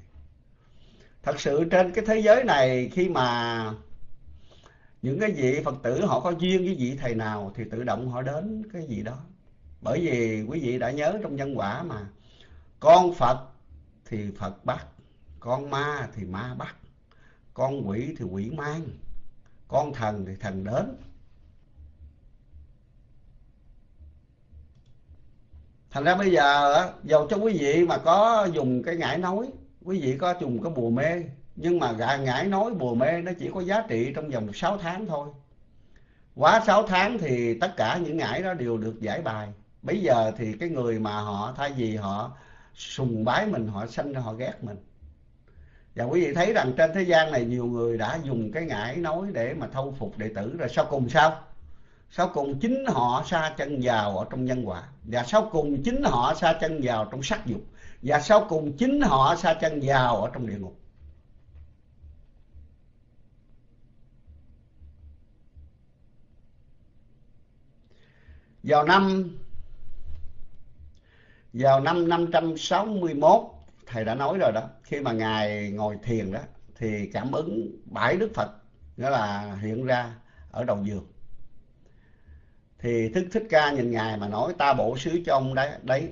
Thật sự trên cái thế giới này khi mà những cái vị phật tử họ có duyên với vị thầy nào thì tự động họ đến cái gì đó. Bởi vì quý vị đã nhớ trong nhân quả mà, con phật thì phật bắt con ma thì ma bắt con quỷ thì quỷ mang, con thần thì thần đến. Thành ra bây giờ dầu cho quý vị mà có dùng cái ngải nói quý vị có dùng cái bùa mê, nhưng mà gà ngải nói bùa mê nó chỉ có giá trị trong vòng 6 tháng thôi. Quá 6 tháng thì tất cả những ngải đó đều được giải bài. Bây giờ thì cái người mà họ, thay vì họ sùng bái mình, họ sanh ra họ ghét mình. Và quý vị thấy rằng trên thế gian này nhiều người đã dùng cái ngải nói để mà thâu phục đệ tử, rồi sau cùng sao? Sau cùng chính họ sa chân vào ở trong nhân quả. Và sau cùng chính họ sa chân vào trong sắc dục. Và sau cùng chính họ sa chân vào ở trong địa ngục. Vào năm vào năm 561 thầy đã nói rồi đó, khi mà ngài ngồi thiền đó, thì cảm ứng bảy đức Phật nghĩa là hiện ra ở đầu giường thì thức, thích ca nhìn ngài mà nói, ta bổ xứ cho ông đấy đấy.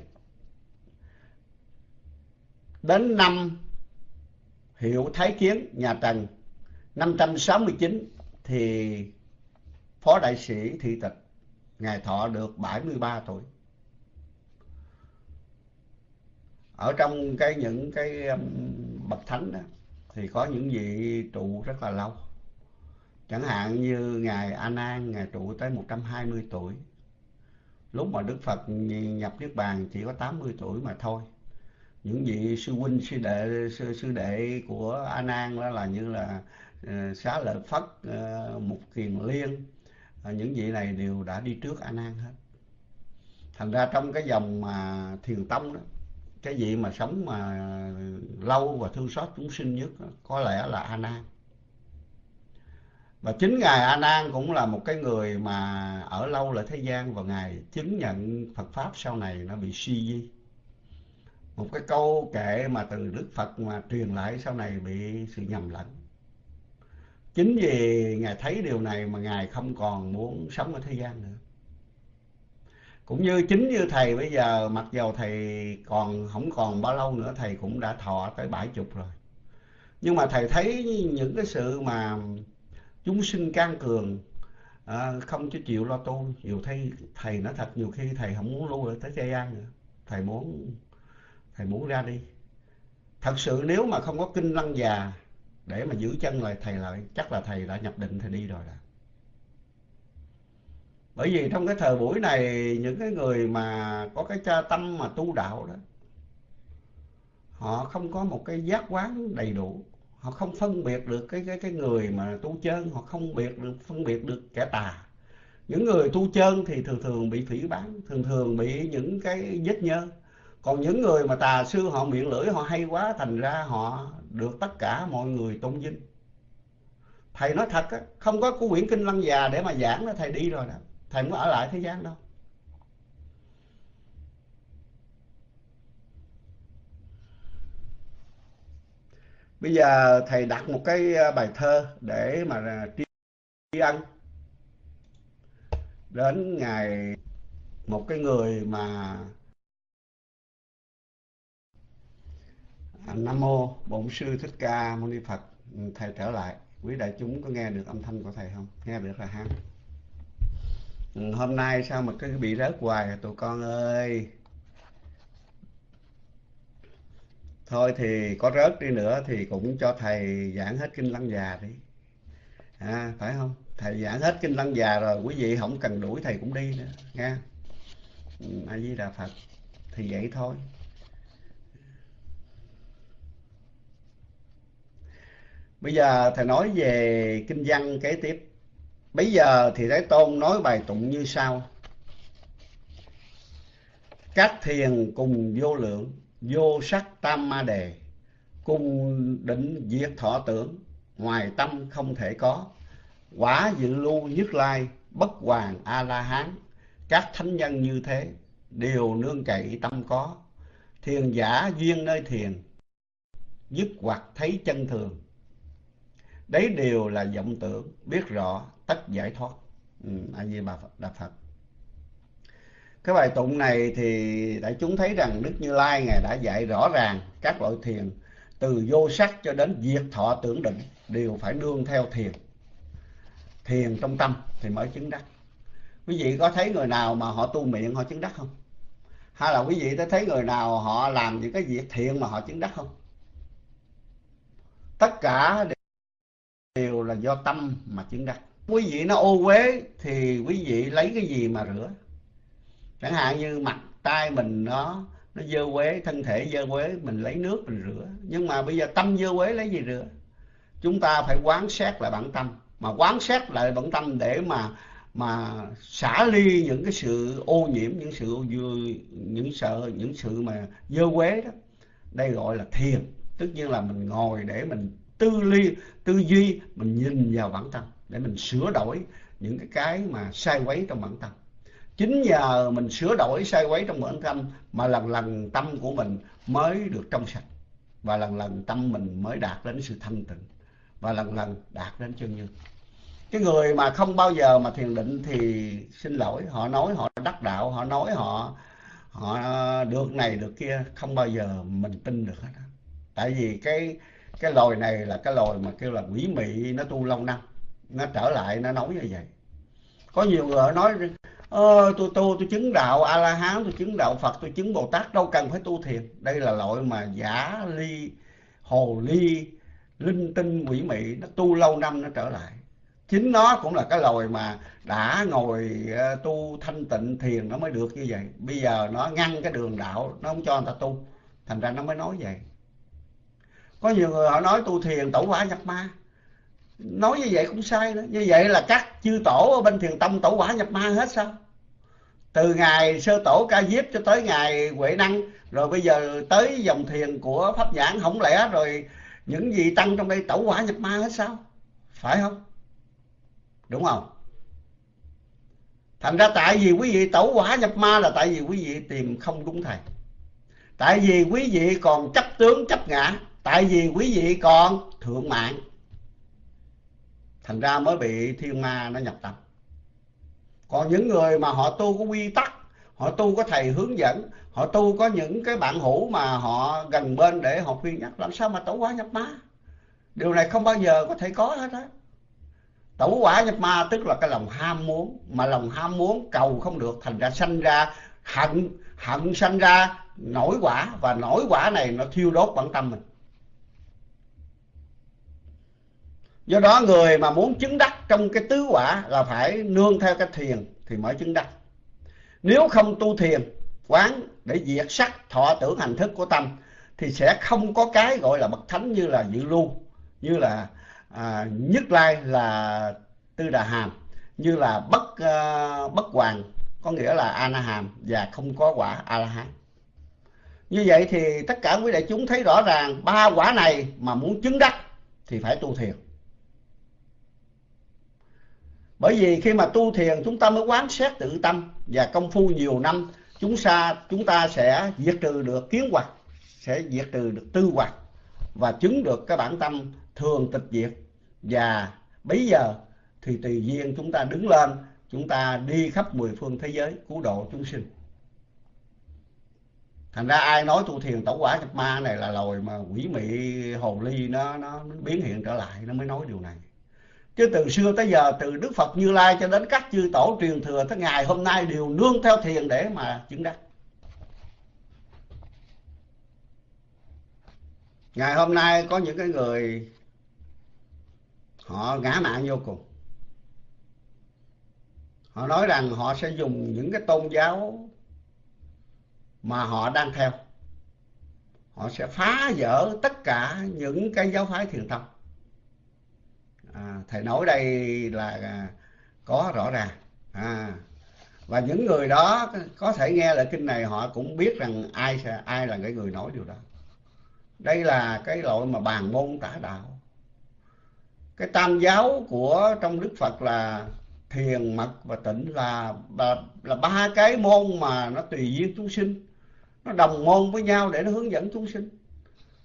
Đến năm hiệu thái kiến, nhà trần 569 thì phó đại sĩ thị tịch, ngài thọ được 73 tuổi. Ở trong cái những cái bậc thánh đó thì có những vị trụ rất là lâu chẳng hạn như ngài a nan ngài trụ tới 120 tuổi. Lúc mà đức phật nhập niết bàn chỉ có 80 tuổi mà thôi. Những vị sư huynh sư đệ sư, sư đệ của a nan đó là như là uh, xá lợi phất uh, mục kiền liên uh, những vị này đều đã đi trước a nan hết. Thành ra trong cái dòng mà thiền tông đó cái vị mà sống mà lâu và thương xót chúng sinh nhất có lẽ là a nan và chính ngài a nan cũng là một cái người mà ở lâu lại thế gian và ngài chứng nhận phật pháp sau này nó bị suy di. Một cái câu kệ mà từ đức phật mà truyền lại sau này bị sự nhầm lẫn. Chính vì ngài thấy điều này mà ngài không còn muốn sống ở thế gian nữa. Cũng như chính như thầy bây giờ, mặc dầu thầy còn không còn bao lâu nữa, thầy cũng đã thọ tới bảy chục rồi. Nhưng mà thầy thấy những cái sự mà chúng sinh can cường. À, không cho chịu lo tu. Nhiều khi thầy nói thật nhiều khi thầy không muốn lưu ở tới Tây An nữa. Thầy muốn thầy muốn ra đi. Thật sự nếu mà không có kinh lăng già để mà giữ chân lại thầy lại chắc là thầy đã nhập định thầy đi rồi đó. Bởi vì trong cái thời buổi này những cái người mà có cái cha tâm mà tu đạo đó họ không có một cái giác quán đầy đủ họ không phân biệt được cái cái cái người mà tu chân, họ không biệt được, phân biệt được kẻ tà. Những người tu chân thì thường thường bị phỉ báng thường thường bị những cái vết nhơ. Còn những người mà tà sư, họ miệng lưỡi, họ hay quá, thành ra họ được tất cả mọi người tôn vinh. Thầy nói thật á, không có của quyển kinh lăng già để mà giảng đó, thầy đi rồi đó. Thầy không có ở lại thế gian đâu. Bây giờ thầy đặt một cái ờ, bài thơ để mà ờ, tri ân đến ngày một cái người mà à, Nam mô Bổn sư Thích Ca Mâu Ni Phật. Ừ, thầy trở lại. Quý đại chúng có nghe được âm thanh của thầy không? Nghe được là ha. Ừ, hôm nay sao mà cứ bị rớt hoài à tụi con ơi. Thôi thì có rớt đi nữa thì cũng cho thầy giảng hết kinh lăng già đi. À, phải không? Thầy giảng hết kinh lăng già rồi, quý vị không cần đuổi thầy cũng đi nữa, nha. Ừ, A Di Đà Phật. Thì vậy thôi. Bây giờ thầy nói về kinh văn kế tiếp. Bây giờ thì thái Tôn nói bài tụng như sau. Các thiền cùng vô lượng, vô sắc tam ma đề, cung định diệt thọ tưởng, ngoài tâm không thể có. Quả dự lưu nhất lai, bất hoàng A-la-hán, các thánh nhân như thế, đều nương cậy tâm có. Thiền giả duyên nơi thiền, dứt hoặc thấy chân thường đấy đều là vọng tưởng biết rõ tất giải thoát ừ, a di đà phật cái bài tụng này thì đại chúng thấy rằng đức như lai ngài đã dạy rõ ràng các loại thiền, từ vô sắc cho đến diệt thọ tưởng định, đều phải nương theo thiền. Thiền trong tâm thì mới chứng đắc. Quý vị có thấy người nào mà họ tu miệng họ chứng đắc không? Hay là quý vị có thấy người nào họ làm những cái việc thiện mà họ chứng đắc không? Tất cả đều là do tâm mà chứng đắc. Quý vị nó ô uế thì quý vị lấy cái gì mà rửa? Chẳng hạn như mặt tay mình nó nó dơ quế, thân thể dơ quế, mình lấy nước, mình rửa. Nhưng mà bây giờ tâm dơ quế lấy gì rửa? Chúng ta phải quán xét lại bản tâm. Mà quán xét lại bản tâm để mà mà xả ly những cái sự ô nhiễm, những sự những sợ, những sự mà dơ quế đó. Đây gọi là thiền. Tất nhiên là mình ngồi để mình tư ly, tư duy, mình nhìn vào bản tâm. Để mình sửa đổi những cái cái mà sai quấy trong bản tâm chính nhờ mình sửa đổi sai quấy trong bản tâm mà lần lần tâm của mình mới được trong sạch. Và lần lần tâm mình mới đạt đến sự thanh tịnh. Và lần lần đạt đến chân như cái người mà không bao giờ mà thiền định thì xin lỗi, họ nói họ đắc đạo, họ nói họ họ được này được kia, không bao giờ mình tin được hết. Tại vì cái cái loài này là cái loài mà kêu là quỷ mị, nó tu lâu năm, nó trở lại, nó nói như vậy. Có nhiều người nói ờ, tôi tu tôi chứng đạo a la hán tôi chứng đạo phật tôi chứng bồ tát đâu cần phải tu thiền. Đây là loại mà giả ly hồ ly linh tinh quỷ mị nó tu lâu năm nó trở lại. Chính nó cũng là cái loài mà đã ngồi ờ, tu thanh tịnh thiền nó mới được như vậy. Bây giờ nó ngăn cái đường đạo nó không cho người ta tu. Thành ra nó mới nói vậy. Có nhiều người họ nói tu thiền tẩu quả nhập ma nói như vậy cũng sai nữa như vậy là các chư tổ ở bên thiền tông tổ quả nhập ma hết sao? Từ ngày sơ tổ ca diếp cho tới ngày huệ năng, rồi bây giờ tới dòng thiền của pháp nhãn, không lẽ rồi những gì tăng trong đây tổ quả nhập ma hết sao? Phải không? Đúng không? Thành ra tại vì quý vị tổ quả nhập ma là tại vì quý vị tìm không đúng thầy. Tại vì quý vị còn chấp tướng chấp ngã, tại vì quý vị còn thượng mạng thành ra mới bị thiên ma nó nhập tâm. Còn những người mà họ tu có quy tắc, họ tu có thầy hướng dẫn, họ tu có những cái bạn hữu mà họ gần bên để họ khuyên nhắc, làm sao mà tẩu quả nhập ma? Điều này không bao giờ có thể có hết á. Tẩu quả nhập ma tức là cái lòng ham muốn, mà lòng ham muốn cầu không được, thành ra sanh ra hận hận sanh ra nổi quả, và nổi quả này nó thiêu đốt bản tâm mình. Do đó người mà muốn chứng đắc trong cái tứ quả là phải nương theo cái thiền thì mới chứng đắc. Nếu không tu thiền quán để diệt sắc thọ tưởng hành thức của tâm thì sẽ không có cái gọi là bậc thánh như là dự lưu như là à, nhất lai là tư đà hàm như là bất à, bất hoàng có nghĩa là a na hàm và không có quả a la hán. Như vậy thì tất cả quý đại chúng thấy rõ ràng ba quả này mà muốn chứng đắc thì phải tu thiền bởi vì khi mà tu thiền, chúng ta mới quán xét tự tâm và công phu nhiều năm, chúng ta chúng ta sẽ diệt trừ được kiến hoặc sẽ diệt trừ được tư hoặc và chứng được cái bản tâm thường tịch diệt. Và bây giờ thì tùy duyên chúng ta đứng lên, chúng ta đi khắp mười phương thế giới cứu độ chúng sinh. Thành ra ai nói tu thiền tẩu quả nhập ma này là lồi mà quỷ mị hồ ly nó nó biến hiện trở lại, nó mới nói điều này chứ từ xưa tới giờ, từ đức phật như lai cho đến các chư tổ truyền thừa tới ngày hôm nay đều nương theo thiền để mà chứng đắc. Ngày hôm nay có những cái người, họ ngã mạng vô cùng. Họ nói rằng họ sẽ dùng những cái tôn giáo mà họ đang theo. Họ sẽ phá vỡ tất cả những cái giáo phái thiền tông à, thầy nói đây là à, có rõ ràng. À, và những người đó có thể nghe lại kinh này họ cũng biết rằng ai ai là cái người nói điều đó. Đây là cái loại mà bàn môn tả đạo. Cái tam giáo của trong đức phật là thiền mật và tịnh là, là là ba cái môn mà nó tùy duyên chúng sinh. Nó đồng môn với nhau để nó hướng dẫn chúng sinh.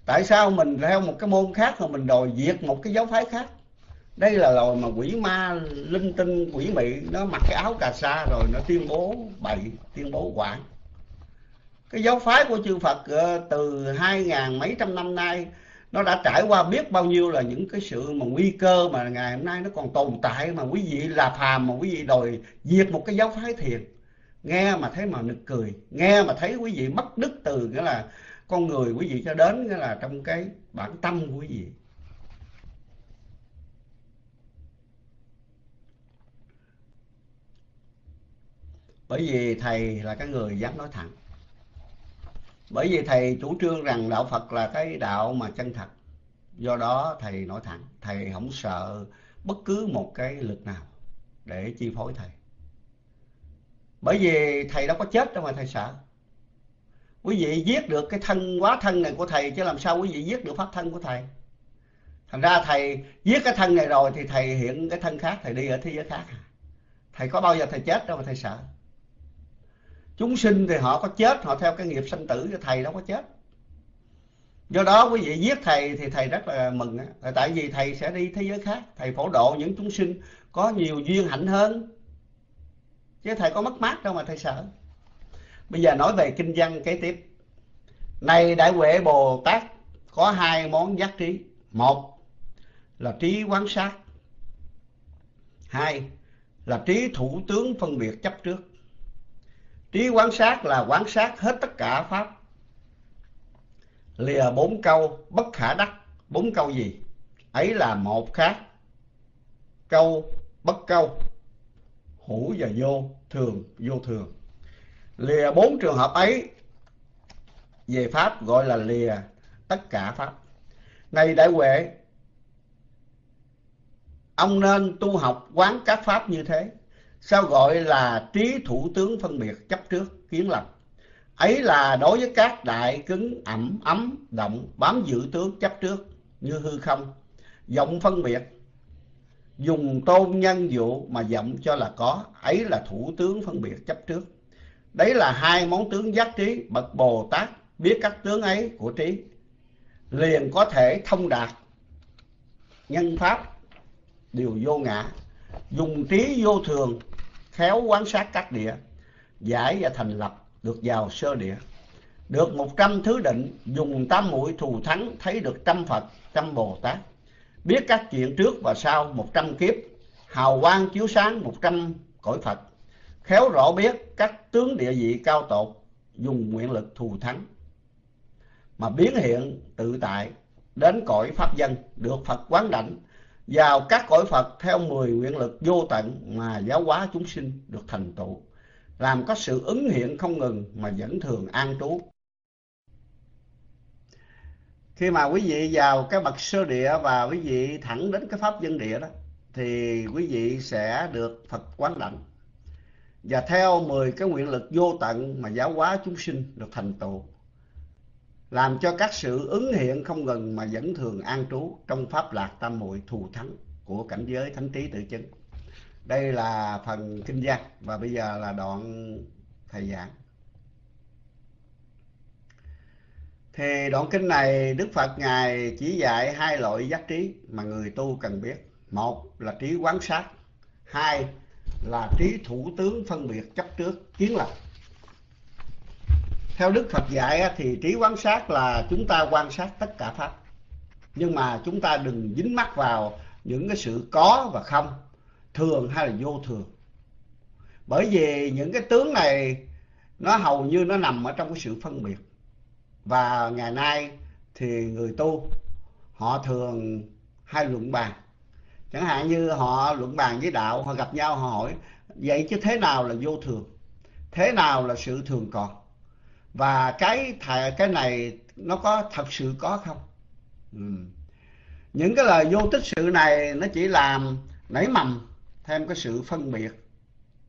Tại sao mình theo một cái môn khác mà mình đòi diệt một cái giáo phái khác? Đây là loài mà quỷ ma linh tinh, quỷ mị, nó mặc cái áo cà sa rồi nó tuyên bố bậy, tuyên bố quảng cái giáo phái của chư Phật ờ, từ hai ngàn mấy trăm năm nay, nó đã trải qua biết bao nhiêu là những cái sự mà nguy cơ mà ngày hôm nay nó còn tồn tại mà quý vị là phàm, mà quý vị đòi diệt một cái giáo phái thiền nghe mà thấy mà nực cười, nghe mà thấy quý vị mất đức từ, nghĩa là con người quý vị cho đến, nghĩa là trong cái bản tâm của quý vị. Bởi vì thầy là cái người dám nói thẳng. Bởi vì thầy chủ trương rằng đạo phật là cái đạo mà chân thật. Do đó thầy nói thẳng, thầy không sợ bất cứ một cái lực nào để chi phối thầy. Bởi vì thầy đâu có chết đâu mà thầy sợ. Quý vị giết được cái thân, quá thân này của thầy chứ làm sao quý vị giết được pháp thân của thầy? Thành ra thầy giết cái thân này rồi thì thầy hiện cái thân khác, thầy đi ở thế giới khác à? thầy có bao giờ thầy chết đâu mà thầy sợ? Chúng sinh thì họ có chết, họ theo cái nghiệp sanh tử cho thầy đâu có chết. Do đó quý vị giết thầy thì thầy rất là mừng á. Tại vì thầy sẽ đi thế giới khác, thầy phổ độ những chúng sinh có nhiều duyên hạnh hơn. Chứ thầy có mất mát đâu mà thầy sợ. Bây giờ nói về kinh văn kế tiếp. Này đại huệ bồ tát có hai món giác trí. Một là trí quán sát. Hai là trí thủ tướng phân biệt chấp trước trí quán sát là quán sát hết tất cả pháp. Lìa bốn câu, bất khả đắc. Bốn câu gì? Ấy là một khác. Câu, bất câu. Hữu và vô, thường vô thường. Lìa bốn trường hợp ấy về pháp gọi là lìa tất cả pháp. Này đại huệ, ông nên tu học quán các pháp như thế sao gọi là trí thủ tướng phân biệt chấp trước, kiến lập? Ấy là đối với các đại cứng ẩm, ấm động bám giữ tướng chấp trước, như hư không vọng phân biệt. Dùng tôn nhân dụ mà vọng cho là có, ấy là thủ tướng phân biệt chấp trước. Đấy là hai món tướng giác trí, bậc bồ tát biết các tướng ấy của trí. Liền có thể thông đạt nhân pháp đều vô ngã. Dùng trí vô thường khéo quan sát các địa, giải và thành lập được vào sơ địa. Được một trăm thứ định, dùng tam muội thù thắng thấy được trăm phật, trăm bồ tát. Biết các chuyện trước và sau một trăm kiếp, hào quang chiếu sáng một trăm cõi phật. Khéo rõ biết các tướng địa vị cao tột, dùng nguyện lực thù thắng. Mà biến hiện tự tại, đến cõi pháp dân, được Phật quán đảnh vào các cõi Phật theo mười nguyện lực vô tận mà giáo hóa chúng sinh được thành tựu. Làm có sự ứng hiện không ngừng mà vẫn thường an trú. Khi mà quý vị vào cái bậc sơ địa và quý vị thẳng đến cái pháp dân địa đó, thì quý vị sẽ được Phật quán đảnh. Và theo 10 cái nguyện lực vô tận mà giáo hóa chúng sinh được thành tựu làm cho các sự ứng hiện không ngừng mà vẫn thường an trú trong pháp lạc tam muội thù thắng của cảnh giới thánh trí tự chứng. Đây là phần kinh văn và bây giờ là đoạn thầy giảng. Thì đoạn kinh này đức phật ngài chỉ dạy hai loại giác trí mà người tu cần biết. Một là trí quán sát, hai là trí thủ tướng phân biệt chấp trước, kiến lập theo đức phật dạy thì trí quan sát là chúng ta quan sát tất cả pháp. Nhưng mà chúng ta đừng dính mắc vào những cái sự có và không, thường hay là vô thường. Bởi vì những cái tướng này, nó hầu như nó nằm ở trong cái sự phân biệt. Và ngày nay thì người tu, họ thường hay luận bàn. Chẳng hạn như họ luận bàn với đạo, họ gặp nhau, họ hỏi, vậy chứ thế nào là vô thường? Thế nào là sự thường còn? Và cái cái này nó có thật sự có không? Ừ. những cái lời vô tích sự này nó chỉ làm nảy mầm thêm cái sự phân biệt.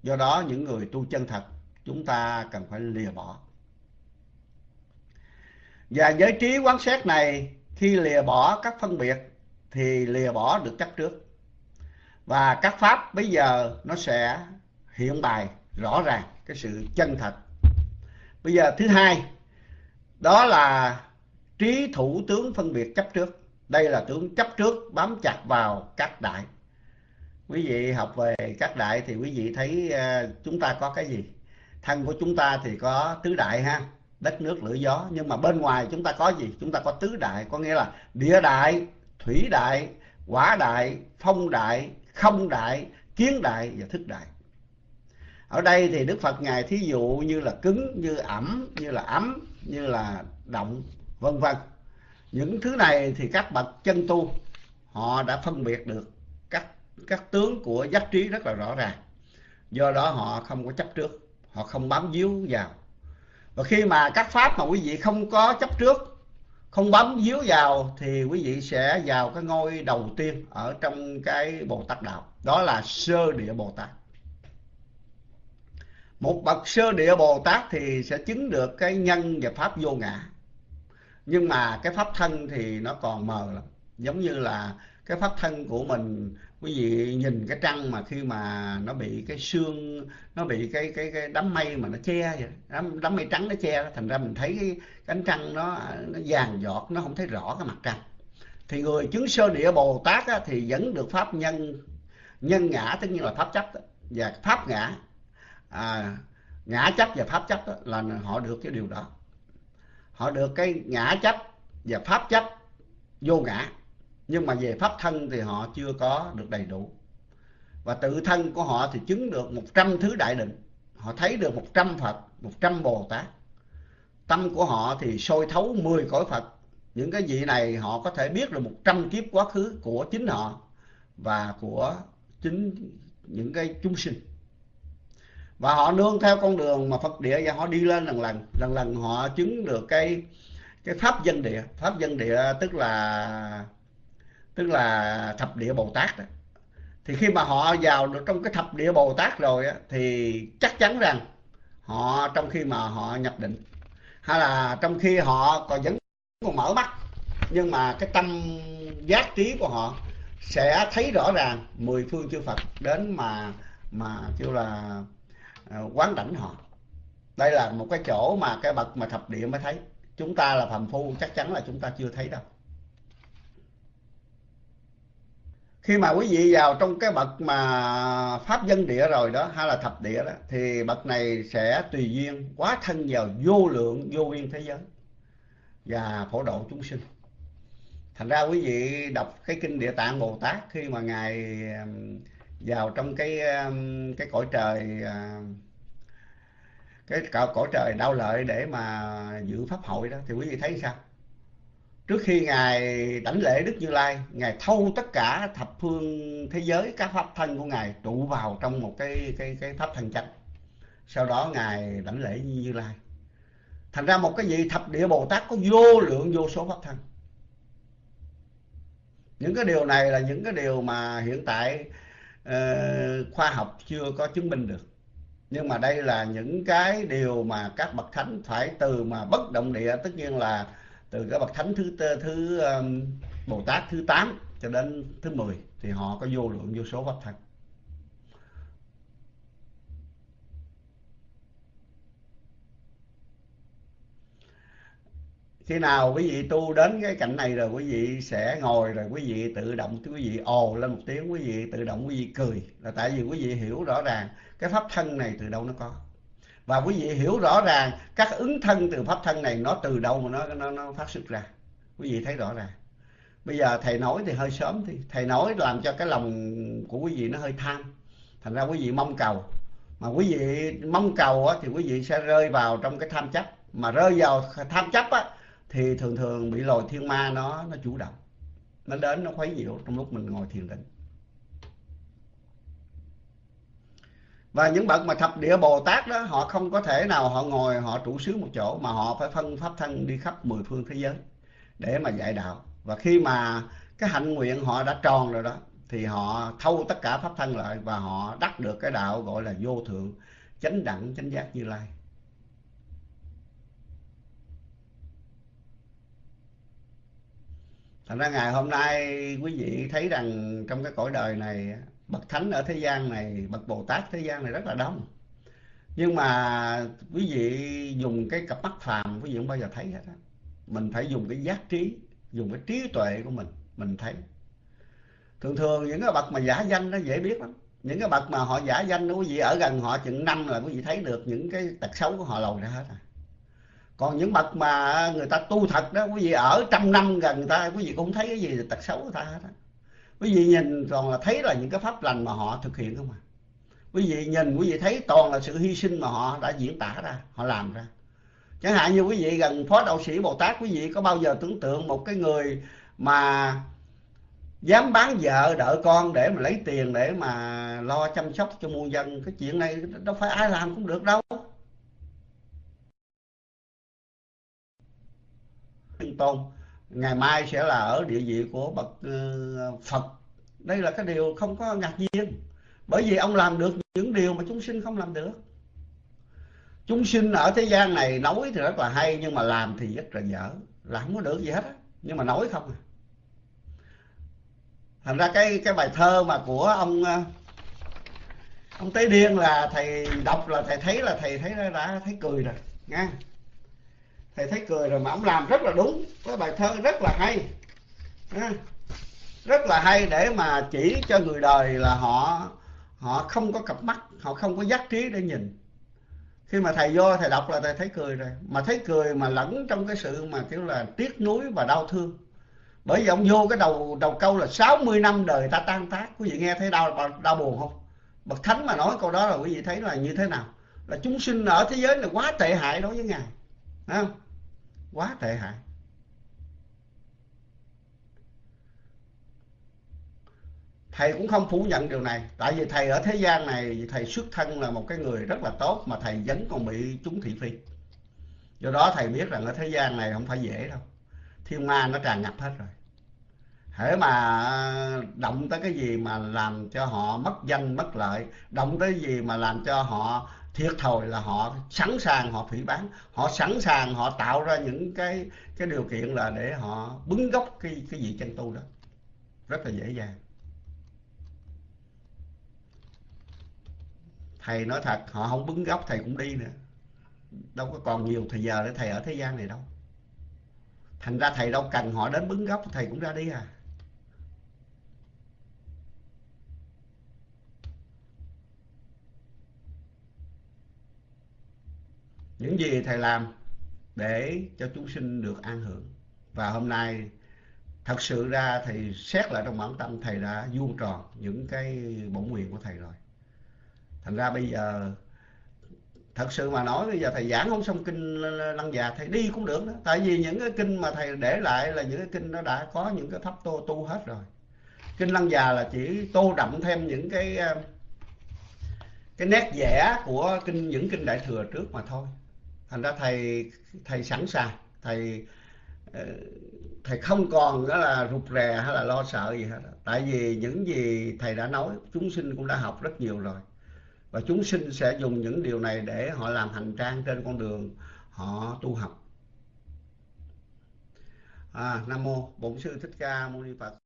Do đó những người tu chân thật, chúng ta cần phải lìa bỏ. Và giới trí quán xét này, khi lìa bỏ các phân biệt, thì lìa bỏ được chấp trước. Và các pháp bây giờ nó sẽ hiện bài rõ ràng, cái sự chân thật bây giờ thứ hai, đó là trí thủ tướng phân biệt chấp trước. Đây là tướng chấp trước bám chặt vào các đại. Quý vị học về các đại thì quý vị thấy ờ, chúng ta có cái gì? Thân của chúng ta thì có tứ đại ha, đất nước lửa gió. Nhưng mà bên ngoài chúng ta có gì? Chúng ta có tứ đại, có nghĩa là địa đại, thủy đại, quả đại, phong đại, không đại, kiến đại và thức đại ở đây thì đức phật ngài thí dụ như là cứng, như ẩm, như là ấm, như là động, vân vân. Những thứ này thì các bậc chân tu, họ đã phân biệt được các các tướng của giác trí rất là rõ ràng. Do đó họ không có chấp trước, họ không bám víu vào. Và khi mà các pháp mà quý vị không có chấp trước, không bám víu vào, thì quý vị sẽ vào cái ngôi đầu tiên ở trong cái bồ tát đạo. Đó là sơ địa bồ tát một bậc sơ địa bồ tát thì sẽ chứng được cái nhân và pháp vô ngã. Nhưng mà cái pháp thân thì nó còn mờ lắm. Giống như là cái pháp thân của mình quý vị nhìn cái trăng mà khi mà nó bị cái sương nó bị cái cái cái đám mây mà nó che vậy đám, đám mây trắng nó che thành ra mình thấy cái cánh trăng nó nó vàng giọt nó không thấy rõ cái mặt trăng. Thì người chứng sơ địa bồ tát á, thì vẫn được pháp nhân nhân ngã tất nhiên là pháp chấp và pháp ngã à, ngã chấp và pháp chấp đó, là họ được cái điều đó. Họ được cái ngã chấp và pháp chấp vô ngã. Nhưng mà về pháp thân thì họ chưa có được đầy đủ. Và tự thân của họ thì chứng được một trăm thứ đại định. Họ thấy được một trăm Phật một trăm Bồ Tát. Tâm của họ thì sôi thấu mười cõi Phật. Những cái vị này họ có thể biết được một trăm kiếp quá khứ của chính họ và của chính những cái chúng sinh và họ nương theo con đường mà Phật địa và họ đi lên lần lần lần lần họ chứng được cái cái pháp dân địa pháp dân địa tức là tức là thập địa Bồ Tát đó. thì khi mà họ vào được trong cái thập địa Bồ Tát rồi á, thì chắc chắn rằng họ trong khi mà họ nhập định hay là trong khi họ còn vẫn còn mở mắt nhưng mà cái tâm giác trí của họ sẽ thấy rõ ràng mười phương chư Phật đến mà mà kêu là Ờ, quán đảnh họ. Đây là một cái chỗ mà cái bậc mà thập địa mới thấy. Chúng ta là phàm phu, chắc chắn là chúng ta chưa thấy đâu. Khi mà quý vị vào trong cái bậc mà pháp dân địa rồi đó, hay là thập địa đó, thì bậc này sẽ tùy duyên, quá thân vào vô lượng, vô biên thế giới, và phổ độ chúng sinh. Thành ra quý vị đọc cái kinh địa tạng bồ tát, khi mà ngài vào trong cái um, cái cõi trời à, cái cõi trời đau lợi để mà giữ pháp hội đó, thì quý vị thấy sao? Trước khi ngài đảnh lễ đức như lai, ngài thâu tất cả thập phương thế giới, các pháp thân của ngài trụ vào trong một cái cái cái pháp thân chánh. Sau đó ngài đảnh lễ như lai. Thành ra một cái vị thập địa bồ tát có vô lượng vô số pháp thân. Những cái điều này là những cái điều mà hiện tại uh, khoa học chưa có chứng minh được. Nhưng mà đây là những cái điều mà các bậc thánh phải từ mà bất động địa tất nhiên là từ cái bậc thánh thứ thứ um, bồ tát thứ 8 cho đến thứ 10 thì họ có vô lượng vô số pháp thân. Khi nào quý vị tu đến cái cảnh này rồi quý vị sẽ ngồi rồi quý vị tự động quý vị ồ lên một tiếng quý vị tự động quý vị cười là tại vì quý vị hiểu rõ ràng cái pháp thân này từ đâu nó có và quý vị hiểu rõ ràng các ứng thân từ pháp thân này nó từ đâu mà nó nó, nó phát xuất ra quý vị thấy rõ ràng bây giờ thầy nói thì hơi sớm thì thầy nói làm cho cái lòng của quý vị nó hơi tham thành ra quý vị mong cầu mà quý vị mong cầu á, thì quý vị sẽ rơi vào trong cái tham chấp mà rơi vào tham chấp á, thì thường thường bị lòi thiên ma nó nó chủ động. Nó đến, nó khuấy nhiễu trong lúc mình ngồi thiền định. Và những bậc mà thập địa bồ tát đó, họ không có thể nào họ ngồi, họ trụ xứ một chỗ mà họ phải phân pháp thân đi khắp mười phương thế giới để mà dạy đạo. Và khi mà cái hạnh nguyện họ đã tròn rồi đó, thì họ thâu tất cả pháp thân lại và họ đắc được cái đạo gọi là vô thượng, chánh đẳng, chánh giác như lai. Thành ra ngày hôm nay quý vị thấy rằng trong cái cõi đời này, bậc thánh ở thế gian này, bậc bồ tát thế gian này rất là đông. Nhưng mà quý vị dùng cái cặp mắt phàm, quý vị không bao giờ thấy hết á. Mình phải dùng cái giác trí, dùng cái trí tuệ của mình mình thấy. Thường thường những cái bậc mà giả danh nó dễ biết lắm. Những cái bậc mà họ giả danh đó quý vị ở gần họ chừng năm là quý vị thấy được những cái tật xấu của họ lầu ra hết rồi còn những bậc mà người ta tu thật đó, quý vị ở trăm năm gần người ta, quý vị cũng thấy cái gì tật xấu của người ta hết quý vị nhìn toàn là thấy là những cái pháp lành mà họ thực hiện không à. Quý vị nhìn, quý vị thấy toàn là sự hy sinh mà họ đã diễn tả ra, họ làm ra. Chẳng hạn như quý vị gần phó đạo sĩ bồ tát, quý vị có bao giờ tưởng tượng một cái người mà dám bán vợ, đợi con để mà lấy tiền để mà lo chăm sóc cho muôn dân? Cái chuyện này đâu phải ai làm cũng được đâu. Tôn. Ngày mai sẽ là ở địa vị của bậc uh, Phật. Đây là cái điều không có ngạc nhiên. Bởi vì ông làm được những điều mà chúng sinh không làm được. Chúng sinh ở thế gian này nói thì rất là hay nhưng mà làm thì rất là dở. Làm không có được gì hết á. Nhưng mà nói không à. Thành ra cái cái bài thơ mà của ông ờ, ông Tế Điên là thầy đọc là thầy thấy là thầy thấy đã thấy cười rồi nha thầy thấy cười rồi mà ông làm rất là đúng. Cái bài thơ rất là hay. Rất là hay để mà chỉ cho người đời là họ họ không có cặp mắt, họ không có giác trí để nhìn. Khi mà thầy vô, thầy đọc là thầy thấy cười rồi. Mà thấy cười mà lẫn trong cái sự mà kiểu là tiếc nuối và đau thương. Bởi vì ông vô cái đầu đầu câu là 60 năm đời ta tan tác. Quý vị nghe thấy đau đau buồn không? Bậc thánh mà nói câu đó là quý vị thấy là như thế nào? Là chúng sinh ở thế giới này quá tệ hại đối với ngài. Thấy không? Quá tệ hại. Thầy cũng không phủ nhận điều này. Tại vì thầy ở thế gian này, thầy xuất thân là một cái người rất là tốt mà thầy vẫn còn bị chúng thị phi. Do đó thầy biết rằng ở thế gian này không phải dễ đâu. Thiên ma nó tràn ngập hết rồi. Hễ mà động tới cái gì mà làm cho họ mất danh, mất lợi, động tới gì mà làm cho họ thiệt thòi là họ sẵn sàng họ phỉ bán, họ sẵn sàng họ tạo ra những cái cái điều kiện là để họ bứng gốc cái cái vị chân tu đó. Rất là dễ dàng. Thầy nói thật, họ không bứng gốc, thầy cũng đi nữa. Đâu có còn nhiều thời giờ để thầy ở thế gian này đâu. Thành ra thầy đâu cần họ đến bứng gốc, thầy cũng ra đi à. Những gì thầy làm để cho chúng sinh được an hưởng. Và hôm nay, thật sự ra thầy xét lại trong bản tâm, thầy đã vuông tròn những cái bổn nguyện của thầy rồi. Thành ra bây giờ, thật sự mà nói bây giờ thầy giảng không xong kinh lăng già, thầy đi cũng được đó tại vì những cái kinh mà thầy để lại là những cái kinh nó đã có những cái pháp tô tu hết rồi. Kinh lăng già là chỉ tô đậm thêm những cái cái nét vẽ của kinh, những kinh đại thừa trước mà thôi thành ra thầy thầy sẵn sàng. Thầy ờ, thầy không còn đó là rụt rè hay là lo sợ gì hết. Tại vì những gì thầy đã nói chúng sinh cũng đã học rất nhiều rồi. Và chúng sinh sẽ dùng những điều này để họ làm hành trang trên con đường họ tu học. À, nam mô bổn sư thích ca mâu ni phật.